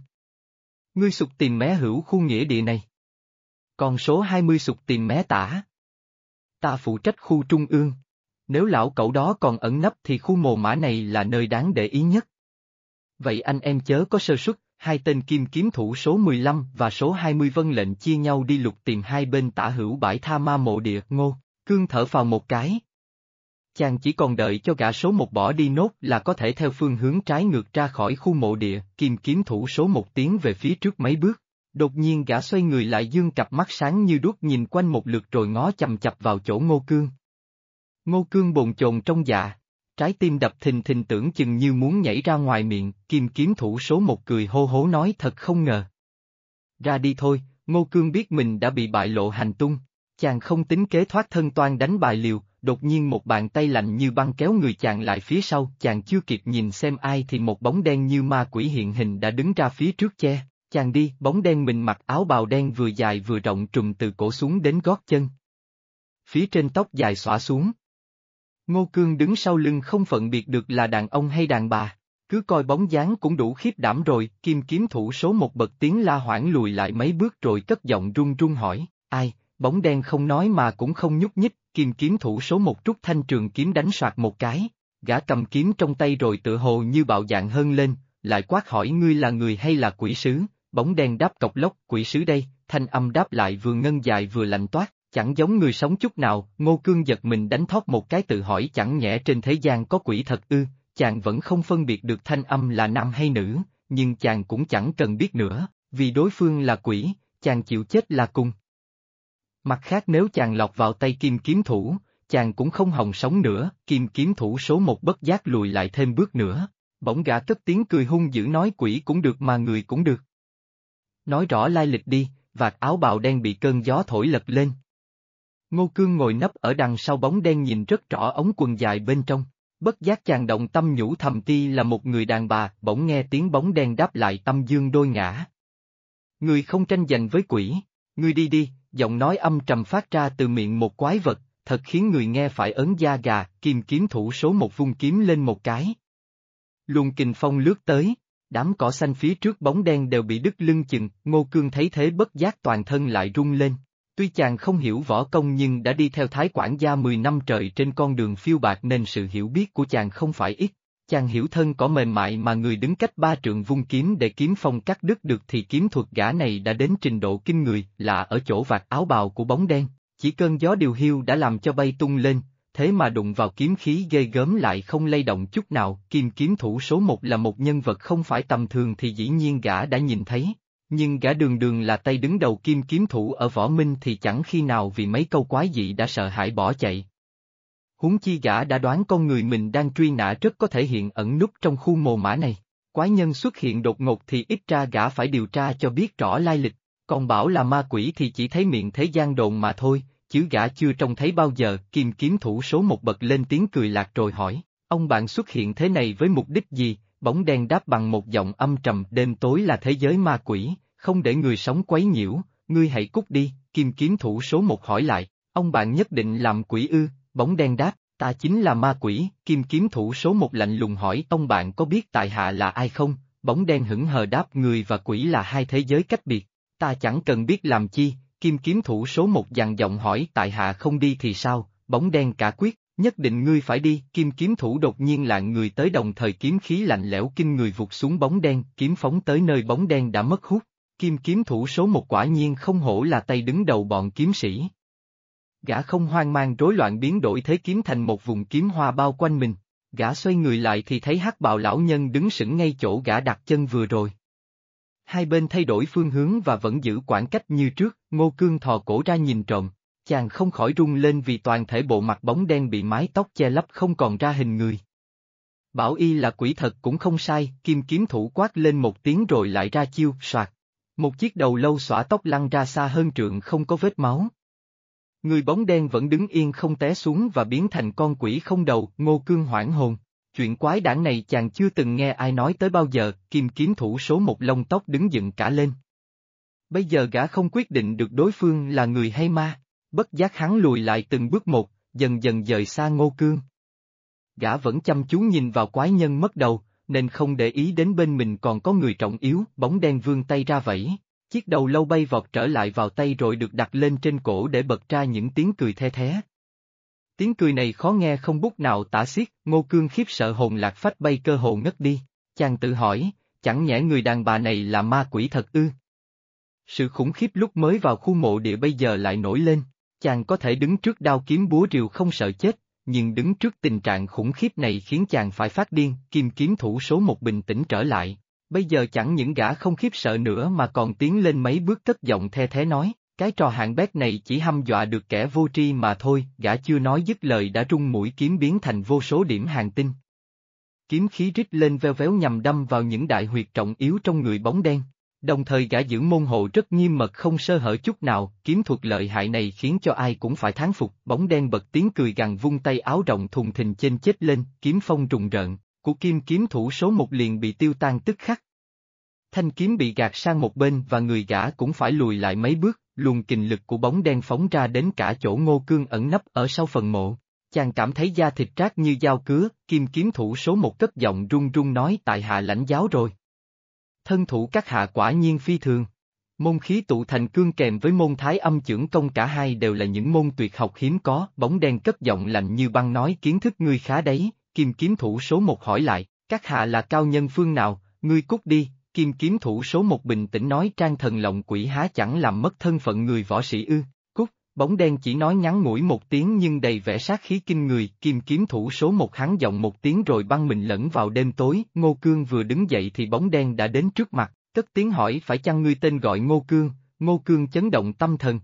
Ngươi sụt tìm mé hữu khu nghĩa địa này. Còn số hai mươi tìm mé tả. Ta phụ trách khu trung ương. Nếu lão cậu đó còn ẩn nấp thì khu mồ mã này là nơi đáng để ý nhất. Vậy anh em chớ có sơ suất, hai tên kim kiếm thủ số 15 và số 20 vân lệnh chia nhau đi lục tìm hai bên tả hữu bãi tha ma mộ địa, ngô, cương thở vào một cái. Chàng chỉ còn đợi cho gã số một bỏ đi nốt là có thể theo phương hướng trái ngược ra khỏi khu mộ địa, kim kiếm thủ số một tiến về phía trước mấy bước. Đột nhiên gã xoay người lại dương cặp mắt sáng như đuốc nhìn quanh một lượt rồi ngó chầm chập vào chỗ ngô cương. Ngô Cương bồn chồn trong dạ, trái tim đập thình thình tưởng chừng như muốn nhảy ra ngoài miệng, kim kiếm thủ số một cười hô hố nói thật không ngờ. Ra đi thôi, Ngô Cương biết mình đã bị bại lộ hành tung, chàng không tính kế thoát thân toan đánh bài liều, đột nhiên một bàn tay lạnh như băng kéo người chàng lại phía sau, chàng chưa kịp nhìn xem ai thì một bóng đen như ma quỷ hiện hình đã đứng ra phía trước che, chàng đi, bóng đen mình mặc áo bào đen vừa dài vừa rộng trùm từ cổ xuống đến gót chân. Phía trên tóc dài xõa xuống. Ngô Cương đứng sau lưng không phận biệt được là đàn ông hay đàn bà, cứ coi bóng dáng cũng đủ khiếp đảm rồi, kim kiếm thủ số một bậc tiếng la hoảng lùi lại mấy bước rồi cất giọng run run hỏi, ai, bóng đen không nói mà cũng không nhúc nhích, kim kiếm thủ số một trúc thanh trường kiếm đánh soạt một cái, gã cầm kiếm trong tay rồi tựa hồ như bạo dạng hơn lên, lại quát hỏi ngươi là người hay là quỷ sứ, bóng đen đáp cọc lốc, quỷ sứ đây, thanh âm đáp lại vừa ngân dài vừa lạnh toát, Chẳng giống người sống chút nào, Ngô Cương giật mình đánh thót một cái tự hỏi chẳng nhẽ trên thế gian có quỷ thật ư, chàng vẫn không phân biệt được thanh âm là nam hay nữ, nhưng chàng cũng chẳng cần biết nữa, vì đối phương là quỷ, chàng chịu chết là cùng. Mặt khác nếu chàng lọt vào tay kim kiếm thủ, chàng cũng không hòng sống nữa, kim kiếm thủ số một bất giác lùi lại thêm bước nữa. Bỗng gã cất tiếng cười hung dữ nói quỷ cũng được mà người cũng được. Nói rõ lai lịch đi, vạt áo bào đen bị cơn gió thổi lật lên. Ngô Cương ngồi nấp ở đằng sau bóng đen nhìn rất rõ ống quần dài bên trong. Bất giác chàng động tâm nhủ thầm ti là một người đàn bà, bỗng nghe tiếng bóng đen đáp lại tâm dương đôi ngã. Người không tranh giành với quỷ, người đi đi, giọng nói âm trầm phát ra từ miệng một quái vật, thật khiến người nghe phải ấn da gà, kim kiếm thủ số một vung kiếm lên một cái. Luồng kình phong lướt tới, đám cỏ xanh phía trước bóng đen đều bị đứt lưng chừng, ngô cương thấy thế bất giác toàn thân lại rung lên. Tuy chàng không hiểu võ công nhưng đã đi theo thái quản gia 10 năm trời trên con đường phiêu bạc nên sự hiểu biết của chàng không phải ít. Chàng hiểu thân có mềm mại mà người đứng cách ba trượng vung kiếm để kiếm phong cắt đứt được thì kiếm thuật gã này đã đến trình độ kinh người, là ở chỗ vạt áo bào của bóng đen. Chỉ cơn gió điều hiu đã làm cho bay tung lên, thế mà đụng vào kiếm khí ghê gớm lại không lay động chút nào, kim kiếm thủ số một là một nhân vật không phải tầm thường thì dĩ nhiên gã đã nhìn thấy, nhưng gã đường đường là tay đứng đầu kim kiếm thủ ở võ minh thì chẳng khi nào vì mấy câu quái dị đã sợ hãi bỏ chạy. Huống chi gã đã đoán con người mình đang truy nã rất có thể hiện ẩn núp trong khu mồ mã này. Quái nhân xuất hiện đột ngột thì ít ra gã phải điều tra cho biết rõ lai lịch, còn bảo là ma quỷ thì chỉ thấy miệng thế gian đồn mà thôi, chứ gã chưa trông thấy bao giờ, kim kiếm thủ số một bật lên tiếng cười lạc rồi hỏi, ông bạn xuất hiện thế này với mục đích gì, bóng đen đáp bằng một giọng âm trầm, đêm tối là thế giới ma quỷ, không để người sống quấy nhiễu, ngươi hãy cút đi, kim kiếm thủ số một hỏi lại, ông bạn nhất định làm quỷ ư, bóng đen đáp, ta chính là ma quỷ, kim kiếm thủ số một lạnh lùng hỏi ông bạn có biết tại hạ là ai không, bóng đen hững hờ đáp người và quỷ là hai thế giới cách biệt, ta chẳng cần biết làm chi, kim kiếm thủ số một dằn giọng hỏi tại hạ không đi thì sao, bóng đen cả quyết, nhất định ngươi phải đi, kim kiếm thủ đột nhiên lạng người tới đồng thời kiếm khí lạnh lẽo kinh người vụt xuống bóng đen, kiếm phóng tới nơi bóng đen đã mất hút, kim kiếm thủ số một quả nhiên không hổ là tay đứng đầu bọn kiếm sĩ. Gã không hoang mang rối loạn biến đổi thế kiếm thành một vùng kiếm hoa bao quanh mình, gã xoay người lại thì thấy hắc bào lão nhân đứng sững ngay chỗ gã đặt chân vừa rồi. Hai bên thay đổi phương hướng và vẫn giữ khoảng cách như trước, ngô cương thò cổ ra nhìn trộm, chàng không khỏi rung lên vì toàn thể bộ mặt bóng đen bị mái tóc che lấp không còn ra hình người. Bảo y là quỷ thật cũng không sai, kim kiếm thủ quát lên một tiếng rồi lại ra chiêu, soạt. Một chiếc đầu lâu xõa tóc lăn ra xa hơn trượng không có vết máu. Người bóng đen vẫn đứng yên không té xuống và biến thành con quỷ không đầu, ngô cương hoảng hồn. Chuyện quái đảng này chàng chưa từng nghe ai nói tới bao giờ, kim kiếm thủ số một lông tóc đứng dựng cả lên. Bây giờ gã không quyết định được đối phương là người hay ma, bất giác hắn lùi lại từng bước một, dần dần dời xa ngô cương. Gã vẫn chăm chú nhìn vào quái nhân mất đầu, nên không để ý đến bên mình còn có người trọng yếu, bóng đen vươn tay ra vẫy. Chiếc đầu lâu bay vọt trở lại vào tay rồi được đặt lên trên cổ để bật ra những tiếng cười the thé. Tiếng cười này khó nghe không bút nào tả xiết, ngô cương khiếp sợ hồn lạc phách bay cơ hồ ngất đi, chàng tự hỏi, chẳng nhẽ người đàn bà này là ma quỷ thật ư? Sự khủng khiếp lúc mới vào khu mộ địa bây giờ lại nổi lên, chàng có thể đứng trước đao kiếm búa rìu không sợ chết, nhưng đứng trước tình trạng khủng khiếp này khiến chàng phải phát điên, kim kiếm thủ số một bình tĩnh trở lại. Bây giờ chẳng những gã không khiếp sợ nữa mà còn tiến lên mấy bước cất giọng the thế nói, cái trò hạng bét này chỉ hăm dọa được kẻ vô tri mà thôi, gã chưa nói dứt lời đã trung mũi kiếm biến thành vô số điểm hàng tinh. Kiếm khí rít lên veo véo nhằm đâm vào những đại huyệt trọng yếu trong người bóng đen. Đồng thời gã giữ môn hộ rất nghiêm mật không sơ hở chút nào, kiếm thuật lợi hại này khiến cho ai cũng phải thán phục, bóng đen bật tiếng cười gằn vung tay áo rộng thùng thình trên chết lên, kiếm phong trùng rợn, của kim kiếm thủ số một liền bị tiêu tan tức khắc. Thanh kiếm bị gạt sang một bên và người gã cũng phải lùi lại mấy bước, luồng kình lực của bóng đen phóng ra đến cả chỗ ngô cương ẩn nấp ở sau phần mộ. Chàng cảm thấy da thịt rát như dao cứa, kim kiếm thủ số một cất giọng run run nói tại hạ lãnh giáo rồi thân thủ các hạ quả nhiên phi thường. Môn khí tụ thành cương kèm với môn thái âm trưởng công cả hai đều là những môn tuyệt học hiếm có, bóng đen cất giọng lạnh như băng nói kiến thức ngươi khá đấy, kim kiếm thủ số một hỏi lại, các hạ là cao nhân phương nào, ngươi cút đi, kim kiếm thủ số một bình tĩnh nói trang thần lộng quỷ há chẳng làm mất thân phận người võ sĩ ư, Bóng đen chỉ nói ngắn ngủi một tiếng nhưng đầy vẻ sát khí kinh người, kim kiếm thủ số một hắn giọng một tiếng rồi băng mình lẫn vào đêm tối, Ngô Cương vừa đứng dậy thì bóng đen đã đến trước mặt, cất tiếng hỏi phải chăng ngươi tên gọi Ngô Cương, Ngô Cương chấn động tâm thần.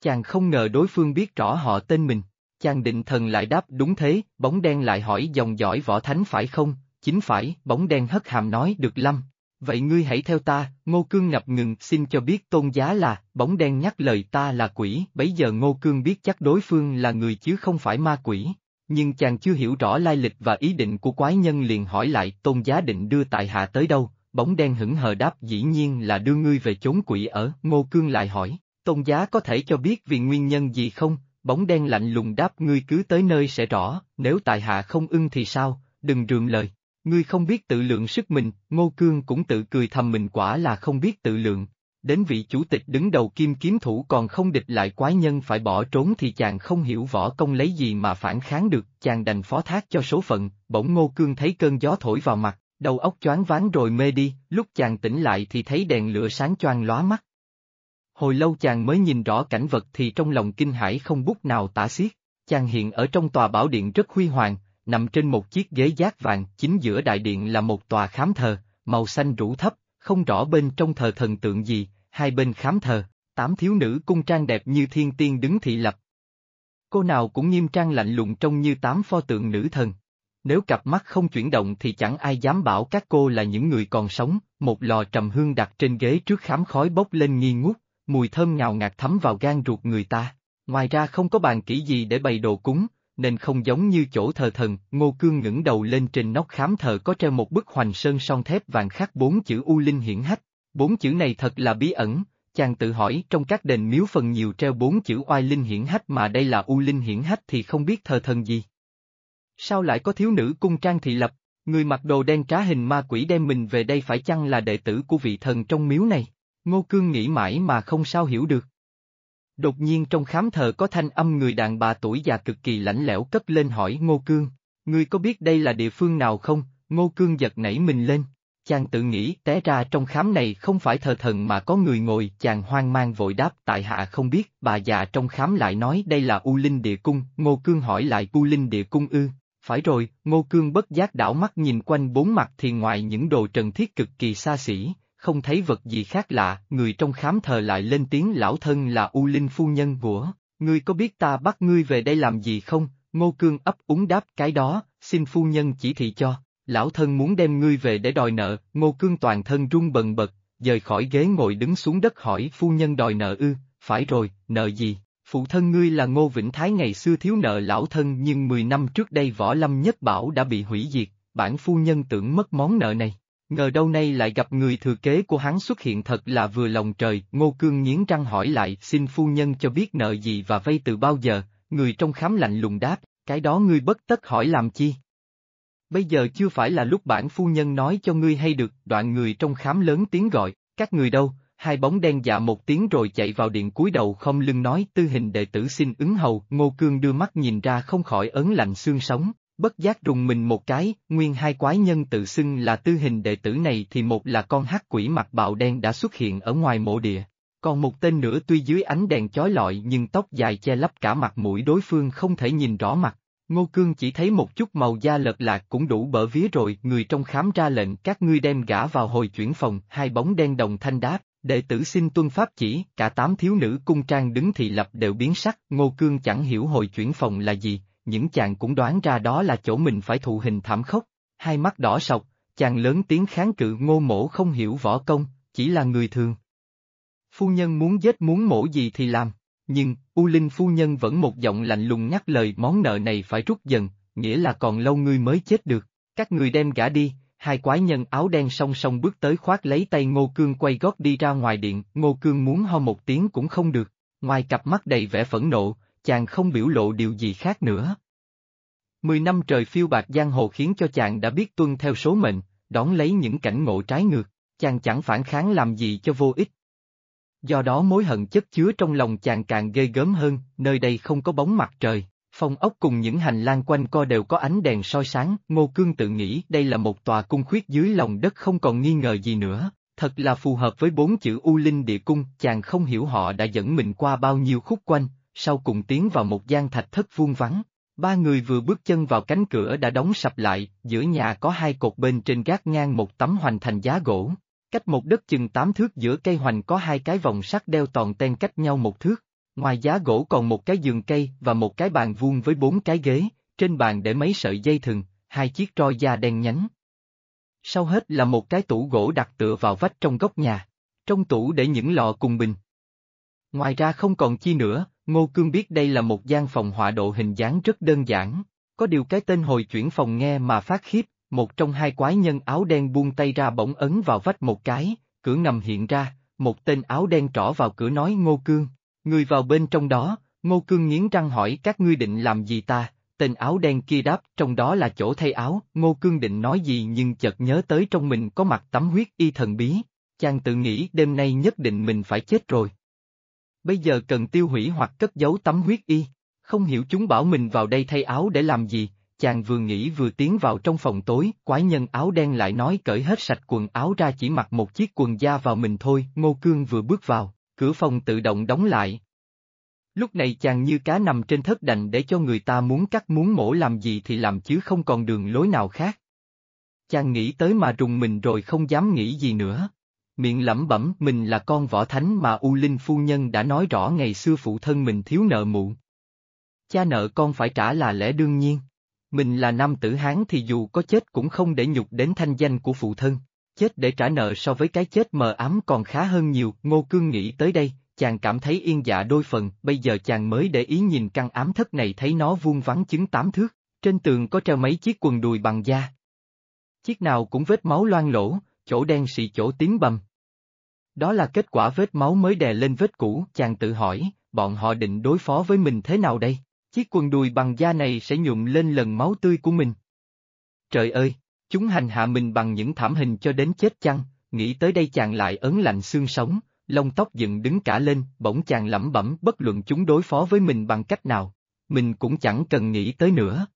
Chàng không ngờ đối phương biết rõ họ tên mình, chàng định thần lại đáp đúng thế, bóng đen lại hỏi dòng dõi võ thánh phải không, chính phải, bóng đen hất hàm nói được lâm. Vậy ngươi hãy theo ta, Ngô Cương ngập ngừng xin cho biết tôn giá là, bóng đen nhắc lời ta là quỷ, bấy giờ Ngô Cương biết chắc đối phương là người chứ không phải ma quỷ. Nhưng chàng chưa hiểu rõ lai lịch và ý định của quái nhân liền hỏi lại tôn giá định đưa tại hạ tới đâu, bóng đen hững hờ đáp dĩ nhiên là đưa ngươi về chốn quỷ ở, Ngô Cương lại hỏi, tôn giá có thể cho biết vì nguyên nhân gì không, bóng đen lạnh lùng đáp ngươi cứ tới nơi sẽ rõ, nếu tại hạ không ưng thì sao, đừng rườm lời. Ngươi không biết tự lượng sức mình, Ngô Cương cũng tự cười thầm mình quả là không biết tự lượng. Đến vị chủ tịch đứng đầu kim kiếm thủ còn không địch lại quái nhân phải bỏ trốn thì chàng không hiểu võ công lấy gì mà phản kháng được, chàng đành phó thác cho số phận, bỗng Ngô Cương thấy cơn gió thổi vào mặt, đầu óc choáng váng rồi mê đi, lúc chàng tỉnh lại thì thấy đèn lửa sáng choang lóa mắt. Hồi lâu chàng mới nhìn rõ cảnh vật thì trong lòng kinh hãi không bút nào tả xiết, chàng hiện ở trong tòa bảo điện rất huy hoàng, nằm trên một chiếc ghế giác vàng, chính giữa đại điện là một tòa khám thờ, màu xanh rũ thấp, không rõ bên trong thờ thần tượng gì, hai bên khám thờ, tám thiếu nữ cung trang đẹp như thiên tiên đứng thị lập. Cô nào cũng nghiêm trang lạnh lùng trông như tám pho tượng nữ thần. Nếu cặp mắt không chuyển động thì chẳng ai dám bảo các cô là những người còn sống, một lò trầm hương đặt trên ghế trước khám khói bốc lên nghi ngút, mùi thơm ngào ngạt thấm vào gan ruột người ta. Ngoài ra không có bàn kỹ gì để bày đồ cúng, nên không giống như chỗ thờ thần, Ngô Cương ngẩng đầu lên trên nóc khám thờ có treo một bức hoành sơn son thép vàng khắc bốn chữ U Linh hiển hách. Bốn chữ này thật là bí ẩn, chàng tự hỏi trong các đền miếu phần nhiều treo bốn chữ oai linh hiển hách mà đây là U Linh hiển hách thì không biết thờ thần gì. Sao lại có thiếu nữ cung trang thị lập, người mặc đồ đen trá hình ma quỷ đem mình về đây phải chăng là đệ tử của vị thần trong miếu này? Ngô Cương nghĩ mãi mà không sao hiểu được. Đột nhiên trong khám thờ có thanh âm người đàn bà tuổi già cực kỳ lạnh lẽo cất lên hỏi Ngô Cương, ngươi có biết đây là địa phương nào không? Ngô Cương giật nảy mình lên. Chàng tự nghĩ té ra trong khám này không phải thờ thần mà có người ngồi, chàng hoang mang vội đáp tại hạ không biết, bà già trong khám lại nói đây là U Linh Địa Cung, Ngô Cương hỏi lại U Linh Địa Cung ư, phải rồi, Ngô Cương bất giác đảo mắt nhìn quanh bốn mặt thì ngoài những đồ trần thiết cực kỳ xa xỉ, không thấy vật gì khác lạ, người trong khám thờ lại lên tiếng lão thân là U Linh phu nhân của, ngươi có biết ta bắt ngươi về đây làm gì không? Ngô Cương ấp úng đáp cái đó, xin phu nhân chỉ thị cho, lão thân muốn đem ngươi về để đòi nợ, Ngô Cương toàn thân run bần bật, rời khỏi ghế ngồi đứng xuống đất hỏi phu nhân đòi nợ ư, phải rồi, nợ gì? Phụ thân ngươi là Ngô Vĩnh Thái ngày xưa thiếu nợ lão thân nhưng 10 năm trước đây võ lâm nhất bảo đã bị hủy diệt, bản phu nhân tưởng mất món nợ này. Ngờ đâu nay lại gặp người thừa kế của hắn xuất hiện thật là vừa lòng trời, Ngô Cương nghiến răng hỏi lại xin phu nhân cho biết nợ gì và vay từ bao giờ, người trong khám lạnh lùng đáp, cái đó ngươi bất tất hỏi làm chi. Bây giờ chưa phải là lúc bản phu nhân nói cho ngươi hay được, đoạn người trong khám lớn tiếng gọi, các người đâu, hai bóng đen dạ một tiếng rồi chạy vào điện cúi đầu không lưng nói tư hình đệ tử xin ứng hầu, Ngô Cương đưa mắt nhìn ra không khỏi ấn lạnh xương sống, Bất giác rùng mình một cái, nguyên hai quái nhân tự xưng là tư hình đệ tử này thì một là con hắc quỷ mặt bạo đen đã xuất hiện ở ngoài mộ địa. Còn một tên nữa tuy dưới ánh đèn chói lọi nhưng tóc dài che lấp cả mặt mũi đối phương không thể nhìn rõ mặt. Ngô Cương chỉ thấy một chút màu da lợt lạc cũng đủ bở vía rồi, người trong khám ra lệnh các ngươi đem gã vào hồi chuyển phòng, hai bóng đen đồng thanh đáp, đệ tử xin tuân pháp chỉ, cả tám thiếu nữ cung trang đứng thị lập đều biến sắc, Ngô Cương chẳng hiểu hồi chuyển phòng là gì, những chàng cũng đoán ra đó là chỗ mình phải thụ hình thảm khốc, hai mắt đỏ sọc, chàng lớn tiếng kháng cự ngô mổ không hiểu võ công, chỉ là người thường. Phu nhân muốn giết muốn mổ gì thì làm, nhưng, U Linh phu nhân vẫn một giọng lạnh lùng nhắc lời món nợ này phải rút dần, nghĩa là còn lâu ngươi mới chết được, các người đem gã đi, hai quái nhân áo đen song song bước tới khoát lấy tay Ngô Cương quay gót đi ra ngoài điện, Ngô Cương muốn ho một tiếng cũng không được, ngoài cặp mắt đầy vẻ phẫn nộ, chàng không biểu lộ điều gì khác nữa. Mười năm trời phiêu bạc giang hồ khiến cho chàng đã biết tuân theo số mệnh, đón lấy những cảnh ngộ trái ngược, chàng chẳng phản kháng làm gì cho vô ích. Do đó mối hận chất chứa trong lòng chàng càng ghê gớm hơn, nơi đây không có bóng mặt trời, phong ốc cùng những hành lang quanh co đều có ánh đèn soi sáng, Ngô Cương tự nghĩ đây là một tòa cung khuyết dưới lòng đất không còn nghi ngờ gì nữa, thật là phù hợp với bốn chữ U Linh Địa Cung, chàng không hiểu họ đã dẫn mình qua bao nhiêu khúc quanh, sau cùng tiến vào một gian thạch thất vuông vắng. Ba người vừa bước chân vào cánh cửa đã đóng sập lại, giữa nhà có hai cột bên trên gác ngang một tấm hoành thành giá gỗ. Cách một đất chừng tám thước giữa cây hoành có hai cái vòng sắt đeo toàn ten cách nhau một thước. Ngoài giá gỗ còn một cái giường cây và một cái bàn vuông với bốn cái ghế, trên bàn để mấy sợi dây thừng, hai chiếc roi da đen nhánh. sau hết là một cái tủ gỗ đặt tựa vào vách trong góc nhà. Trong tủ để những lọ cùng bình. Ngoài ra không còn chi nữa, Ngô Cương biết đây là một gian phòng họa độ hình dáng rất đơn giản. Có điều cái tên hồi chuyển phòng nghe mà phát khiếp, một trong hai quái nhân áo đen buông tay ra bỗng ấn vào vách một cái, cửa ngầm hiện ra, một tên áo đen trỏ vào cửa nói Ngô Cương. Người vào bên trong đó, Ngô Cương nghiến răng hỏi các ngươi định làm gì ta, tên áo đen kia đáp trong đó là chỗ thay áo, Ngô Cương định nói gì nhưng chợt nhớ tới trong mình có mặt tấm huyết y thần bí, chàng tự nghĩ đêm nay nhất định mình phải chết rồi. Bây giờ cần tiêu hủy hoặc cất giấu tấm huyết y, không hiểu chúng bảo mình vào đây thay áo để làm gì, chàng vừa nghĩ vừa tiến vào trong phòng tối, quái nhân áo đen lại nói cởi hết sạch quần áo ra chỉ mặc một chiếc quần da vào mình thôi, Ngô Cương vừa bước vào, cửa phòng tự động đóng lại. Lúc này chàng như cá nằm trên thất đành để cho người ta muốn cắt muốn mổ làm gì thì làm chứ không còn đường lối nào khác. Chàng nghĩ tới mà rùng mình rồi không dám nghĩ gì nữa. Miệng lẩm bẩm mình là con võ thánh mà U Linh Phu Nhân đã nói rõ ngày xưa phụ thân mình thiếu nợ muộn Cha nợ con phải trả là lẽ đương nhiên. Mình là nam tử Hán thì dù có chết cũng không để nhục đến thanh danh của phụ thân. Chết để trả nợ so với cái chết mờ ám còn khá hơn nhiều, Ngô Cương nghĩ tới đây, chàng cảm thấy yên dạ đôi phần, bây giờ chàng mới để ý nhìn căn ám thất này thấy nó vuông vắn chứng tám thước, trên tường có treo mấy chiếc quần đùi bằng da. Chiếc nào cũng vết máu loang lỗ, chỗ đen xị chỗ tím bầm. Đó là kết quả vết máu mới đè lên vết cũ, chàng tự hỏi, bọn họ định đối phó với mình thế nào đây? Chiếc quần đùi bằng da này sẽ nhuộm lên lần máu tươi của mình. Trời ơi, chúng hành hạ mình bằng những thảm hình cho đến chết chăng, nghĩ tới đây chàng lại ấn lạnh xương sống, lông tóc dựng đứng cả lên, bỗng chàng lẩm bẩm bất luận chúng đối phó với mình bằng cách nào, mình cũng chẳng cần nghĩ tới nữa.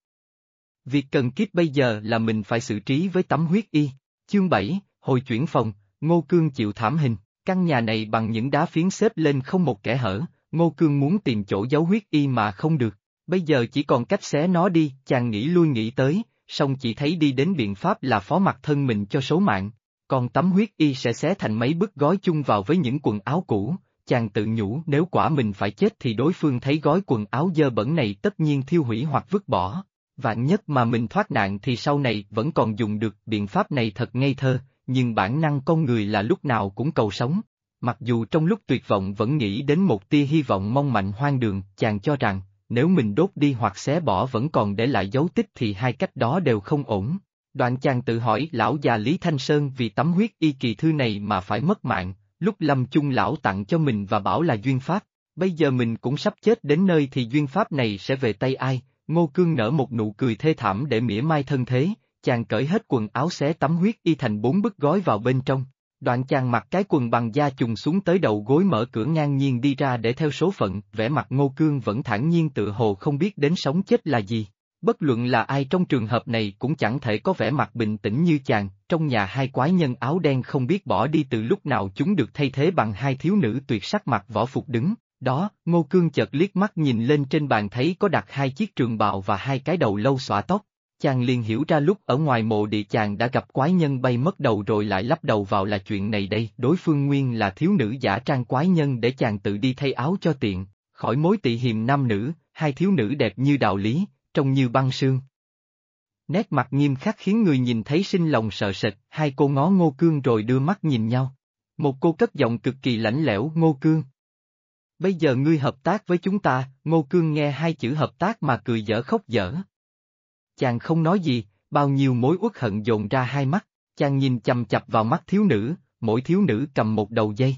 Việc cần kiếp bây giờ là mình phải xử trí với tấm huyết y. Chương 7, hồi chuyển phòng, Ngô Cương chịu thảm hình, căn nhà này bằng những đá phiến xếp lên không một kẻ hở, Ngô Cương muốn tìm chỗ giấu huyết y mà không được, bây giờ chỉ còn cách xé nó đi, chàng nghĩ lui nghĩ tới, song chỉ thấy đi đến biện pháp là phó mặt thân mình cho số mạng, còn tấm huyết y sẽ xé thành mấy bức gói chung vào với những quần áo cũ, chàng tự nhủ nếu quả mình phải chết thì đối phương thấy gói quần áo dơ bẩn này tất nhiên thiêu hủy hoặc vứt bỏ. Vạn nhất mà mình thoát nạn thì sau này vẫn còn dùng được biện pháp này thật ngây thơ, nhưng bản năng con người là lúc nào cũng cầu sống. Mặc dù trong lúc tuyệt vọng vẫn nghĩ đến một tia hy vọng mong mạnh hoang đường, chàng cho rằng, nếu mình đốt đi hoặc xé bỏ vẫn còn để lại dấu tích thì hai cách đó đều không ổn. Đoạn chàng tự hỏi lão già Lý Thanh Sơn vì tấm huyết y kỳ thư này mà phải mất mạng, lúc lâm chung lão tặng cho mình và bảo là duyên pháp, bây giờ mình cũng sắp chết đến nơi thì duyên pháp này sẽ về tay ai, Ngô Cương nở một nụ cười thê thảm để mỉa mai thân thế, chàng cởi hết quần áo xé tấm huyết y thành bốn bức gói vào bên trong. Đoạn chàng mặc cái quần bằng da trùng xuống tới đầu gối mở cửa ngang nhiên đi ra để theo số phận, vẻ mặt ngô cương vẫn thản nhiên tự hồ không biết đến sống chết là gì. Bất luận là ai trong trường hợp này cũng chẳng thể có vẻ mặt bình tĩnh như chàng, trong nhà hai quái nhân áo đen không biết bỏ đi từ lúc nào chúng được thay thế bằng hai thiếu nữ tuyệt sắc mặt võ phục đứng. Đó, Ngô Cương chợt liếc mắt nhìn lên trên bàn thấy có đặt hai chiếc trường bào và hai cái đầu lâu xõa tóc. Chàng liền hiểu ra lúc ở ngoài mộ địa chàng đã gặp quái nhân bay mất đầu rồi lại lắp đầu vào là chuyện này đây. Đối phương nguyên là thiếu nữ giả trang quái nhân để chàng tự đi thay áo cho tiện, khỏi mối tị hiềm nam nữ, hai thiếu nữ đẹp như đạo lý, trông như băng sương. Nét mặt nghiêm khắc khiến người nhìn thấy sinh lòng sợ sệt, hai cô ngó ngô cương rồi đưa mắt nhìn nhau. Một cô cất giọng cực kỳ lãnh lẽo ngô cương. Bây giờ ngươi hợp tác với chúng ta, ngô cương nghe hai chữ hợp tác mà cười dở khóc dở. Chàng không nói gì, bao nhiêu mối uất hận dồn ra hai mắt, chàng nhìn chầm chập vào mắt thiếu nữ, mỗi thiếu nữ cầm một đầu dây.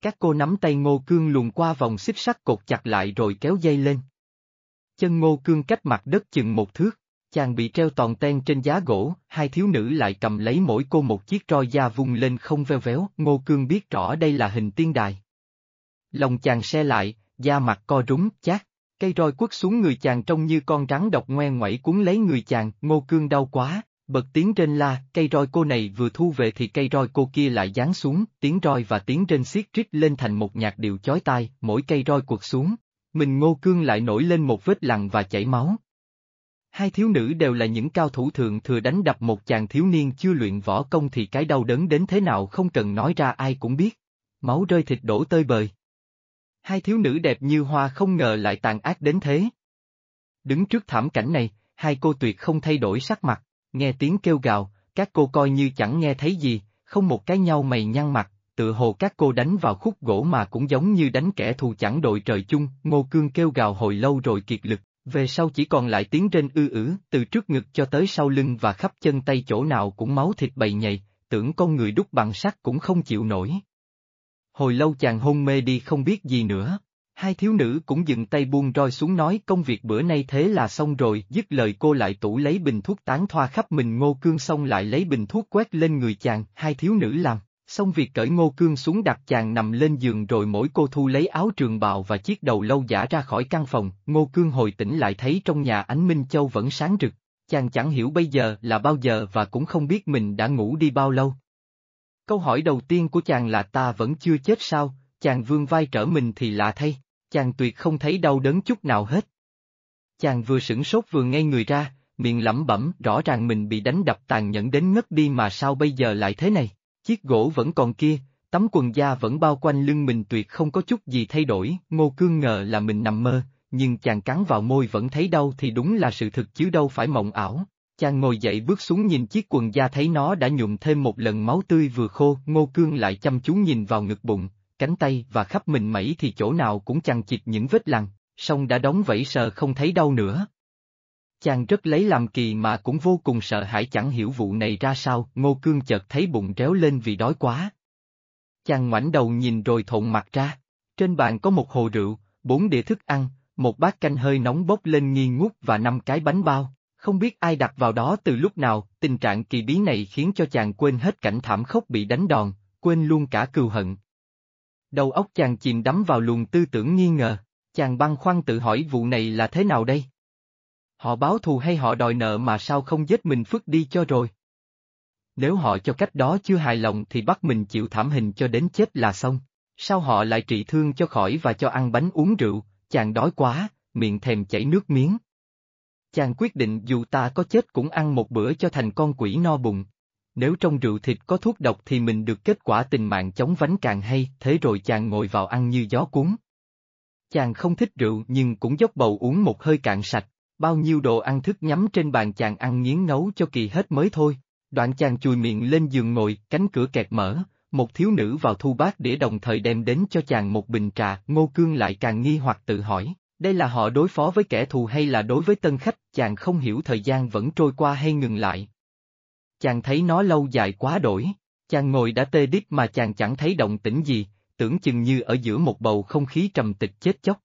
Các cô nắm tay ngô cương luồn qua vòng xích sắt cột chặt lại rồi kéo dây lên. Chân ngô cương cách mặt đất chừng một thước, chàng bị treo toàn ten trên giá gỗ, hai thiếu nữ lại cầm lấy mỗi cô một chiếc roi da vung lên không veo véo, ngô cương biết rõ đây là hình tiên đài. Lòng chàng xe lại, da mặt co rúng, chát, cây roi quất xuống người chàng trông như con rắn độc ngoe ngoẩy cuốn lấy người chàng, ngô cương đau quá, bật tiếng trên la, cây roi cô này vừa thu về thì cây roi cô kia lại giáng xuống, tiếng roi và tiếng trên xiết rít lên thành một nhạc điệu chói tai, mỗi cây roi quật xuống, mình ngô cương lại nổi lên một vết lằn và chảy máu. Hai thiếu nữ đều là những cao thủ thường thừa đánh đập một chàng thiếu niên chưa luyện võ công thì cái đau đớn đến thế nào không cần nói ra ai cũng biết. Máu rơi thịt đổ tơi bời. Hai thiếu nữ đẹp như hoa không ngờ lại tàn ác đến thế. Đứng trước thảm cảnh này, hai cô tuyệt không thay đổi sắc mặt, nghe tiếng kêu gào, các cô coi như chẳng nghe thấy gì, không một cái nhau mày nhăn mặt, tự hồ các cô đánh vào khúc gỗ mà cũng giống như đánh kẻ thù chẳng đội trời chung, Ngô Cương kêu gào hồi lâu rồi kiệt lực, về sau chỉ còn lại tiếng trên ư ử, từ trước ngực cho tới sau lưng và khắp chân tay chỗ nào cũng máu thịt bầy nhầy, tưởng con người đúc bằng sắt cũng không chịu nổi. Hồi lâu chàng hôn mê đi không biết gì nữa. Hai thiếu nữ cũng dừng tay buông roi xuống nói công việc bữa nay thế là xong rồi, dứt lời cô lại tủ lấy bình thuốc tán thoa khắp mình ngô cương xong lại lấy bình thuốc quét lên người chàng, hai thiếu nữ làm, xong việc cởi ngô cương xuống đặt chàng nằm lên giường rồi mỗi cô thu lấy áo trường bào và chiếc đầu lâu giả ra khỏi căn phòng, ngô cương hồi tỉnh lại thấy trong nhà ánh Minh Châu vẫn sáng rực, chàng chẳng hiểu bây giờ là bao giờ và cũng không biết mình đã ngủ đi bao lâu. Câu hỏi đầu tiên của chàng là ta vẫn chưa chết sao, chàng vương vai trở mình thì lạ thay, chàng tuyệt không thấy đau đớn chút nào hết. Chàng vừa sửng sốt vừa ngay người ra, miệng lẩm bẩm rõ ràng mình bị đánh đập tàn nhẫn đến ngất đi mà sao bây giờ lại thế này, chiếc gỗ vẫn còn kia, tấm quần da vẫn bao quanh lưng mình tuyệt không có chút gì thay đổi, ngô cương ngờ là mình nằm mơ, nhưng chàng cắn vào môi vẫn thấy đau thì đúng là sự thực chứ đâu phải mộng ảo. Chàng ngồi dậy bước xuống nhìn chiếc quần da thấy nó đã nhuộm thêm một lần máu tươi vừa khô, ngô cương lại chăm chú nhìn vào ngực bụng, cánh tay và khắp mình mẩy thì chỗ nào cũng chằng chịt những vết lằn, song đã đóng vẫy sờ không thấy đau nữa. Chàng rất lấy làm kỳ mà cũng vô cùng sợ hãi chẳng hiểu vụ này ra sao, ngô cương chợt thấy bụng réo lên vì đói quá. Chàng ngoảnh đầu nhìn rồi thộn mặt ra, trên bàn có một hồ rượu, bốn đĩa thức ăn, một bát canh hơi nóng bốc lên nghi ngút và năm cái bánh bao. Không biết ai đặt vào đó từ lúc nào, tình trạng kỳ bí này khiến cho chàng quên hết cảnh thảm khốc bị đánh đòn, quên luôn cả cừu hận. Đầu óc chàng chìm đắm vào luồng tư tưởng nghi ngờ, chàng băn khoăn tự hỏi vụ này là thế nào đây? Họ báo thù hay họ đòi nợ mà sao không giết mình phức đi cho rồi? Nếu họ cho cách đó chưa hài lòng thì bắt mình chịu thảm hình cho đến chết là xong. Sao họ lại trị thương cho khỏi và cho ăn bánh uống rượu, chàng đói quá, miệng thèm chảy nước miếng. Chàng quyết định dù ta có chết cũng ăn một bữa cho thành con quỷ no bụng. Nếu trong rượu thịt có thuốc độc thì mình được kết quả tình mạng chống vánh càng hay, thế rồi chàng ngồi vào ăn như gió cuốn. Chàng không thích rượu nhưng cũng dốc bầu uống một hơi cạn sạch, bao nhiêu đồ ăn thức nhắm trên bàn chàng ăn nghiến nấu cho kỳ hết mới thôi. Đoạn chàng chùi miệng lên giường ngồi, cánh cửa kẹt mở, một thiếu nữ vào thu bát để đồng thời đem đến cho chàng một bình trà, ngô cương lại càng nghi hoặc tự hỏi, đây là họ đối phó với kẻ thù hay là đối với tân khách, chàng không hiểu thời gian vẫn trôi qua hay ngừng lại. Chàng thấy nó lâu dài quá đổi, chàng ngồi đã tê đít mà chàng chẳng thấy động tĩnh gì, tưởng chừng như ở giữa một bầu không khí trầm tịch chết chóc.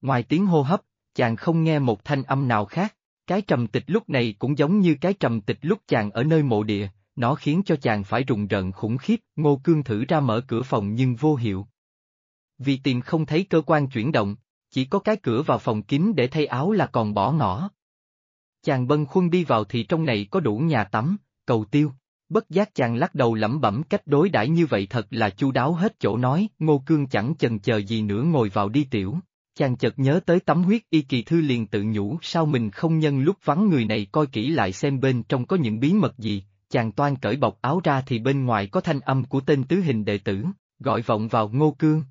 Ngoài tiếng hô hấp, chàng không nghe một thanh âm nào khác, cái trầm tịch lúc này cũng giống như cái trầm tịch lúc chàng ở nơi mộ địa, nó khiến cho chàng phải rùng rợn khủng khiếp, ngô cương thử ra mở cửa phòng nhưng vô hiệu. Vì tìm không thấy cơ quan chuyển động, chỉ có cái cửa vào phòng kín để thay áo là còn bỏ ngỏ. Chàng bân khuân đi vào thì trong này có đủ nhà tắm, cầu tiêu. Bất giác chàng lắc đầu lẩm bẩm cách đối đãi như vậy thật là chu đáo hết chỗ nói, ngô cương chẳng chần chờ gì nữa ngồi vào đi tiểu. Chàng chợt nhớ tới tấm huyết y kỳ thư liền tự nhủ sao mình không nhân lúc vắng người này coi kỹ lại xem bên trong có những bí mật gì, chàng toan cởi bọc áo ra thì bên ngoài có thanh âm của tên tứ hình đệ tử, gọi vọng vào Ngô Cương.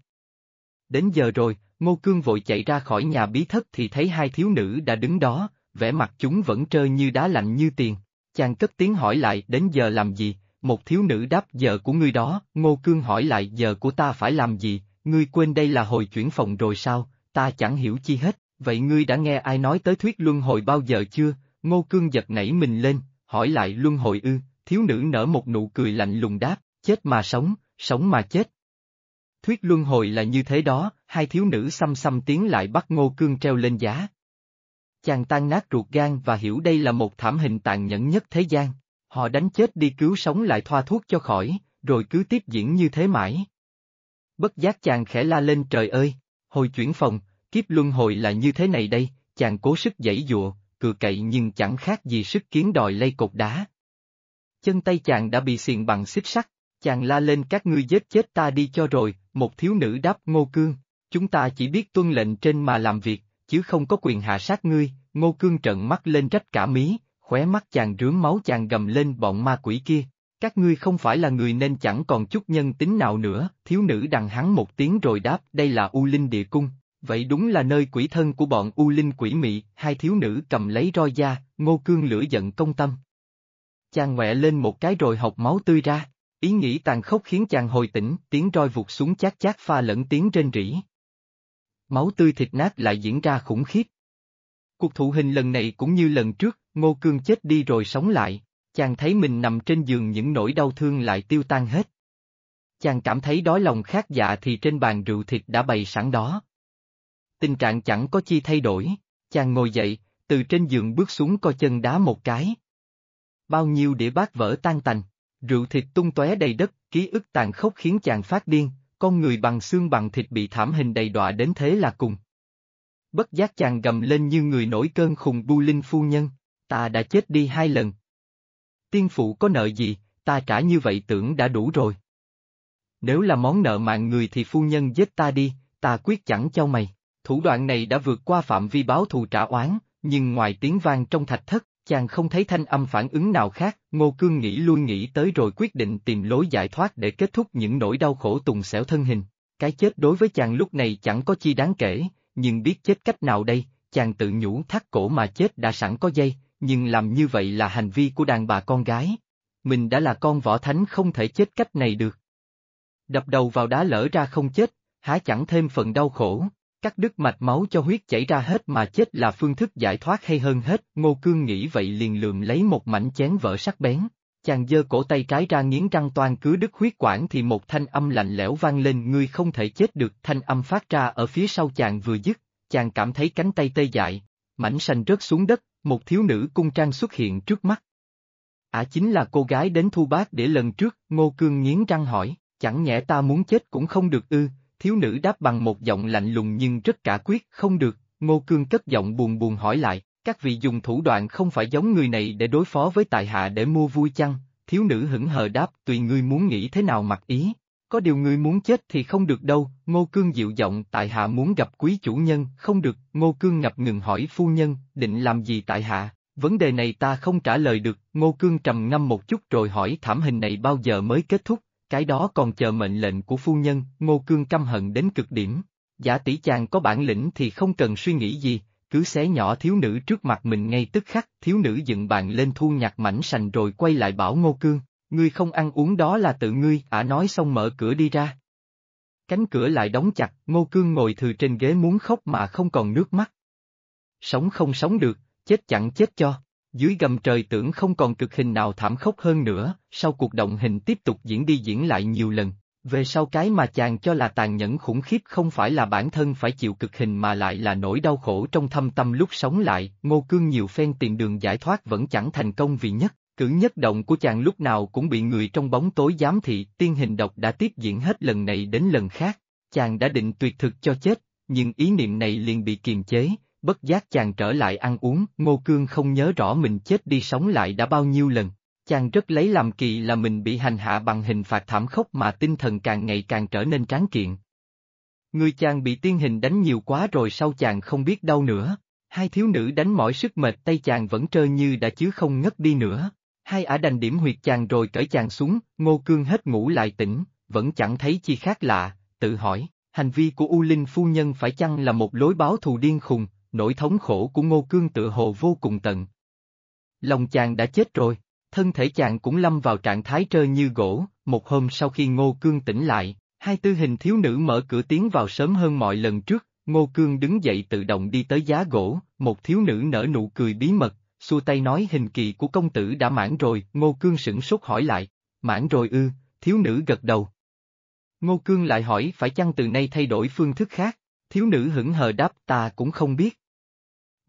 Đến giờ rồi, Ngô Cương vội chạy ra khỏi nhà bí thất thì thấy hai thiếu nữ đã đứng đó, vẻ mặt chúng vẫn trơ như đá lạnh như tiền. Chàng cất tiếng hỏi lại đến giờ làm gì, một thiếu nữ đáp giờ của ngươi đó, Ngô Cương hỏi lại giờ của ta phải làm gì, ngươi quên đây là hồi chuyển phòng rồi sao, ta chẳng hiểu chi hết, vậy ngươi đã nghe ai nói tới thuyết luân hồi bao giờ chưa, Ngô Cương giật nảy mình lên, hỏi lại luân hồi ư, thiếu nữ nở một nụ cười lạnh lùng đáp, chết mà sống, sống mà chết. Thuyết luân hồi là như thế đó, hai thiếu nữ xăm xăm tiến lại bắt ngô cương treo lên giá. Chàng tan nát ruột gan và hiểu đây là một thảm hình tàn nhẫn nhất thế gian. Họ đánh chết đi cứu sống lại thoa thuốc cho khỏi, rồi cứ tiếp diễn như thế mãi. Bất giác chàng khẽ la lên trời ơi, hồi chuyển phòng, kiếp luân hồi là như thế này đây, chàng cố sức dãy dụa, cựa cậy nhưng chẳng khác gì sức kiến đòi lay cột đá. Chân tay chàng đã bị xiềng bằng xích sắt, chàng la lên các ngươi giết chết ta đi cho rồi, một thiếu nữ đáp ngô cương, chúng ta chỉ biết tuân lệnh trên mà làm việc, chứ không có quyền hạ sát ngươi, ngô cương trợn mắt lên trách cả mí, khóe mắt chàng rướm máu chàng gầm lên bọn ma quỷ kia. Các ngươi không phải là người nên chẳng còn chút nhân tính nào nữa, thiếu nữ đằng hắn một tiếng rồi đáp đây là U Linh Địa Cung, vậy đúng là nơi quỷ thân của bọn U Linh quỷ mị, hai thiếu nữ cầm lấy roi da, ngô cương lửa giận công tâm, chàng ngoẹ lên một cái rồi học máu tươi ra. Ý nghĩ tàn khốc khiến chàng hồi tỉnh, tiếng roi vụt xuống chát chát pha lẫn tiếng rên rỉ. Máu tươi thịt nát lại diễn ra khủng khiếp. Cuộc thụ hình lần này cũng như lần trước, Ngô Cương chết đi rồi sống lại, chàng thấy mình nằm trên giường những nỗi đau thương lại tiêu tan hết. Chàng cảm thấy đói lòng khát dạ thì trên bàn rượu thịt đã bày sẵn đó. Tình trạng chẳng có chi thay đổi, chàng ngồi dậy, từ trên giường bước xuống co chân đá một cái. Bao nhiêu đĩa bát vỡ tan tành, rượu thịt tung tóe đầy đất, ký ức tàn khốc khiến chàng phát điên, con người bằng xương bằng thịt bị thảm hình đầy đọa đến thế là cùng. Bất giác chàng gầm lên như người nổi cơn khùng bu linh phu nhân, ta đã chết đi hai lần. Tiên phụ có nợ gì, ta trả như vậy tưởng đã đủ rồi. Nếu là món nợ mạng người thì phu nhân giết ta đi, ta quyết chẳng cho mày. Thủ đoạn này đã vượt qua phạm vi báo thù trả oán, nhưng ngoài tiếng vang trong thạch thất, chàng không thấy thanh âm phản ứng nào khác, Ngô Cương nghĩ lui nghĩ tới rồi quyết định tìm lối giải thoát để kết thúc những nỗi đau khổ tùng xẻo thân hình. Cái chết đối với chàng lúc này chẳng có chi đáng kể, nhưng biết chết cách nào đây, chàng tự nhủ thắt cổ mà chết đã sẵn có dây, nhưng làm như vậy là hành vi của đàn bà con gái. Mình đã là con võ thánh không thể chết cách này được. Đập đầu vào đá lỡ ra không chết, há chẳng thêm phần đau khổ. Cắt đứt mạch máu cho huyết chảy ra hết mà chết là phương thức giải thoát hay hơn hết, Ngô Cương nghĩ vậy liền lượm lấy một mảnh chén vỡ sắc bén. Chàng giơ cổ tay trái ra nghiến răng toan cứ đứt huyết quản thì một thanh âm lạnh lẽo vang lên. Ngươi không thể chết được. Thanh âm phát ra ở phía sau chàng vừa dứt, chàng cảm thấy cánh tay tê dại, mảnh sành rớt xuống đất, một thiếu nữ cung trang xuất hiện trước mắt. Ả à chính là cô gái đến thu bác để lần trước, Ngô Cương nghiến răng hỏi, chẳng nhẽ ta muốn chết cũng không được ư, thiếu nữ đáp bằng một giọng lạnh lùng nhưng rất cả quyết, không được, Ngô Cương cất giọng buồn buồn hỏi lại, các vị dùng thủ đoạn không phải giống người này để đối phó với tại hạ để mua vui chăng, thiếu nữ hững hờ đáp tùy ngươi muốn nghĩ thế nào mặc ý. Có điều ngươi muốn chết thì không được đâu, Ngô Cương dịu giọng tại hạ muốn gặp quý chủ nhân, không được, Ngô Cương ngập ngừng hỏi phu nhân, định làm gì tại hạ, vấn đề này ta không trả lời được, Ngô Cương trầm ngâm một chút rồi hỏi thảm hình này bao giờ mới kết thúc, cái đó còn chờ mệnh lệnh của phu nhân, Ngô Cương căm hận đến cực điểm. Giả tỷ chàng có bản lĩnh thì không cần suy nghĩ gì, cứ xé nhỏ thiếu nữ trước mặt mình ngay tức khắc, thiếu nữ dựng bàn lên thu nhặt mảnh sành rồi quay lại bảo Ngô Cương, ngươi không ăn uống đó là tự ngươi, ả nói xong mở cửa đi ra. Cánh cửa lại đóng chặt, Ngô Cương ngồi thừa trên ghế muốn khóc mà không còn nước mắt. Sống không sống được, chết chẳng chết cho. Dưới gầm trời tưởng không còn cực hình nào thảm khốc hơn nữa, sau cuộc động hình tiếp tục diễn đi diễn lại nhiều lần. Về sau cái mà chàng cho là tàn nhẫn khủng khiếp không phải là bản thân phải chịu cực hình mà lại là nỗi đau khổ trong thâm tâm lúc sống lại, ngô cương nhiều phen tìm đường giải thoát vẫn chẳng thành công vì nhất, cử nhất động của chàng lúc nào cũng bị người trong bóng tối giám thị, tiên hình độc đã tiếp diễn hết lần này đến lần khác, chàng đã định tuyệt thực cho chết, nhưng ý niệm này liền bị kiềm chế, bất giác chàng trở lại ăn uống, Ngô Cương không nhớ rõ mình chết đi sống lại đã bao nhiêu lần. Chàng rất lấy làm kỳ là mình bị hành hạ bằng hình phạt thảm khốc mà tinh thần càng ngày càng trở nên tráng kiện. Người chàng bị tiên hình đánh nhiều quá rồi sau chàng không biết đâu nữa. Hai thiếu nữ đánh mỏi sức mệt tay chàng vẫn trơ như đã chứ không ngất đi nữa. Hai ả đành điểm huyệt chàng rồi cởi chàng xuống, ngô cương hết ngủ lại tỉnh, vẫn chẳng thấy chi khác lạ, tự hỏi, hành vi của U Linh phu nhân phải chăng là một lối báo thù điên khùng, nỗi thống khổ của Ngô Cương tự hồ vô cùng tận. Lòng chàng đã chết rồi, thân thể chàng cũng lâm vào trạng thái trơ như gỗ, một hôm sau khi Ngô Cương tỉnh lại, hai tư hình thiếu nữ mở cửa tiến vào sớm hơn mọi lần trước, Ngô Cương đứng dậy tự động đi tới giá gỗ, một thiếu nữ nở nụ cười bí mật, xua tay nói hình kỳ của công tử đã mãn rồi, Ngô Cương sửng sốt hỏi lại, mãn rồi ư, thiếu nữ gật đầu. Ngô Cương lại hỏi phải chăng từ nay thay đổi phương thức khác, thiếu nữ hững hờ đáp ta cũng không biết.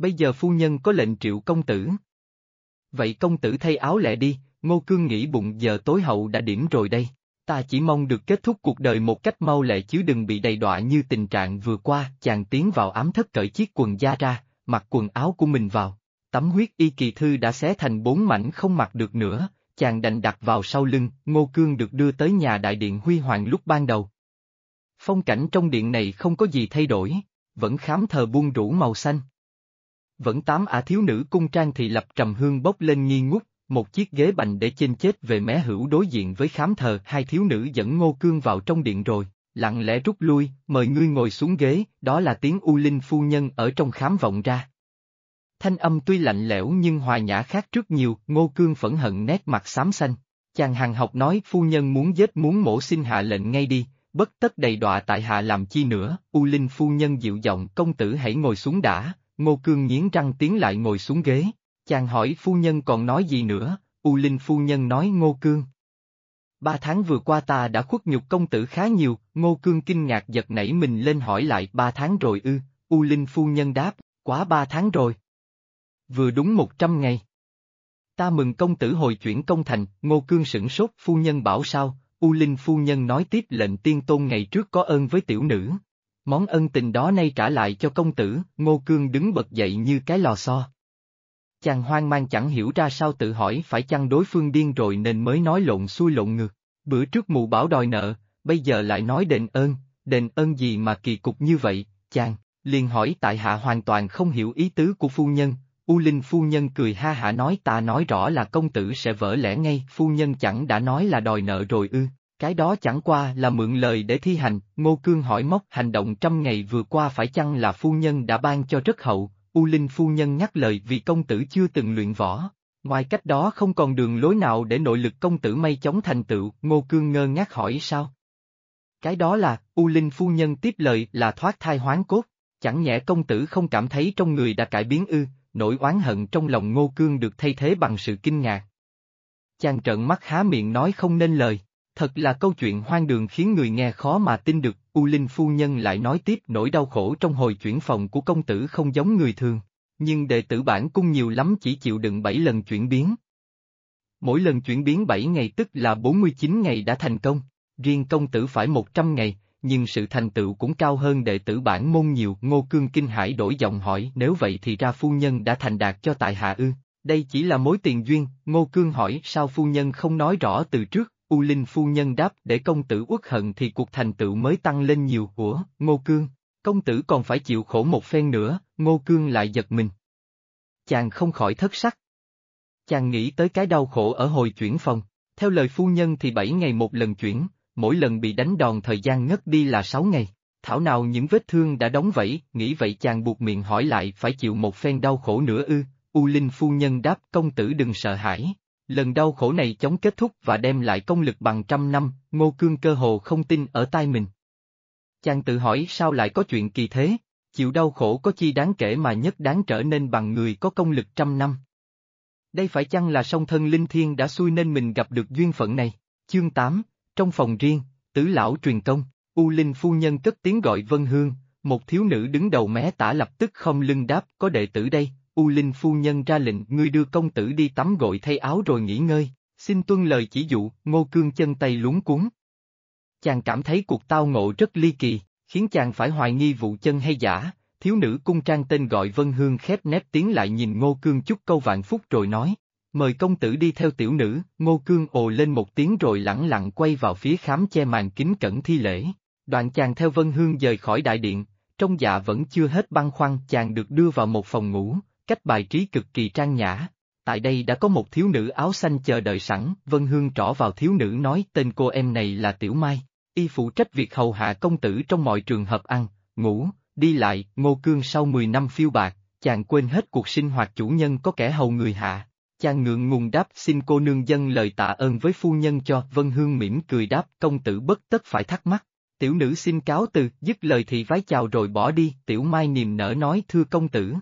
Bây giờ phu nhân có lệnh triệu công tử. Vậy công tử thay áo lẹ đi, Ngô Cương nghĩ bụng giờ tối hậu đã điểm rồi đây. Ta chỉ mong được kết thúc cuộc đời một cách mau lẹ chứ đừng bị đầy đọa như tình trạng vừa qua, chàng tiến vào ám thất cởi chiếc quần da ra, mặc quần áo của mình vào. Tấm huyết y kỳ thư đã xé thành bốn mảnh không mặc được nữa, chàng đành đặt vào sau lưng, Ngô Cương được đưa tới nhà đại điện huy hoàng lúc ban đầu. Phong cảnh trong điện này không có gì thay đổi, vẫn khám thờ buông rủ màu xanh. Vẫn tám ả thiếu nữ cung trang thì lập trầm hương bốc lên nghi ngút, một chiếc ghế bành để trên chết về mé hữu đối diện với khám thờ hai thiếu nữ dẫn ngô cương vào trong điện rồi, lặng lẽ rút lui, mời ngươi ngồi xuống ghế, đó là tiếng U Linh phu nhân ở trong khám vọng ra. Thanh âm tuy lạnh lẽo nhưng hòa nhã khác trước nhiều, ngô cương phẫn hận nét mặt xám xanh. Chàng hàng học nói phu nhân muốn giết muốn mổ xin hạ lệnh ngay đi, bất tất đầy đọa tại hạ làm chi nữa, U Linh phu nhân dịu giọng công tử hãy ngồi xuống đã, ngô cương nghiến răng tiến lại ngồi xuống ghế. Chàng hỏi phu nhân còn nói gì nữa, U Linh phu nhân nói ngô cương. Ba tháng vừa qua ta đã khuất nhục công tử khá nhiều, ngô cương kinh ngạc giật nảy mình lên hỏi lại ba tháng rồi ư, U Linh phu nhân đáp, quá ba tháng rồi. Vừa đúng một trăm ngày. Ta mừng công tử hồi chuyển công thành, ngô cương sửng sốt phu nhân bảo sao, U Linh phu nhân nói tiếp lệnh tiên tôn ngày trước có ơn với tiểu nữ. Món ân tình đó nay trả lại cho công tử, ngô cương đứng bật dậy như cái lò xo. Chàng hoang mang chẳng hiểu ra sao tự hỏi phải chăng đối phương điên rồi nên mới nói lộn xuôi lộn ngược. Bữa trước mù bảo đòi nợ, bây giờ lại nói đền ơn, đền ơn gì mà kỳ cục như vậy, chàng, liền hỏi tại hạ hoàn toàn không hiểu ý tứ của phu nhân, U Linh phu nhân cười ha hả nói ta nói rõ là công tử sẽ vỡ lẽ ngay, phu nhân chẳng đã nói là đòi nợ rồi ư, cái đó chẳng qua là mượn lời để thi hành, Ngô Cương hỏi móc hành động trăm ngày vừa qua phải chăng là phu nhân đã ban cho rất hậu, U Linh phu nhân nhắc lời vì công tử chưa từng luyện võ. Ngoài cách đó không còn đường lối nào để nội lực công tử may chóng thành tựu, Ngô Cương ngơ ngác hỏi sao? Cái đó là, U Linh phu nhân tiếp lời là thoát thai hoán cốt, chẳng nhẽ công tử không cảm thấy trong người đã cải biến ư, nỗi oán hận trong lòng Ngô Cương được thay thế bằng sự kinh ngạc. Chàng trợn mắt há miệng nói không nên lời, thật là câu chuyện hoang đường khiến người nghe khó mà tin được, U Linh phu nhân lại nói tiếp nỗi đau khổ trong hồi chuyển phòng của công tử không giống người thường, nhưng đệ tử bản cung nhiều lắm chỉ chịu đựng 7 lần chuyển biến. Mỗi lần chuyển biến 7 ngày tức là 49 ngày đã thành công, riêng công tử phải 100 ngày, nhưng sự thành tựu cũng cao hơn đệ tử bản môn nhiều. Ngô Cương Kinh Hải đổi giọng hỏi nếu vậy thì ra phu nhân đã thành đạt cho tại hạ ư, đây chỉ là mối tiền duyên, Ngô Cương hỏi sao phu nhân không nói rõ từ trước, U Linh phu nhân đáp để công tử uất hận thì cuộc thành tựu mới tăng lên nhiều của Ngô Cương, công tử còn phải chịu khổ một phen nữa, Ngô Cương lại giật mình. Chàng không khỏi thất sắc. Chàng nghĩ tới cái đau khổ ở hồi chuyển phòng, theo lời phu nhân thì bảy ngày một lần chuyển, mỗi lần bị đánh đòn thời gian ngất đi là sáu ngày. Thảo nào những vết thương đã đóng vẫy, nghĩ vậy chàng buộc miệng hỏi lại phải chịu một phen đau khổ nữa ư, U Linh phu nhân đáp công tử đừng sợ hãi. Lần đau khổ này chống kết thúc và đem lại công lực bằng trăm năm, ngô cương cơ hồ không tin ở tai mình. Chàng tự hỏi sao lại có chuyện kỳ thế, chịu đau khổ có chi đáng kể mà nhất đáng trở nên bằng người có công lực trăm năm. Đây phải chăng là song thân linh thiên đã xui nên mình gặp được duyên phận này? Chương 8, trong phòng riêng, tứ lão truyền công, U Linh phu nhân cất tiếng gọi Vân Hương, một thiếu nữ đứng đầu mé tả lập tức không lưng đáp có đệ tử đây, U Linh phu nhân ra lệnh ngươi đưa công tử đi tắm gội thay áo rồi nghỉ ngơi, xin tuân lời chỉ dụ, ngô cương chân tay luống cuốn. Chàng cảm thấy cuộc tao ngộ rất ly kỳ, khiến chàng phải hoài nghi vụ chân hay giả, thiếu nữ cung trang tên gọi Vân Hương khép nép tiếng lại nhìn ngô cương chút câu vạn phúc rồi nói, Mời công tử đi theo tiểu nữ, ngô cương ồ lên một tiếng rồi lẳng lặng quay vào phía khám che màn kính cẩn thi lễ. Đoạn chàng theo Vân Hương rời khỏi đại điện, trong dạ vẫn chưa hết băng khoăn chàng được đưa vào một phòng ngủ, cách bài trí cực kỳ trang nhã. Tại đây đã có một thiếu nữ áo xanh chờ đợi sẵn, Vân Hương trỏ vào thiếu nữ nói tên cô em này là Tiểu Mai, y phụ trách việc hầu hạ công tử trong mọi trường hợp ăn, ngủ, đi lại, ngô cương sau 10 năm phiêu bạc, chàng quên hết cuộc sinh hoạt chủ nhân có kẻ hầu người hạ, Chàng ngượng ngùng đáp xin cô nương dân lời tạ ơn với phu nhân cho, Vân Hương mỉm cười đáp công tử bất tất phải thắc mắc. Tiểu nữ xin cáo từ, dứt lời thì vái chào rồi bỏ đi, tiểu mai niềm nở nói thưa công tử.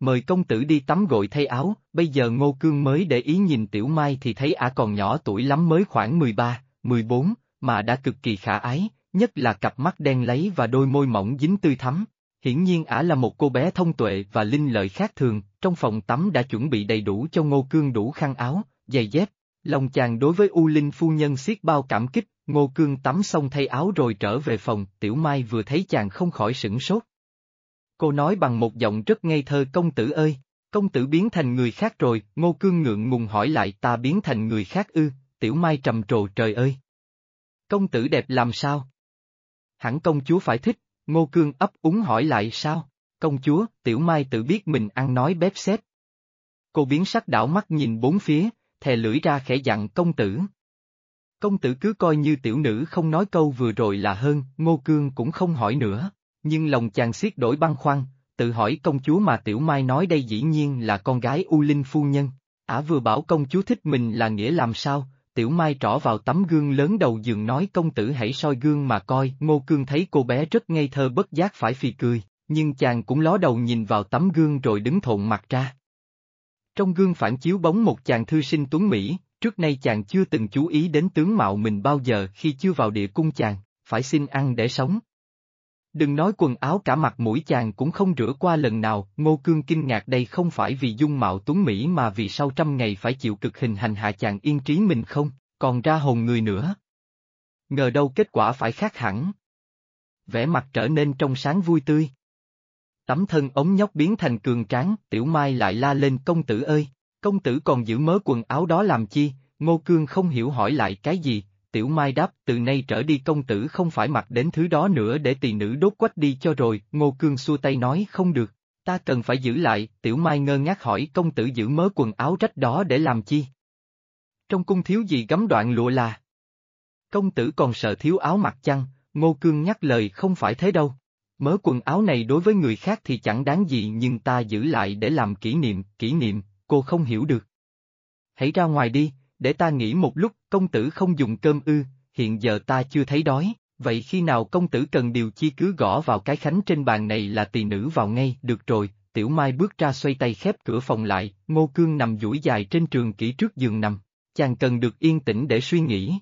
Mời công tử đi tắm gội thay áo, bây giờ ngô cương mới để ý nhìn tiểu mai thì thấy ả còn nhỏ tuổi lắm mới khoảng 13, 14, mà đã cực kỳ khả ái, nhất là cặp mắt đen lấy và đôi môi mỏng dính tươi thắm. Hiển nhiên ả là một cô bé thông tuệ và linh lợi khác thường, trong phòng tắm đã chuẩn bị đầy đủ cho Ngô Cương đủ khăn áo, giày dép. Lòng chàng đối với U Linh phu nhân siết bao cảm kích, Ngô Cương tắm xong thay áo rồi trở về phòng, Tiểu Mai vừa thấy chàng không khỏi sửng sốt. Cô nói bằng một giọng rất ngây thơ công tử ơi, công tử biến thành người khác rồi, Ngô Cương ngượng ngùng hỏi lại ta biến thành người khác ư, Tiểu Mai trầm trồ trời ơi. Công tử đẹp làm sao? Hẳn công chúa phải thích, Ngô Cương ấp úng hỏi lại sao? Công chúa, Tiểu Mai tự biết mình ăn nói bếp xếp. Cô biến sắc đảo mắt nhìn bốn phía, thè lưỡi ra khẽ dặn công tử. Công tử cứ coi như tiểu nữ không nói câu vừa rồi là hơn, Ngô Cương cũng không hỏi nữa, nhưng lòng chàng xiết đổi băng khoăn, tự hỏi công chúa mà Tiểu Mai nói đây dĩ nhiên là con gái U Linh phu nhân. Ả vừa bảo công chúa thích mình là nghĩa làm sao, Tiểu Mai trỏ vào tấm gương lớn đầu giường nói công tử hãy soi gương mà coi, Ngô Cương thấy cô bé rất ngây thơ bất giác phải phì cười, nhưng chàng cũng ló đầu nhìn vào tấm gương rồi đứng thộn mặt ra. Trong gương phản chiếu bóng một chàng thư sinh tuấn Mỹ, trước nay chàng chưa từng chú ý đến tướng mạo mình bao giờ khi chưa vào địa cung chàng, phải xin ăn để sống. Đừng nói quần áo cả mặt mũi chàng cũng không rửa qua lần nào, Ngô Cương kinh ngạc đây không phải vì dung mạo tuấn Mỹ mà vì sau trăm ngày phải chịu cực hình hành hạ chàng yên trí mình không, còn ra hồn người nữa. Ngờ đâu kết quả phải khác hẳn. Vẻ mặt trở nên trong sáng vui tươi. Tấm thân ống nhóc biến thành cường tráng, tiểu mai lại la lên công tử ơi, công tử còn giữ mớ quần áo đó làm chi, Ngô Cương không hiểu hỏi lại cái gì, Tiểu Mai đáp từ nay trở đi công tử không phải mặc đến thứ đó nữa để tỳ nữ đốt quách đi cho rồi, Ngô Cương xua tay nói không được, ta cần phải giữ lại, Tiểu Mai ngơ ngác hỏi công tử giữ mớ quần áo rách đó để làm chi? Trong cung thiếu gì gắm đoạn lụa là? Công tử còn sợ thiếu áo mặc chăng, Ngô Cương nhắc lời không phải thế đâu. Mớ quần áo này đối với người khác thì chẳng đáng gì nhưng ta giữ lại để làm kỷ niệm, kỷ niệm, cô không hiểu được. Hãy ra ngoài đi, để ta nghĩ một lúc, công tử không dùng cơm ư, hiện giờ ta chưa thấy đói, vậy khi nào công tử cần điều chi cứ gõ vào cái khánh trên bàn này là tỳ nữ vào ngay, được rồi, tiểu mai bước ra xoay tay khép cửa phòng lại, ngô cương nằm duỗi dài trên trường kỹ trước giường nằm, chàng cần được yên tĩnh để suy nghĩ.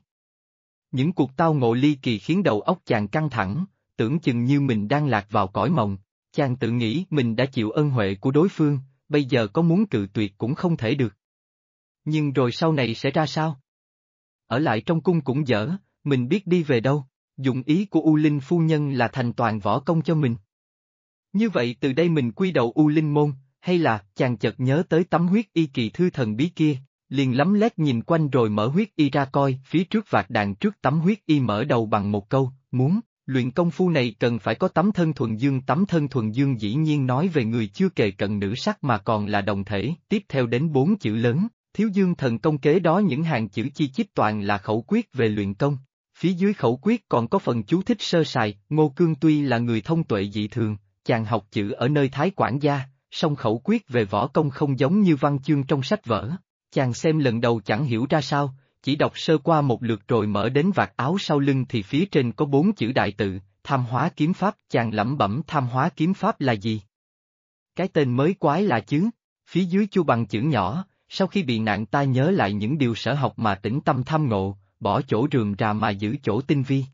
Những cuộc tao ngộ ly kỳ khiến đầu óc chàng căng thẳng, tưởng chừng như mình đang lạc vào cõi mộng, chàng tự nghĩ mình đã chịu ân huệ của đối phương, bây giờ có muốn cự tuyệt cũng không thể được. Nhưng rồi sau này sẽ ra sao? Ở lại trong cung cũng dở, mình biết đi về đâu, dụng ý của U Linh phu nhân là thành toàn võ công cho mình. Như vậy từ đây mình quy đầu U Linh môn, hay là chàng chợt nhớ tới tấm huyết y kỳ thư thần bí kia, liền lắm lét nhìn quanh rồi mở huyết y ra coi, phía trước vạt đàn trước tấm huyết y mở đầu bằng một câu, muốn, luyện công phu này cần phải có tấm thân thuần dương tấm thân thuần dương dĩ nhiên nói về người chưa kề cận nữ sắc mà còn là đồng thể, tiếp theo đến bốn chữ lớn, Thiếu dương thần công kế đó những hàng chữ chi chít toàn là khẩu quyết về luyện công. Phía dưới khẩu quyết còn có phần chú thích sơ sài, Ngô Cương tuy là người thông tuệ dị thường, chàng học chữ ở nơi Thái Quản gia, song khẩu quyết về võ công không giống như văn chương trong sách vở. Chàng xem lần đầu chẳng hiểu ra sao, chỉ đọc sơ qua một lượt rồi mở đến vạt áo sau lưng thì phía trên có bốn chữ đại tự, tham hóa kiếm pháp, chàng lẩm bẩm tham hóa kiếm pháp là gì? Cái tên mới quái là chứ, phía dưới chu bằng chữ nhỏ, sau khi bị nạn ta nhớ lại những điều sở học mà tĩnh tâm tham ngộ, bỏ chỗ rườm rà mà giữ chỗ tinh vi.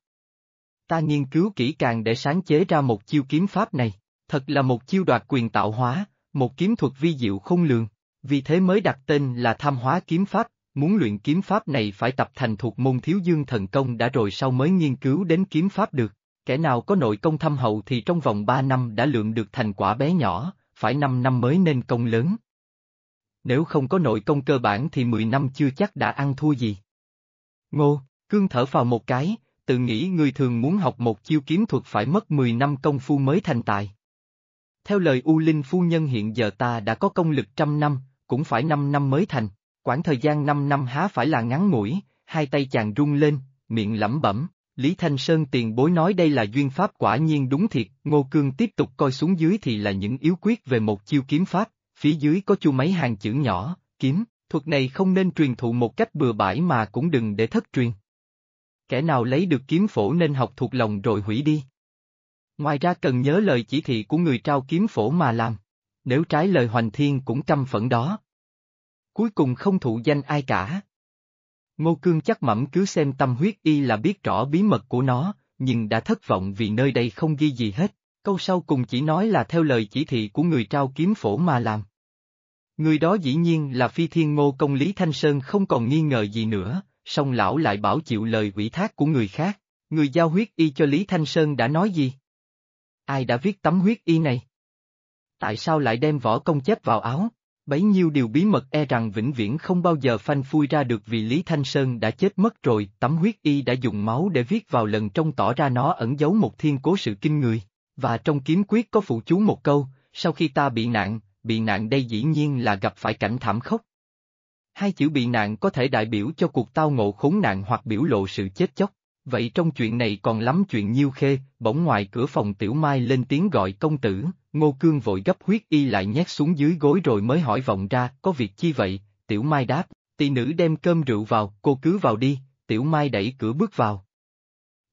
Ta nghiên cứu kỹ càng để sáng chế ra một chiêu kiếm pháp này, thật là một chiêu đoạt quyền tạo hóa, một kiếm thuật vi diệu không lường, vì thế mới đặt tên là tham hóa kiếm pháp, muốn luyện kiếm pháp này phải tập thành thuộc môn thiếu dương thần công đã rồi sau mới nghiên cứu đến kiếm pháp được. Kẻ nào có nội công thâm hậu thì trong vòng 3 năm đã lượm được thành quả bé nhỏ, phải 5 năm mới nên công lớn nếu không có nội công cơ bản thì 10 năm chưa chắc đã ăn thua gì. Ngô, cương thở vào một cái, tự nghĩ người thường muốn học một chiêu kiếm thuật phải mất 10 năm công phu mới thành tài. Theo lời U Linh phu nhân hiện giờ ta đã có công lực trăm năm, cũng phải 5 năm mới thành, quãng thời gian 5 năm há phải là ngắn ngủi, hai tay chàng rung lên, miệng lẩm bẩm, Lý Thanh Sơn tiền bối nói đây là duyên pháp quả nhiên đúng thiệt, Ngô Cương tiếp tục coi xuống dưới thì là những yếu quyết về một chiêu kiếm pháp, phía dưới có chu mấy hàng chữ nhỏ, kiếm, thuật này không nên truyền thụ một cách bừa bãi mà cũng đừng để thất truyền. Kẻ nào lấy được kiếm phổ nên học thuộc lòng rồi hủy đi. Ngoài ra cần nhớ lời chỉ thị của người trao kiếm phổ mà làm, nếu trái lời hoành thiên cũng căm phẫn đó. Cuối cùng không thụ danh ai cả. Ngô Cương chắc mẩm cứ xem tâm huyết y là biết rõ bí mật của nó, nhưng đã thất vọng vì nơi đây không ghi gì hết, câu sau cùng chỉ nói là theo lời chỉ thị của người trao kiếm phổ mà làm. Người đó dĩ nhiên là phi thiên ngô công Lý Thanh Sơn không còn nghi ngờ gì nữa, song lão lại bảo chịu lời ủy thác của người khác, người giao huyết y cho Lý Thanh Sơn đã nói gì? Ai đã viết tấm huyết y này? Tại sao lại đem võ công chép vào áo? Bấy nhiêu điều bí mật e rằng vĩnh viễn không bao giờ phanh phui ra được vì Lý Thanh Sơn đã chết mất rồi, tấm huyết y đã dùng máu để viết vào lần trong tỏ ra nó ẩn giấu một thiên cố sự kinh người, và trong kiếm quyết có phụ chú một câu, sau khi ta bị nạn, bị nạn đây dĩ nhiên là gặp phải cảnh thảm khốc. Hai chữ bị nạn có thể đại biểu cho cuộc tao ngộ khốn nạn hoặc biểu lộ sự chết chóc, Vậy trong chuyện này còn lắm chuyện nhiêu khê, bỗng ngoài cửa phòng Tiểu Mai lên tiếng gọi công tử, Ngô Cương vội gấp huyết y lại nhét xuống dưới gối rồi mới hỏi vọng ra, có việc chi vậy, Tiểu Mai đáp, tỷ nữ đem cơm rượu vào, cô cứ vào đi, Tiểu Mai đẩy cửa bước vào.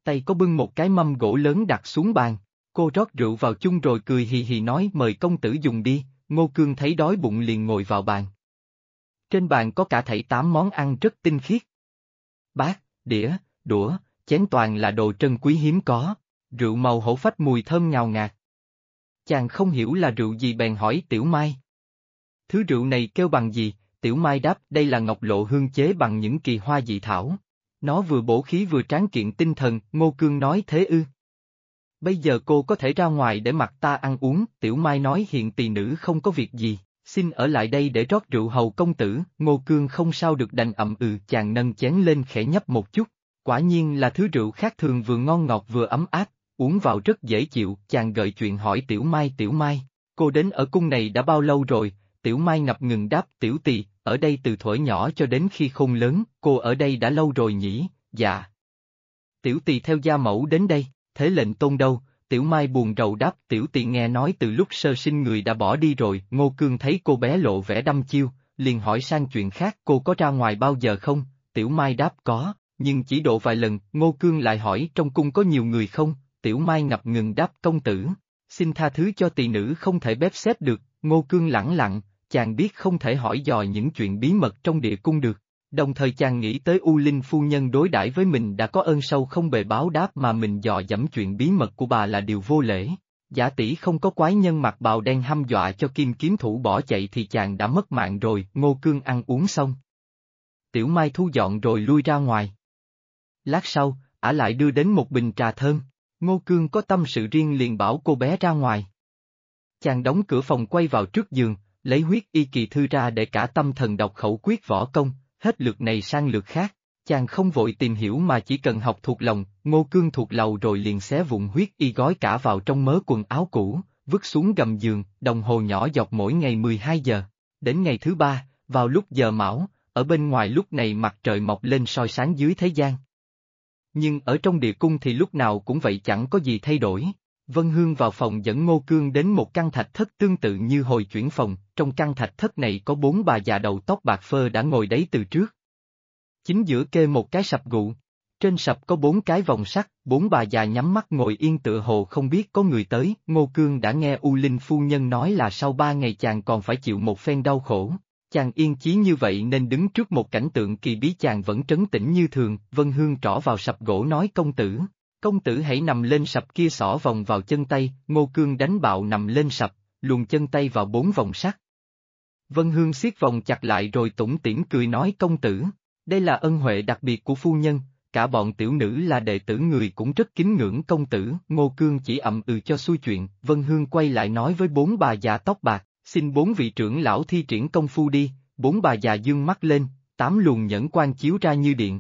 Tay có bưng một cái mâm gỗ lớn đặt xuống bàn, cô rót rượu vào chung rồi cười hì hì nói mời công tử dùng đi, Ngô Cương thấy đói bụng liền ngồi vào bàn. Trên bàn có cả thảy tám món ăn rất tinh khiết. Bát, đĩa, đũa, chén toàn là đồ trân quý hiếm có, rượu màu hổ phách mùi thơm ngào ngạt. Chàng không hiểu là rượu gì bèn hỏi Tiểu Mai. Thứ rượu này kêu bằng gì, Tiểu Mai đáp đây là ngọc lộ hương chế bằng những kỳ hoa dị thảo. Nó vừa bổ khí vừa tráng kiện tinh thần, Ngô Cương nói thế ư. Bây giờ cô có thể ra ngoài để mặc ta ăn uống, Tiểu Mai nói hiện tỳ nữ không có việc gì, xin ở lại đây để rót rượu hầu công tử, Ngô Cương không sao được đành ậm ừ chàng nâng chén lên khẽ nhấp một chút, quả nhiên là thứ rượu khác thường vừa ngon ngọt vừa ấm áp, uống vào rất dễ chịu, chàng gợi chuyện hỏi Tiểu Mai Tiểu Mai, cô đến ở cung này đã bao lâu rồi, Tiểu Mai ngập ngừng đáp Tiểu Tỳ, ở đây từ thuở nhỏ cho đến khi khôn lớn, cô ở đây đã lâu rồi nhỉ, dạ. Tiểu Tỳ theo gia mẫu đến đây, thế lệnh tôn đâu, Tiểu Mai buồn rầu đáp Tiểu tiện nghe nói từ lúc sơ sinh người đã bỏ đi rồi, Ngô Cương thấy cô bé lộ vẻ đăm chiêu, liền hỏi sang chuyện khác cô có ra ngoài bao giờ không, Tiểu Mai đáp có, nhưng chỉ độ vài lần, Ngô Cương lại hỏi trong cung có nhiều người không, Tiểu Mai ngập ngừng đáp công tử, xin tha thứ cho tỳ nữ không thể bếp xếp được, Ngô Cương lẳng lặng, chàng biết không thể hỏi dò những chuyện bí mật trong địa cung được. Đồng thời chàng nghĩ tới U Linh phu nhân đối đãi với mình đã có ơn sâu không bề báo đáp mà mình dò dẫm chuyện bí mật của bà là điều vô lễ. Giả tỷ không có quái nhân mặc bào đen hăm dọa cho kim kiếm thủ bỏ chạy thì chàng đã mất mạng rồi, ngô cương ăn uống xong. Tiểu Mai thu dọn rồi lui ra ngoài. Lát sau, ả lại đưa đến một bình trà thơm, ngô cương có tâm sự riêng liền bảo cô bé ra ngoài. Chàng đóng cửa phòng quay vào trước giường, lấy huyết y kỳ thư ra để cả tâm thần đọc khẩu quyết võ công, hết lượt này sang lượt khác, chàng không vội tìm hiểu mà chỉ cần học thuộc lòng, ngô cương thuộc lầu rồi liền xé vụn huyết y gói cả vào trong mớ quần áo cũ, vứt xuống gầm giường, đồng hồ nhỏ dọc mỗi ngày 12 giờ. Đến ngày thứ ba, vào lúc giờ mão, ở bên ngoài lúc này mặt trời mọc lên soi sáng dưới thế gian. Nhưng ở trong địa cung thì lúc nào cũng vậy chẳng có gì thay đổi. Vân Hương vào phòng dẫn Ngô Cương đến một căn thạch thất tương tự như hồi chuyển phòng, trong căn thạch thất này có bốn bà già đầu tóc bạc phơ đã ngồi đấy từ trước. Chính giữa kê một cái sập gụ. Trên sập có bốn cái vòng sắt, bốn bà già nhắm mắt ngồi yên tựa hồ không biết có người tới, Ngô Cương đã nghe U Linh phu nhân nói là sau ba ngày chàng còn phải chịu một phen đau khổ. Chàng yên chí như vậy nên đứng trước một cảnh tượng kỳ bí chàng vẫn trấn tĩnh như thường, Vân Hương trỏ vào sập gỗ nói công tử, Công tử hãy nằm lên sập kia xỏ vòng vào chân tay, ngô cương đánh bạo nằm lên sập, luồn chân tay vào bốn vòng sắt. Vân Hương siết vòng chặt lại rồi tủm tỉm cười nói công tử, đây là ân huệ đặc biệt của phu nhân, cả bọn tiểu nữ là đệ tử người cũng rất kính ngưỡng công tử, ngô cương chỉ ậm ừ cho xuôi chuyện, Vân Hương quay lại nói với bốn bà già tóc bạc, xin bốn vị trưởng lão thi triển công phu đi, bốn bà già dương mắt lên, tám luồng nhẫn quan chiếu ra như điện,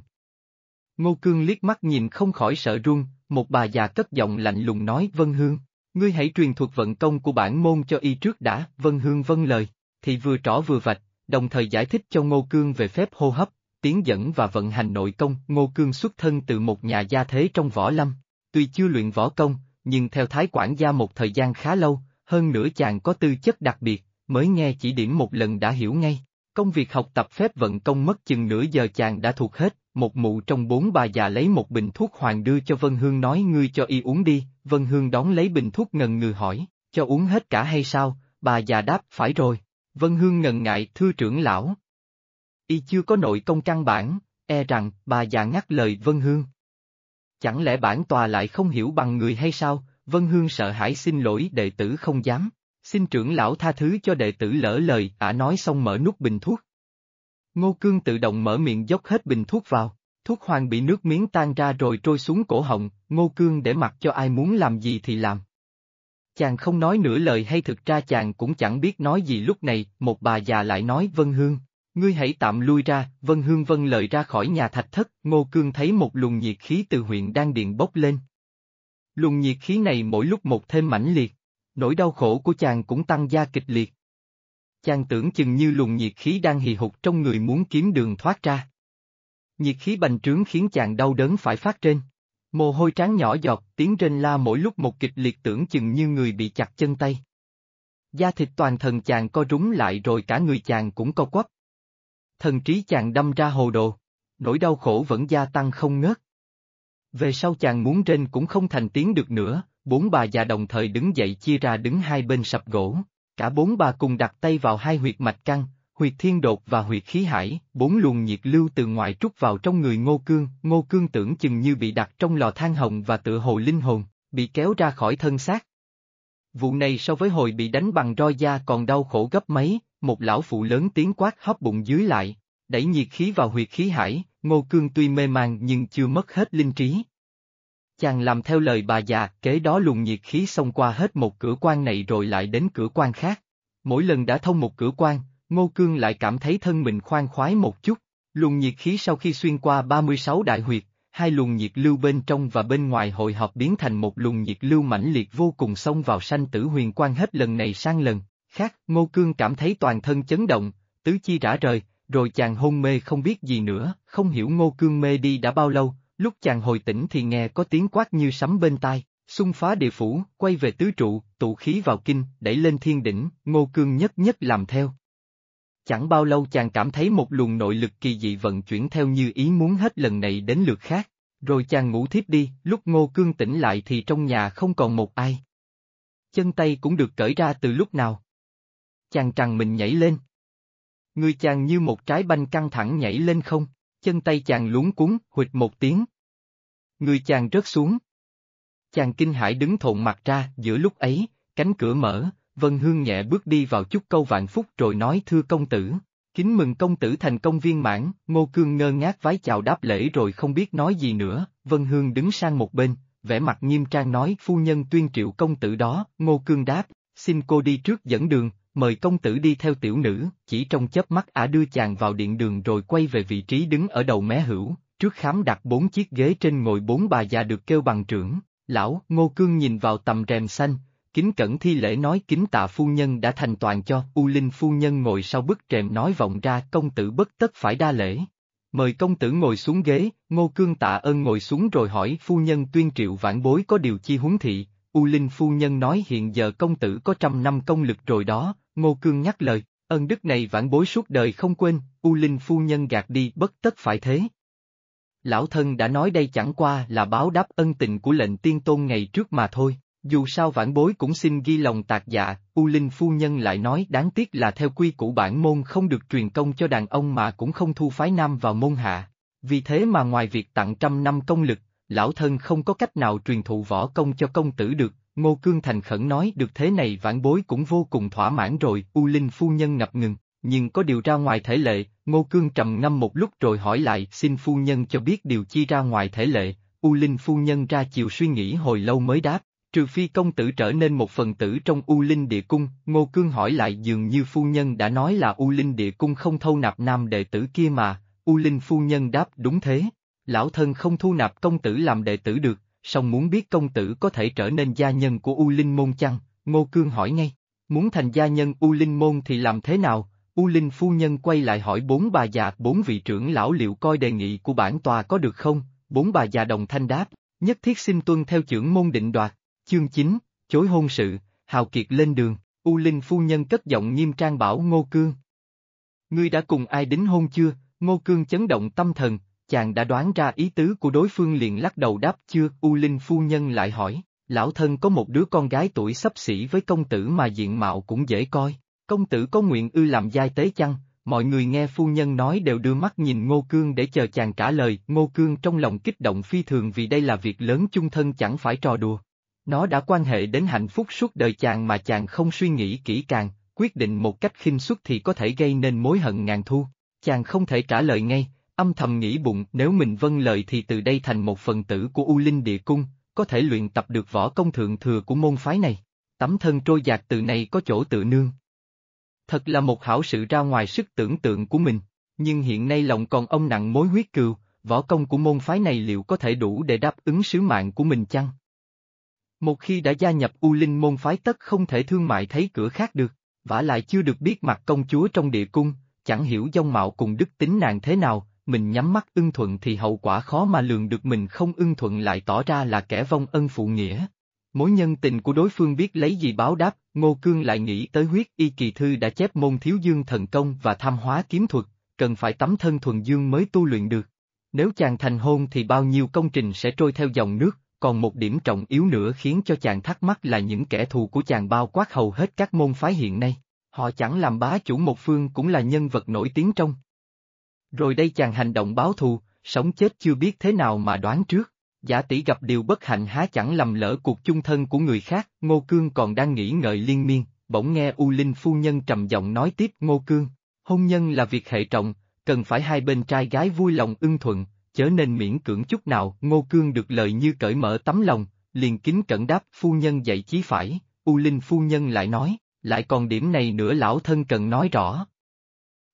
Ngô Cương liếc mắt nhìn không khỏi sợ run, một bà già cất giọng lạnh lùng nói Vân Hương, ngươi hãy truyền thuật vận công của bản môn cho y trước đã, Vân Hương vâng lời, thì vừa trỏ vừa vạch, đồng thời giải thích cho Ngô Cương về phép hô hấp, tiến dẫn và vận hành nội công, Ngô Cương xuất thân từ một nhà gia thế trong võ lâm, tuy chưa luyện võ công, nhưng theo thái quản gia một thời gian khá lâu, hơn nữa chàng có tư chất đặc biệt, mới nghe chỉ điểm một lần đã hiểu ngay. Công việc học tập phép vận công mất chừng nửa giờ chàng đã thuộc hết, một mụ trong bốn bà già lấy một bình thuốc hoàng đưa cho Vân Hương nói ngươi cho y uống đi, Vân Hương đón lấy bình thuốc ngần ngừ hỏi, cho uống hết cả hay sao, bà già đáp phải rồi, Vân Hương ngần ngại thưa trưởng lão. Y chưa có nội công căn bản, e rằng bà già ngắt lời Vân Hương. Chẳng lẽ bản tòa lại không hiểu bằng người hay sao, Vân Hương sợ hãi xin lỗi đệ tử không dám, xin trưởng lão tha thứ cho đệ tử lỡ lời, ả nói xong mở nút bình thuốc. Ngô Cương tự động mở miệng dốc hết bình thuốc vào, thuốc hoàng bị nước miếng tan ra rồi trôi xuống cổ họng, Ngô Cương để mặc cho ai muốn làm gì thì làm. Chàng không nói nửa lời hay thực ra chàng cũng chẳng biết nói gì lúc này, một bà già lại nói Vân Hương, ngươi hãy tạm lui ra, Vân Hương vân lời ra khỏi nhà thạch thất, Ngô Cương thấy một luồng nhiệt khí từ huyện đang điện bốc lên. Luồng nhiệt khí này mỗi lúc một thêm mãnh liệt, nỗi đau khổ của chàng cũng tăng gia kịch liệt chàng tưởng chừng như luồng nhiệt khí đang hì hục trong người muốn kiếm đường thoát ra. Nhiệt khí bành trướng khiến chàng đau đớn phải phát trên. Mồ hôi trán nhỏ giọt, tiếng trên la mỗi lúc một kịch liệt tưởng chừng như người bị chặt chân tay. Da thịt toàn thân chàng co rúng lại rồi cả người chàng cũng co quắp. Thần trí chàng đâm ra hồ đồ. Nỗi đau khổ vẫn gia tăng không ngớt. Về sau chàng muốn trên cũng không thành tiếng được nữa, bốn bà già đồng thời đứng dậy chia ra đứng hai bên sập gỗ. Cả bốn bà cùng đặt tay vào hai huyệt mạch căng, huyệt thiên đột và huyệt khí hải, bốn luồng nhiệt lưu từ ngoại trút vào trong người ngô cương, ngô cương tưởng chừng như bị đặt trong lò than hồng và tự hồ linh hồn, bị kéo ra khỏi thân xác. Vụ này so với hồi bị đánh bằng roi da còn đau khổ gấp mấy, một lão phụ lớn tiếng quát hóp bụng dưới lại, đẩy nhiệt khí vào huyệt khí hải, ngô cương tuy mê man nhưng chưa mất hết linh trí. Chàng làm theo lời bà già, kế đó luồng nhiệt khí xông qua hết một cửa quan này rồi lại đến cửa quan khác. Mỗi lần đã thông một cửa quan, Ngô Cương lại cảm thấy thân mình khoan khoái một chút, luồng nhiệt khí sau khi xuyên qua 36 đại huyệt, hai luồng nhiệt lưu bên trong và bên ngoài hội họp biến thành một luồng nhiệt lưu mãnh liệt vô cùng xông vào sanh tử huyền quan hết lần này sang lần, khác, Ngô Cương cảm thấy toàn thân chấn động, tứ chi rã rời, rồi chàng hôn mê không biết gì nữa, không hiểu Ngô Cương mê đi đã bao lâu, lúc chàng hồi tỉnh thì nghe có tiếng quát như sấm bên tai, xung phá địa phủ, quay về tứ trụ, tụ khí vào kinh, đẩy lên thiên đỉnh, Ngô Cương nhất nhất làm theo, Chẳng bao lâu chàng cảm thấy một luồng nội lực kỳ dị vận chuyển theo như ý muốn hết lần này đến lượt khác, rồi chàng ngủ thiếp đi, lúc ngô cương tỉnh lại thì trong nhà không còn một ai. Chân tay cũng được cởi ra từ lúc nào. Chàng trằng mình nhảy lên. Người chàng như một trái banh căng thẳng nhảy lên không, chân tay chàng luống cuốn, huỵch một tiếng. Người chàng rớt xuống. Chàng kinh hãi đứng thộn mặt ra, giữa lúc ấy, cánh cửa mở, Vân Hương nhẹ bước đi vào chút câu vạn phúc rồi nói thưa công tử. Kính mừng công tử thành công viên mãn, Ngô Cương ngơ ngác vái chào đáp lễ rồi không biết nói gì nữa, Vân Hương đứng sang một bên, vẻ mặt nghiêm trang nói phu nhân tuyên triệu công tử đó, Ngô Cương đáp, xin cô đi trước dẫn đường, mời công tử đi theo tiểu nữ, chỉ trong chớp mắt ả đưa chàng vào điện đường rồi quay về vị trí đứng ở đầu mé hữu, trước khám đặt bốn chiếc ghế trên ngồi bốn bà già được kêu bằng trưởng, lão, Ngô Cương nhìn vào tầm rèm xanh, kính cẩn thi lễ nói kính tạ phu nhân đã thành toàn cho, U Linh phu nhân ngồi sau bức rèm nói vọng ra công tử bất tất phải đa lễ. Mời công tử ngồi xuống ghế, Ngô Cương tạ ơn ngồi xuống rồi hỏi phu nhân tuyên triệu vãn bối có điều chi huấn thị, U Linh phu nhân nói hiện giờ công tử có trăm năm công lực rồi đó, Ngô Cương nhắc lời, ân đức này vãn bối suốt đời không quên, U Linh phu nhân gạt đi bất tất phải thế. Lão thân đã nói đây chẳng qua là báo đáp ân tình của lệnh tiên tôn ngày trước mà thôi. Dù sao vãn bối cũng xin ghi lòng tạc dạ, U Linh phu nhân lại nói đáng tiếc là theo quy củ bản môn không được truyền công cho đàn ông mà cũng không thu phái nam vào môn hạ. Vì thế mà ngoài việc tặng trăm năm công lực, lão thân không có cách nào truyền thụ võ công cho công tử được, Ngô Cương Thành khẩn nói được thế này vãn bối cũng vô cùng thỏa mãn rồi, U Linh phu nhân ngập ngừng, nhưng có điều ra ngoài thể lệ, Ngô Cương trầm ngâm một lúc rồi hỏi lại xin phu nhân cho biết điều chi ra ngoài thể lệ, U Linh phu nhân ra chiều suy nghĩ hồi lâu mới đáp, Trừ phi công tử trở nên một phần tử trong U Linh Địa Cung, Ngô Cương hỏi lại dường như phu nhân đã nói là U Linh Địa Cung không thâu nạp nam đệ tử kia mà, U Linh phu nhân đáp đúng thế. Lão thân không thu nạp công tử làm đệ tử được, song muốn biết công tử có thể trở nên gia nhân của U Linh Môn chăng, Ngô Cương hỏi ngay, muốn thành gia nhân U Linh Môn thì làm thế nào? U Linh phu nhân quay lại hỏi bốn bà già, bốn vị trưởng lão liệu coi đề nghị của bản tòa có được không? Bốn bà già đồng thanh đáp, nhất thiết xin tuân theo trưởng môn định đoạt. Chương 9, chối hôn sự, Hào Kiệt lên đường, U Linh phu nhân cất giọng nghiêm trang bảo Ngô Cương. Ngươi đã cùng ai đính hôn chưa? Ngô Cương chấn động tâm thần, chàng đã đoán ra ý tứ của đối phương liền lắc đầu đáp chưa, U Linh phu nhân lại hỏi, lão thân có một đứa con gái tuổi sắp xỉ với công tử mà diện mạo cũng dễ coi, công tử có nguyện ư làm giai tế chăng? Mọi người nghe phu nhân nói đều đưa mắt nhìn Ngô Cương để chờ chàng trả lời, Ngô Cương trong lòng kích động phi thường vì đây là việc lớn chung thân chẳng phải trò đùa. Nó đã quan hệ đến hạnh phúc suốt đời chàng mà chàng không suy nghĩ kỹ càng, quyết định một cách khinh suất thì có thể gây nên mối hận ngàn thu. Chàng không thể trả lời ngay, âm thầm nghĩ bụng nếu mình vâng lời thì từ đây thành một phần tử của U Linh Địa Cung, có thể luyện tập được võ công thượng thừa của môn phái này. Tấm thân trôi giạt từ này có chỗ tự nương. Thật là một hảo sự ra ngoài sức tưởng tượng của mình, nhưng hiện nay lòng còn ông nặng mối huyết cừu, võ công của môn phái này liệu có thể đủ để đáp ứng sứ mạng của mình chăng? Một khi đã gia nhập U Linh môn phái tất không thể thương mại thấy cửa khác được, vả lại chưa được biết mặt công chúa trong địa cung, chẳng hiểu dông mạo cùng đức tính nàng thế nào, mình nhắm mắt ưng thuận thì hậu quả khó mà lường được mình không ưng thuận lại tỏ ra là kẻ vong ân phụ nghĩa. Mối nhân tình của đối phương biết lấy gì báo đáp, Ngô Cương lại nghĩ tới huyết y kỳ thư đã chép môn thiếu dương thần công và tham hóa kiếm thuật, cần phải tắm thân thuần dương mới tu luyện được. Nếu chàng thành hôn thì bao nhiêu công trình sẽ trôi theo dòng nước, còn một điểm trọng yếu nữa khiến cho chàng thắc mắc là những kẻ thù của chàng bao quát hầu hết các môn phái hiện nay. Họ chẳng làm bá chủ một phương cũng là nhân vật nổi tiếng trong. Rồi đây chàng hành động báo thù, sống chết chưa biết thế nào mà đoán trước. Giả tỷ gặp điều bất hạnh há chẳng lầm lỡ cuộc chung thân của người khác, Ngô Cương còn đang nghĩ ngợi liên miên, bỗng nghe U Linh phu nhân trầm giọng nói tiếp Ngô Cương, hôn nhân là việc hệ trọng, cần phải hai bên trai gái vui lòng ưng thuận, chớ nên miễn cưỡng chút nào, Ngô Cương được lời như cởi mở tấm lòng, liền kính cẩn đáp phu nhân dạy chí phải, U Linh phu nhân lại nói, lại còn điểm này nữa lão thân cần nói rõ.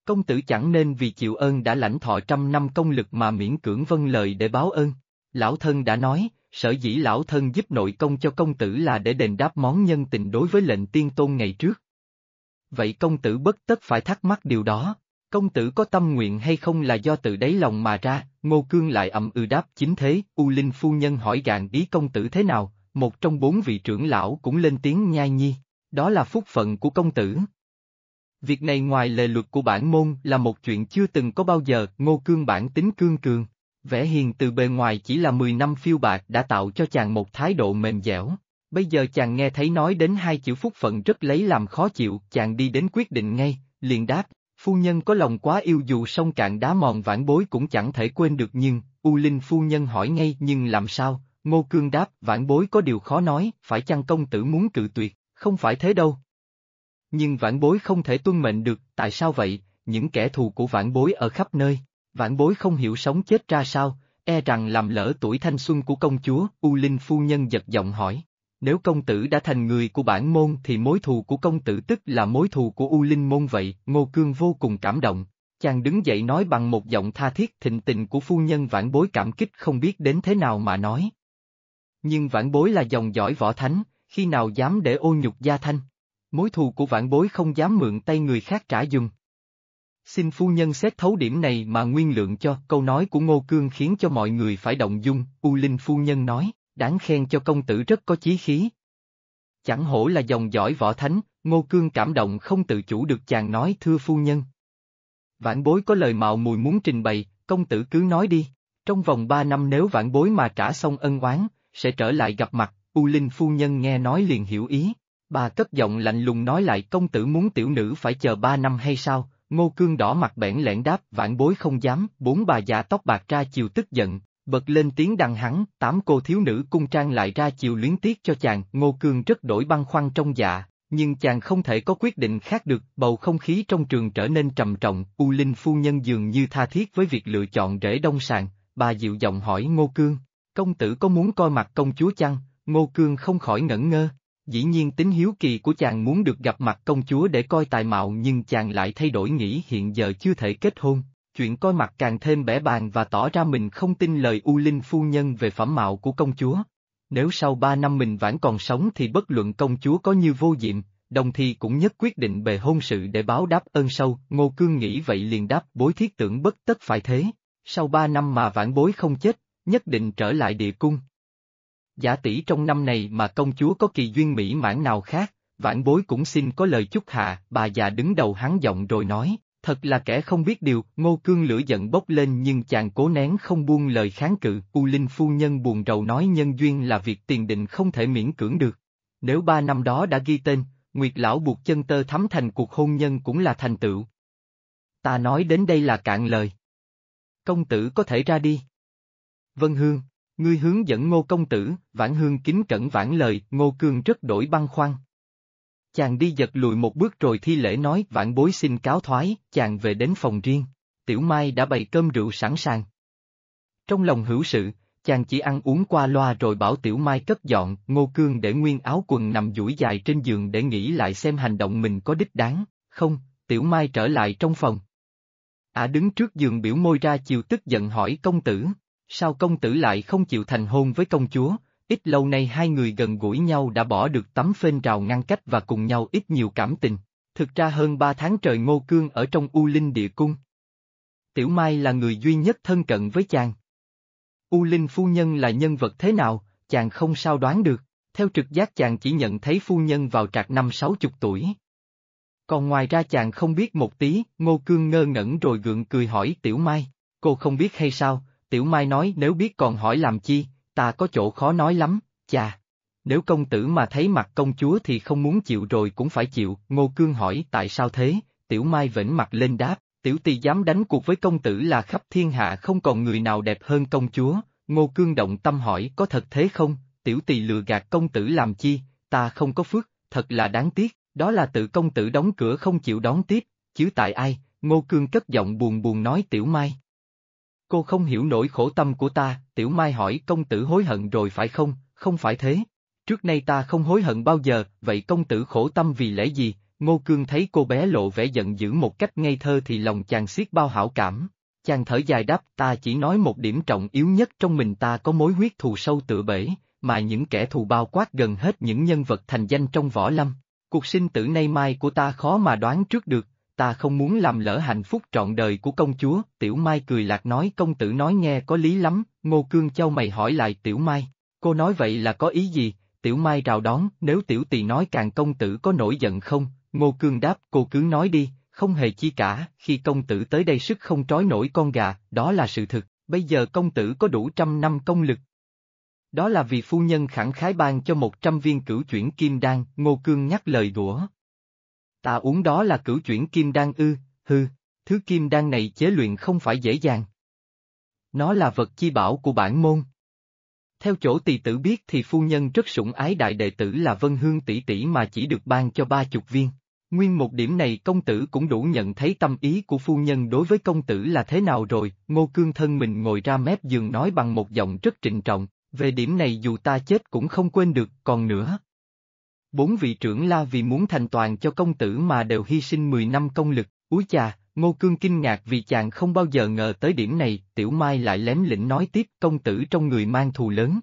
Công tử chẳng nên vì chịu ơn đã lãnh thọ trăm năm công lực mà miễn cưỡng vâng lời để báo ơn. Lão thân đã nói, sở dĩ lão thân giúp nội công cho công tử là để đền đáp món nhân tình đối với lệnh tiên tôn ngày trước. Vậy công tử bất tất phải thắc mắc điều đó, công tử có tâm nguyện hay không là do tự đáy lòng mà ra, Ngô Cương lại ậm ừ đáp chính thế, U Linh phu nhân hỏi gạn ý công tử thế nào, một trong bốn vị trưởng lão cũng lên tiếng nhai nhi, đó là phúc phận của công tử. Việc này ngoài lề luật của bản môn là một chuyện chưa từng có bao giờ, Ngô Cương bản tính cương cường. Vẻ hiền từ bề ngoài chỉ là 10 năm phiêu bạc đã tạo cho chàng một thái độ mềm dẻo. Bây giờ chàng nghe thấy nói đến hai chữ phúc phận rất lấy làm khó chịu, chàng đi đến quyết định ngay, liền đáp, phu nhân có lòng quá yêu dù sông cạn đá mòn vãn bối cũng chẳng thể quên được nhưng, U Linh phu nhân hỏi ngay nhưng làm sao, Ngô Cương đáp, vãn bối có điều khó nói, phải chăng công tử muốn cự tuyệt, không phải thế đâu. Nhưng vãn bối không thể tuân mệnh được, tại sao vậy, những kẻ thù của vãn bối ở khắp nơi, vãn bối không hiểu sống chết ra sao, e rằng làm lỡ tuổi thanh xuân của công chúa, U Linh phu nhân giật giọng hỏi. Nếu công tử đã thành người của bản môn thì mối thù của công tử tức là mối thù của U Linh môn vậy, Ngô Cương vô cùng cảm động. Chàng đứng dậy nói bằng một giọng tha thiết thịnh tình của phu nhân vãn bối cảm kích không biết đến thế nào mà nói. Nhưng vãn bối là dòng dõi võ thánh, khi nào dám để ô nhục gia thanh. Mối thù của vãn bối không dám mượn tay người khác trả dùng. Xin phu nhân xét thấu điểm này mà nguyên lượng cho, câu nói của Ngô Cương khiến cho mọi người phải động dung, U Linh phu nhân nói, đáng khen cho công tử rất có chí khí. Chẳng hổ là dòng dõi võ thánh, Ngô Cương cảm động không tự chủ được chàng nói thưa phu nhân. Vãn bối có lời mạo mùi muốn trình bày, công tử cứ nói đi, trong vòng ba năm nếu vãn bối mà trả xong ân oán, sẽ trở lại gặp mặt, U Linh phu nhân nghe nói liền hiểu ý. Bà cất giọng lạnh lùng nói lại công tử muốn tiểu nữ phải chờ ba năm hay sao, Ngô Cương đỏ mặt bẽn lẽn đáp, vãn bối không dám, bốn bà già tóc bạc ra chiều tức giận, bật lên tiếng đằng hắn, tám cô thiếu nữ cung trang lại ra chiều luyến tiếc cho chàng, Ngô Cương rất đổi băn khoăn trong dạ, nhưng chàng không thể có quyết định khác được, bầu không khí trong trường trở nên trầm trọng, U Linh phu nhân dường như tha thiết với việc lựa chọn rễ đông sàng, bà dịu giọng hỏi Ngô Cương, công tử có muốn coi mặt công chúa chăng, Ngô Cương không khỏi ngẩn ngơ, Dĩ nhiên tính hiếu kỳ của chàng muốn được gặp mặt công chúa để coi tài mạo nhưng chàng lại thay đổi nghĩ hiện giờ chưa thể kết hôn, chuyện coi mặt càng thêm bẻ bàn và tỏ ra mình không tin lời U Linh phu nhân về phẩm mạo của công chúa. Nếu sau ba năm mình vẫn còn sống thì bất luận công chúa có như vô diệm, đồng thì cũng nhất quyết định bề hôn sự để báo đáp ơn sâu, Ngô Cương nghĩ vậy liền đáp bối thiết tưởng bất tất phải thế, sau ba năm mà vãn bối không chết, nhất định trở lại địa cung, Giả tỷ trong năm này mà công chúa có kỳ duyên mỹ mãn nào khác, vãn bối cũng xin có lời chúc hạ, bà già đứng đầu hắn giọng rồi nói, thật là kẻ không biết điều, ngô cương lửa giận bốc lên nhưng chàng cố nén không buông lời kháng cự, U Linh phu nhân buồn rầu nói nhân duyên là việc tiền định không thể miễn cưỡng được. Nếu ba năm đó đã ghi tên, Nguyệt lão buộc chân tơ thắm thành cuộc hôn nhân cũng là thành tựu. Ta nói đến đây là cạn lời. Công tử có thể ra đi. Vân Hương Ngươi hướng dẫn ngô công tử, vãn hương kính cẩn vãn lời, ngô cương rất đổi băng khoăn. Chàng đi giật lùi một bước rồi thi lễ nói vãn bối xin cáo thoái, chàng về đến phòng riêng. Tiểu Mai đã bày cơm rượu sẵn sàng. Trong lòng hữu sự, chàng chỉ ăn uống qua loa rồi bảo Tiểu Mai cất dọn, Ngô Cương để nguyên áo quần nằm duỗi dài trên giường để nghĩ lại xem hành động mình có đích đáng, không, Tiểu Mai trở lại trong phòng. Ả đứng trước giường biểu môi ra chiều tức giận hỏi công tử. Sao công tử lại không chịu thành hôn với công chúa? Ít lâu nay hai người gần gũi nhau đã bỏ được tấm phên rào ngăn cách và cùng nhau ít nhiều cảm tình. Thực ra hơn ba tháng trời Ngô Cương ở trong U Linh địa cung. Tiểu Mai là người duy nhất thân cận với chàng. U Linh phu nhân là nhân vật thế nào, chàng không sao đoán được, theo trực giác chàng chỉ nhận thấy phu nhân vào trạc năm sáu chục tuổi. Còn ngoài ra chàng không biết một tí, Ngô Cương ngơ ngẩn rồi gượng cười hỏi Tiểu Mai, cô không biết hay sao, Tiểu Mai nói nếu biết còn hỏi làm chi, ta có chỗ khó nói lắm, chà. Nếu công tử mà thấy mặt công chúa thì không muốn chịu rồi cũng phải chịu, Ngô Cương hỏi tại sao thế, Tiểu Mai vẫn mặt lên đáp, Tiểu tỳ dám đánh cuộc với công tử là khắp thiên hạ không còn người nào đẹp hơn công chúa, Ngô Cương động tâm hỏi có thật thế không, Tiểu tỳ lừa gạt công tử làm chi, ta không có phước, thật là đáng tiếc, đó là tự công tử đóng cửa không chịu đón tiếp, chứ tại ai, Ngô Cương cất giọng buồn buồn nói Tiểu Mai. Cô không hiểu nỗi khổ tâm của ta, Tiểu Mai hỏi công tử hối hận rồi phải không, không phải thế. Trước nay ta không hối hận bao giờ, vậy công tử khổ tâm vì lẽ gì, Ngô Cương thấy cô bé lộ vẻ giận dữ một cách ngây thơ thì lòng chàng xiết bao hảo cảm. Chàng thở dài đáp ta chỉ nói một điểm trọng yếu nhất trong mình ta có mối huyết thù sâu tựa bể, mà những kẻ thù bao quát gần hết những nhân vật thành danh trong võ lâm. Cuộc sinh tử nay mai của ta khó mà đoán trước được, ta không muốn làm lỡ hạnh phúc trọn đời của công chúa, Tiểu Mai cười lạc nói công tử nói nghe có lý lắm, Ngô Cương Châu mày hỏi lại Tiểu Mai, cô nói vậy là có ý gì, Tiểu Mai rào đón, nếu Tiểu Tỳ nói càng công tử có nổi giận không, Ngô Cương đáp cô cứ nói đi, không hề chi cả, khi công tử tới đây sức không trói nổi con gà, đó là sự thực, bây giờ công tử có đủ trăm năm công lực. Đó là vì phu nhân khẳng khái ban cho một trăm viên cửu chuyển kim đan, Ngô Cương nhắc lời đũa. Ta uống đó là cửu chuyển kim đan ư, hư, thứ kim đan này chế luyện không phải dễ dàng. Nó là vật chi bảo của bản môn. Theo chỗ tỳ tử biết thì phu nhân rất sủng ái đại đệ tử là Vân Hương tỷ tỷ mà chỉ được ban cho ba chục viên. Nguyên một điểm này công tử cũng đủ nhận thấy tâm ý của phu nhân đối với công tử là thế nào rồi, ngô cương thân mình ngồi ra mép giường nói bằng một giọng rất trịnh trọng, về điểm này dù ta chết cũng không quên được, còn nữa. Bốn vị trưởng la vì muốn thành toàn cho công tử mà đều hy sinh 10 năm công lực, úi chà, ngô cương kinh ngạc vì chàng không bao giờ ngờ tới điểm này, tiểu mai lại lém lĩnh nói tiếp công tử trong người mang thù lớn.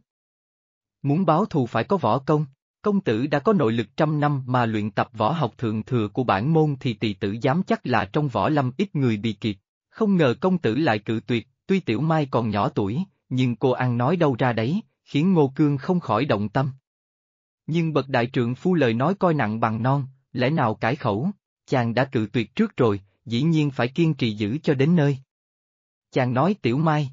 Muốn báo thù phải có võ công. Công tử đã có nội lực trăm năm mà luyện tập võ học thượng thừa của bản môn thì tỳ tử dám chắc là trong võ lâm ít người bị kịp. Không ngờ công tử lại cự tuyệt, tuy tiểu mai còn nhỏ tuổi, nhưng cô ăn nói đâu ra đấy, khiến Ngô Cương không khỏi động tâm. Nhưng bậc đại trượng phu lời nói coi nặng bằng non, lẽ nào cãi khẩu, chàng đã cự tuyệt trước rồi, dĩ nhiên phải kiên trì giữ cho đến nơi. Chàng nói tiểu mai.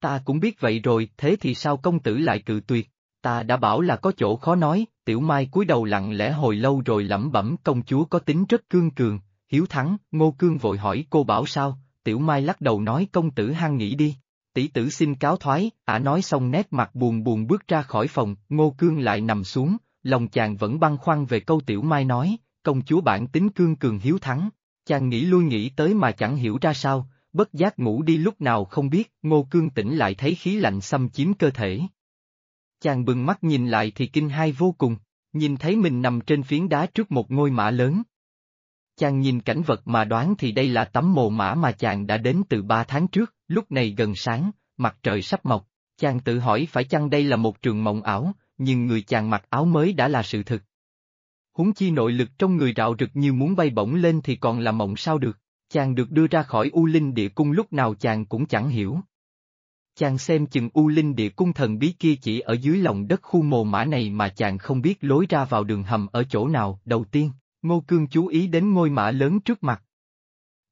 Ta cũng biết vậy rồi, thế thì sao công tử lại cự tuyệt? Ta đã bảo là có chỗ khó nói, tiểu mai cúi đầu lặng lẽ hồi lâu rồi lẩm bẩm công chúa có tính rất cương cường, hiếu thắng, ngô cương vội hỏi cô bảo sao, tiểu mai lắc đầu nói công tử hăng nghĩ đi. Tỷ tử xin cáo thoái, ả nói xong nét mặt buồn buồn bước ra khỏi phòng, ngô cương lại nằm xuống, lòng chàng vẫn băn khoăn về câu tiểu mai nói, công chúa bản tính cương cường hiếu thắng, chàng nghĩ lui nghĩ tới mà chẳng hiểu ra sao, bất giác ngủ đi lúc nào không biết, ngô cương tỉnh lại thấy khí lạnh xâm chiếm cơ thể, Chàng bừng mắt nhìn lại thì kinh hai vô cùng, nhìn thấy mình nằm trên phiến đá trước một ngôi mã lớn. Chàng nhìn cảnh vật mà đoán thì đây là tấm mồ mã mà chàng đã đến từ ba tháng trước, lúc này gần sáng, mặt trời sắp mọc. Chàng tự hỏi phải chăng đây là một trường mộng ảo, nhưng người chàng mặc áo mới đã là sự thực. Húng chi nội lực trong người rạo rực như muốn bay bổng lên thì còn là mộng sao được, chàng được đưa ra khỏi U Linh địa cung lúc nào chàng cũng chẳng hiểu. Chàng xem chừng U Linh địa cung thần bí kia chỉ ở dưới lòng đất khu mồ mã này mà chàng không biết lối ra vào đường hầm ở chỗ nào. Đầu tiên, Ngô Cương chú ý đến ngôi mã lớn trước mặt.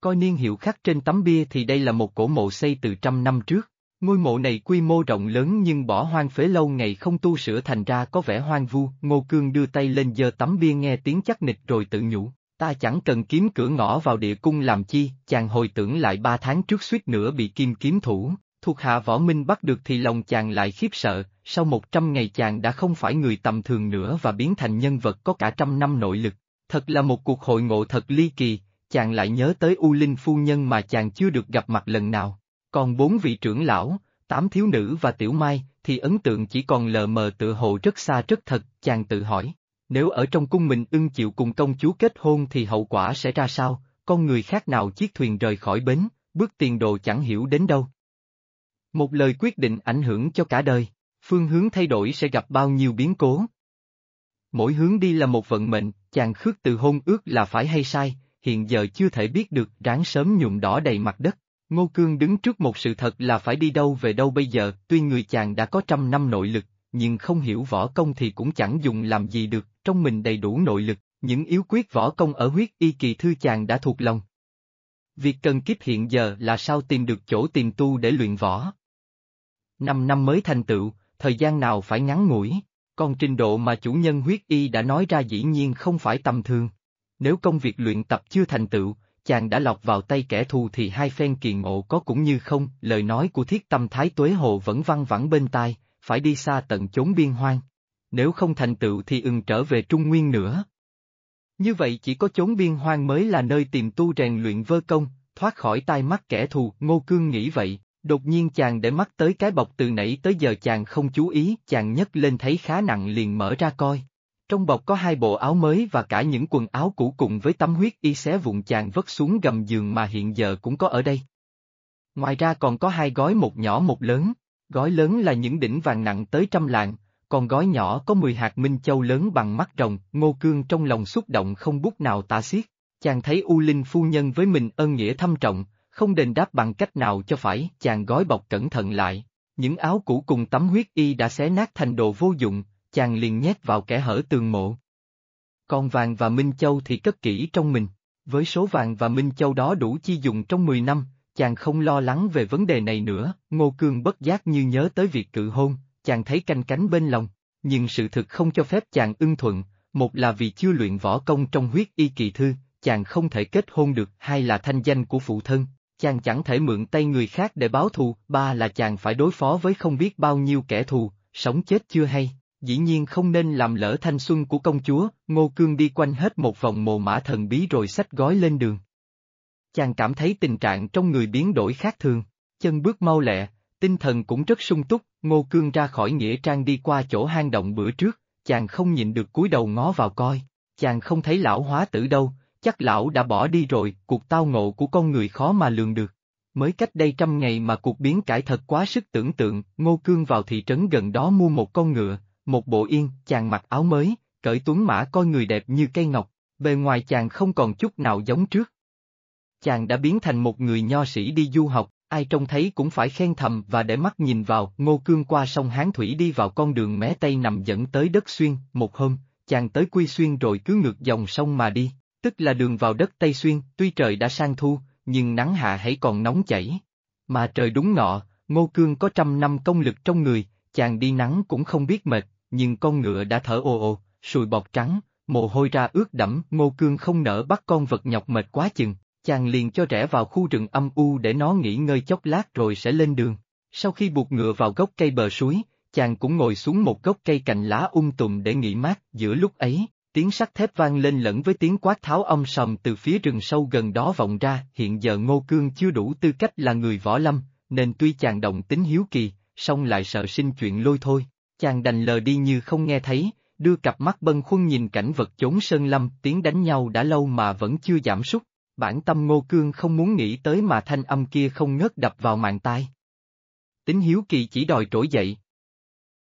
Coi niên hiệu khắc trên tấm bia thì đây là một cổ mộ xây từ trăm năm trước. Ngôi mộ này quy mô rộng lớn nhưng bỏ hoang phế lâu ngày không tu sửa thành ra có vẻ hoang vu. Ngô Cương đưa tay lên giơ tấm bia nghe tiếng chắc nịch rồi tự nhủ. Ta chẳng cần kiếm cửa ngõ vào địa cung làm chi, chàng hồi tưởng lại ba tháng trước suýt nữa bị kim kiếm thủ, Thuộc hạ võ minh bắt được thì lòng chàng lại khiếp sợ, sau một trăm ngày chàng đã không phải người tầm thường nữa và biến thành nhân vật có cả trăm năm nội lực. Thật là một cuộc hội ngộ thật ly kỳ, chàng lại nhớ tới U Linh phu nhân mà chàng chưa được gặp mặt lần nào. Còn bốn vị trưởng lão, tám thiếu nữ và tiểu mai, thì ấn tượng chỉ còn lờ mờ tựa hồ rất xa rất thật, chàng tự hỏi. Nếu ở trong cung mình ưng chịu cùng công chúa kết hôn thì hậu quả sẽ ra sao, con người khác nào chiếc thuyền rời khỏi bến, bước tiền đồ chẳng hiểu đến đâu. Một lời quyết định ảnh hưởng cho cả đời, phương hướng thay đổi sẽ gặp bao nhiêu biến cố. Mỗi hướng đi là một vận mệnh, chàng khước từ hôn ước là phải hay sai, hiện giờ chưa thể biết được ráng sớm nhuộm đỏ đầy mặt đất. Ngô Cương đứng trước một sự thật là phải đi đâu về đâu bây giờ, tuy người chàng đã có trăm năm nội lực, nhưng không hiểu võ công thì cũng chẳng dùng làm gì được, trong mình đầy đủ nội lực, những yếu quyết võ công ở huyết y kỳ thư chàng đã thuộc lòng. Việc cần kiếp hiện giờ là sao tìm được chỗ tìm tu để luyện võ. Năm năm mới thành tựu, thời gian nào phải ngắn ngủi, còn trình độ mà chủ nhân huyết y đã nói ra dĩ nhiên không phải tầm thường. Nếu công việc luyện tập chưa thành tựu, chàng đã lọt vào tay kẻ thù thì hai phen kiền ngộ có cũng như không, lời nói của thiết tâm thái tuế hồ vẫn văng vẳng bên tai, phải đi xa tận chốn biên hoang. Nếu không thành tựu thì ưng trở về Trung Nguyên nữa. Như vậy chỉ có chốn biên hoang mới là nơi tìm tu rèn luyện vơ công, thoát khỏi tai mắt kẻ thù, Ngô Cương nghĩ vậy, đột nhiên chàng để mắt tới cái bọc từ nãy tới giờ chàng không chú ý, chàng nhấc lên thấy khá nặng liền mở ra coi. Trong bọc có hai bộ áo mới và cả những quần áo cũ cùng với tấm huyết y xé vụn chàng vất xuống gầm giường mà hiện giờ cũng có ở đây. Ngoài ra còn có hai gói một nhỏ một lớn, gói lớn là những đỉnh vàng nặng tới trăm lạng, còn gói nhỏ có 10 hạt minh châu lớn bằng mắt rồng, ngô cương trong lòng xúc động không bút nào tả xiết, chàng thấy U Linh phu nhân với mình ân nghĩa thâm trọng, không đền đáp bằng cách nào cho phải, chàng gói bọc cẩn thận lại, những áo cũ cùng tấm huyết y đã xé nát thành đồ vô dụng, chàng liền nhét vào kẻ hở tường mộ. Còn vàng và Minh Châu thì cất kỹ trong mình, với số vàng và Minh Châu đó đủ chi dùng trong 10 năm, chàng không lo lắng về vấn đề này nữa, Ngô Cương bất giác như nhớ tới việc cự hôn, chàng thấy canh cánh bên lòng, nhưng sự thực không cho phép chàng ưng thuận, một là vì chưa luyện võ công trong huyết y kỳ thư, chàng không thể kết hôn được, hai là thanh danh của phụ thân, chàng chẳng thể mượn tay người khác để báo thù, ba là chàng phải đối phó với không biết bao nhiêu kẻ thù, sống chết chưa hay, dĩ nhiên không nên làm lỡ thanh xuân của công chúa, Ngô Cương đi quanh hết một vòng mồ mã thần bí rồi xách gói lên đường. Chàng cảm thấy tình trạng trong người biến đổi khác thường, chân bước mau lẹ, tinh thần cũng rất sung túc, Ngô Cương ra khỏi nghĩa trang đi qua chỗ hang động bữa trước, chàng không nhịn được cúi đầu ngó vào coi, chàng không thấy lão hóa tử đâu, chắc lão đã bỏ đi rồi, cuộc tao ngộ của con người khó mà lường được. Mới cách đây trăm ngày mà cuộc biến cải thật quá sức tưởng tượng, Ngô Cương vào thị trấn gần đó mua một con ngựa, một bộ yên, chàng mặc áo mới, cởi tuấn mã coi người đẹp như cây ngọc, bề ngoài chàng không còn chút nào giống trước. Chàng đã biến thành một người nho sĩ đi du học, ai trông thấy cũng phải khen thầm và để mắt nhìn vào, ngô cương qua sông Hán Thủy đi vào con đường mé Tây nằm dẫn tới đất xuyên, một hôm, chàng tới Quy Xuyên rồi cứ ngược dòng sông mà đi, tức là đường vào đất Tây Xuyên, tuy trời đã sang thu, nhưng nắng hạ hãy còn nóng chảy. Mà trời đúng nọ, ngô cương có trăm năm công lực trong người, chàng đi nắng cũng không biết mệt, nhưng con ngựa đã thở ồ ồ, sùi bọt trắng, mồ hôi ra ướt đẫm, ngô cương không nỡ bắt con vật nhọc mệt quá chừng, chàng liền cho rẽ vào khu rừng âm u để nó nghỉ ngơi chốc lát rồi sẽ lên đường. Sau khi buộc ngựa vào gốc cây bờ suối, chàng cũng ngồi xuống một gốc cây cành lá um tùm để nghỉ mát, giữa lúc ấy, tiếng sắt thép vang lên lẫn với tiếng quát tháo âm sầm từ phía rừng sâu gần đó vọng ra, hiện giờ Ngô Cương chưa đủ tư cách là người võ lâm, nên tuy chàng động tính hiếu kỳ, song lại sợ sinh chuyện lôi thôi, chàng đành lờ đi như không nghe thấy, đưa cặp mắt bân khuân nhìn cảnh vật chốn sơn lâm, tiếng đánh nhau đã lâu mà vẫn chưa giảm sút, bản tâm Ngô Cương không muốn nghĩ tới mà thanh âm kia không ngớt đập vào màn tai. Tính hiếu kỳ chỉ đòi trỗi dậy.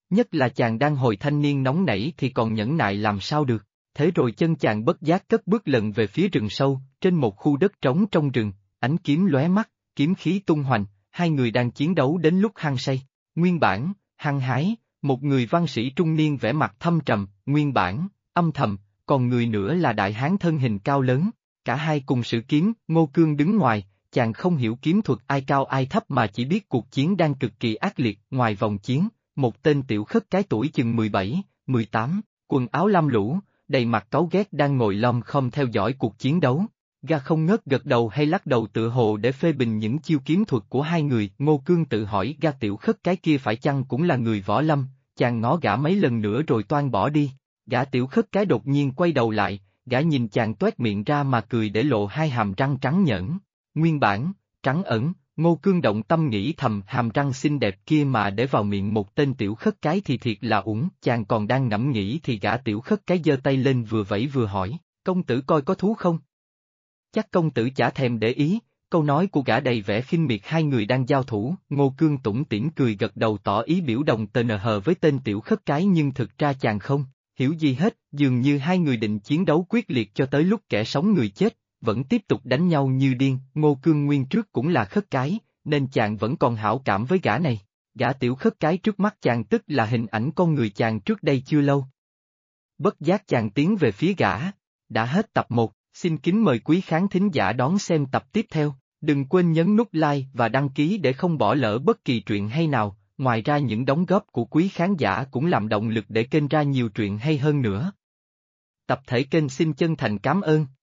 Nhất là chàng đang hồi thanh niên nóng nảy thì còn nhẫn nại làm sao được, thế rồi chân chàng bất giác cất bước lần về phía rừng sâu, trên một khu đất trống trong rừng, ánh kiếm lóe mắt, kiếm khí tung hoành, hai người đang chiến đấu đến lúc hăng say. Nguyên bản, hăng hái, một người văn sĩ trung niên vẻ mặt thâm trầm, nguyên bản, âm thầm, còn người nữa là đại hán thân hình cao lớn, cả hai cùng sử kiếm, Ngô Cương đứng ngoài, chàng không hiểu kiếm thuật ai cao ai thấp mà chỉ biết cuộc chiến đang cực kỳ ác liệt, ngoài vòng chiến, một tên tiểu khất cái tuổi chừng 17, 18, quần áo lam lũ, đầy mặt cáu ghét đang ngồi lom không theo dõi cuộc chiến đấu. Ga không ngớt gật đầu hay lắc đầu tự hồ để phê bình những chiêu kiếm thuật của hai người, Ngô Cương tự hỏi ga tiểu khất cái kia phải chăng cũng là người võ lâm, chàng ngó gã mấy lần nữa rồi toan bỏ đi, gã tiểu khất cái đột nhiên quay đầu lại, gã nhìn chàng toét miệng ra mà cười để lộ hai hàm răng trắng nhẫn. Nguyên bản, trắng ẩn, ngô cương động tâm nghĩ thầm hàm răng xinh đẹp kia mà để vào miệng một tên tiểu khất cái thì thiệt là ủng, chàng còn đang ngẫm nghĩ thì gã tiểu khất cái giơ tay lên vừa vẫy vừa hỏi, công tử coi có thú không? Chắc công tử chả thèm để ý, câu nói của gã đầy vẻ khinh miệt hai người đang giao thủ, ngô cương tủm tỉm cười gật đầu tỏ ý biểu đồng tờ nờ hờ với tên tiểu khất cái nhưng thực ra chàng không, hiểu gì hết, dường như hai người định chiến đấu quyết liệt cho tới lúc kẻ sống người chết, vẫn tiếp tục đánh nhau như điên, Ngô Cương Nguyên trước cũng là khất cái, nên chàng vẫn còn hảo cảm với gã này. Gã tiểu khất cái trước mắt chàng tức là hình ảnh con người chàng trước đây chưa lâu. Bất giác chàng tiến về phía gã. Đã hết tập 1, xin kính mời quý khán thính giả đón xem tập tiếp theo. Đừng quên nhấn nút like và đăng ký để không bỏ lỡ bất kỳ truyện hay nào, ngoài ra những đóng góp của quý khán giả cũng làm động lực để kênh ra nhiều truyện hay hơn nữa. Tập thể kênh xin chân thành cảm ơn.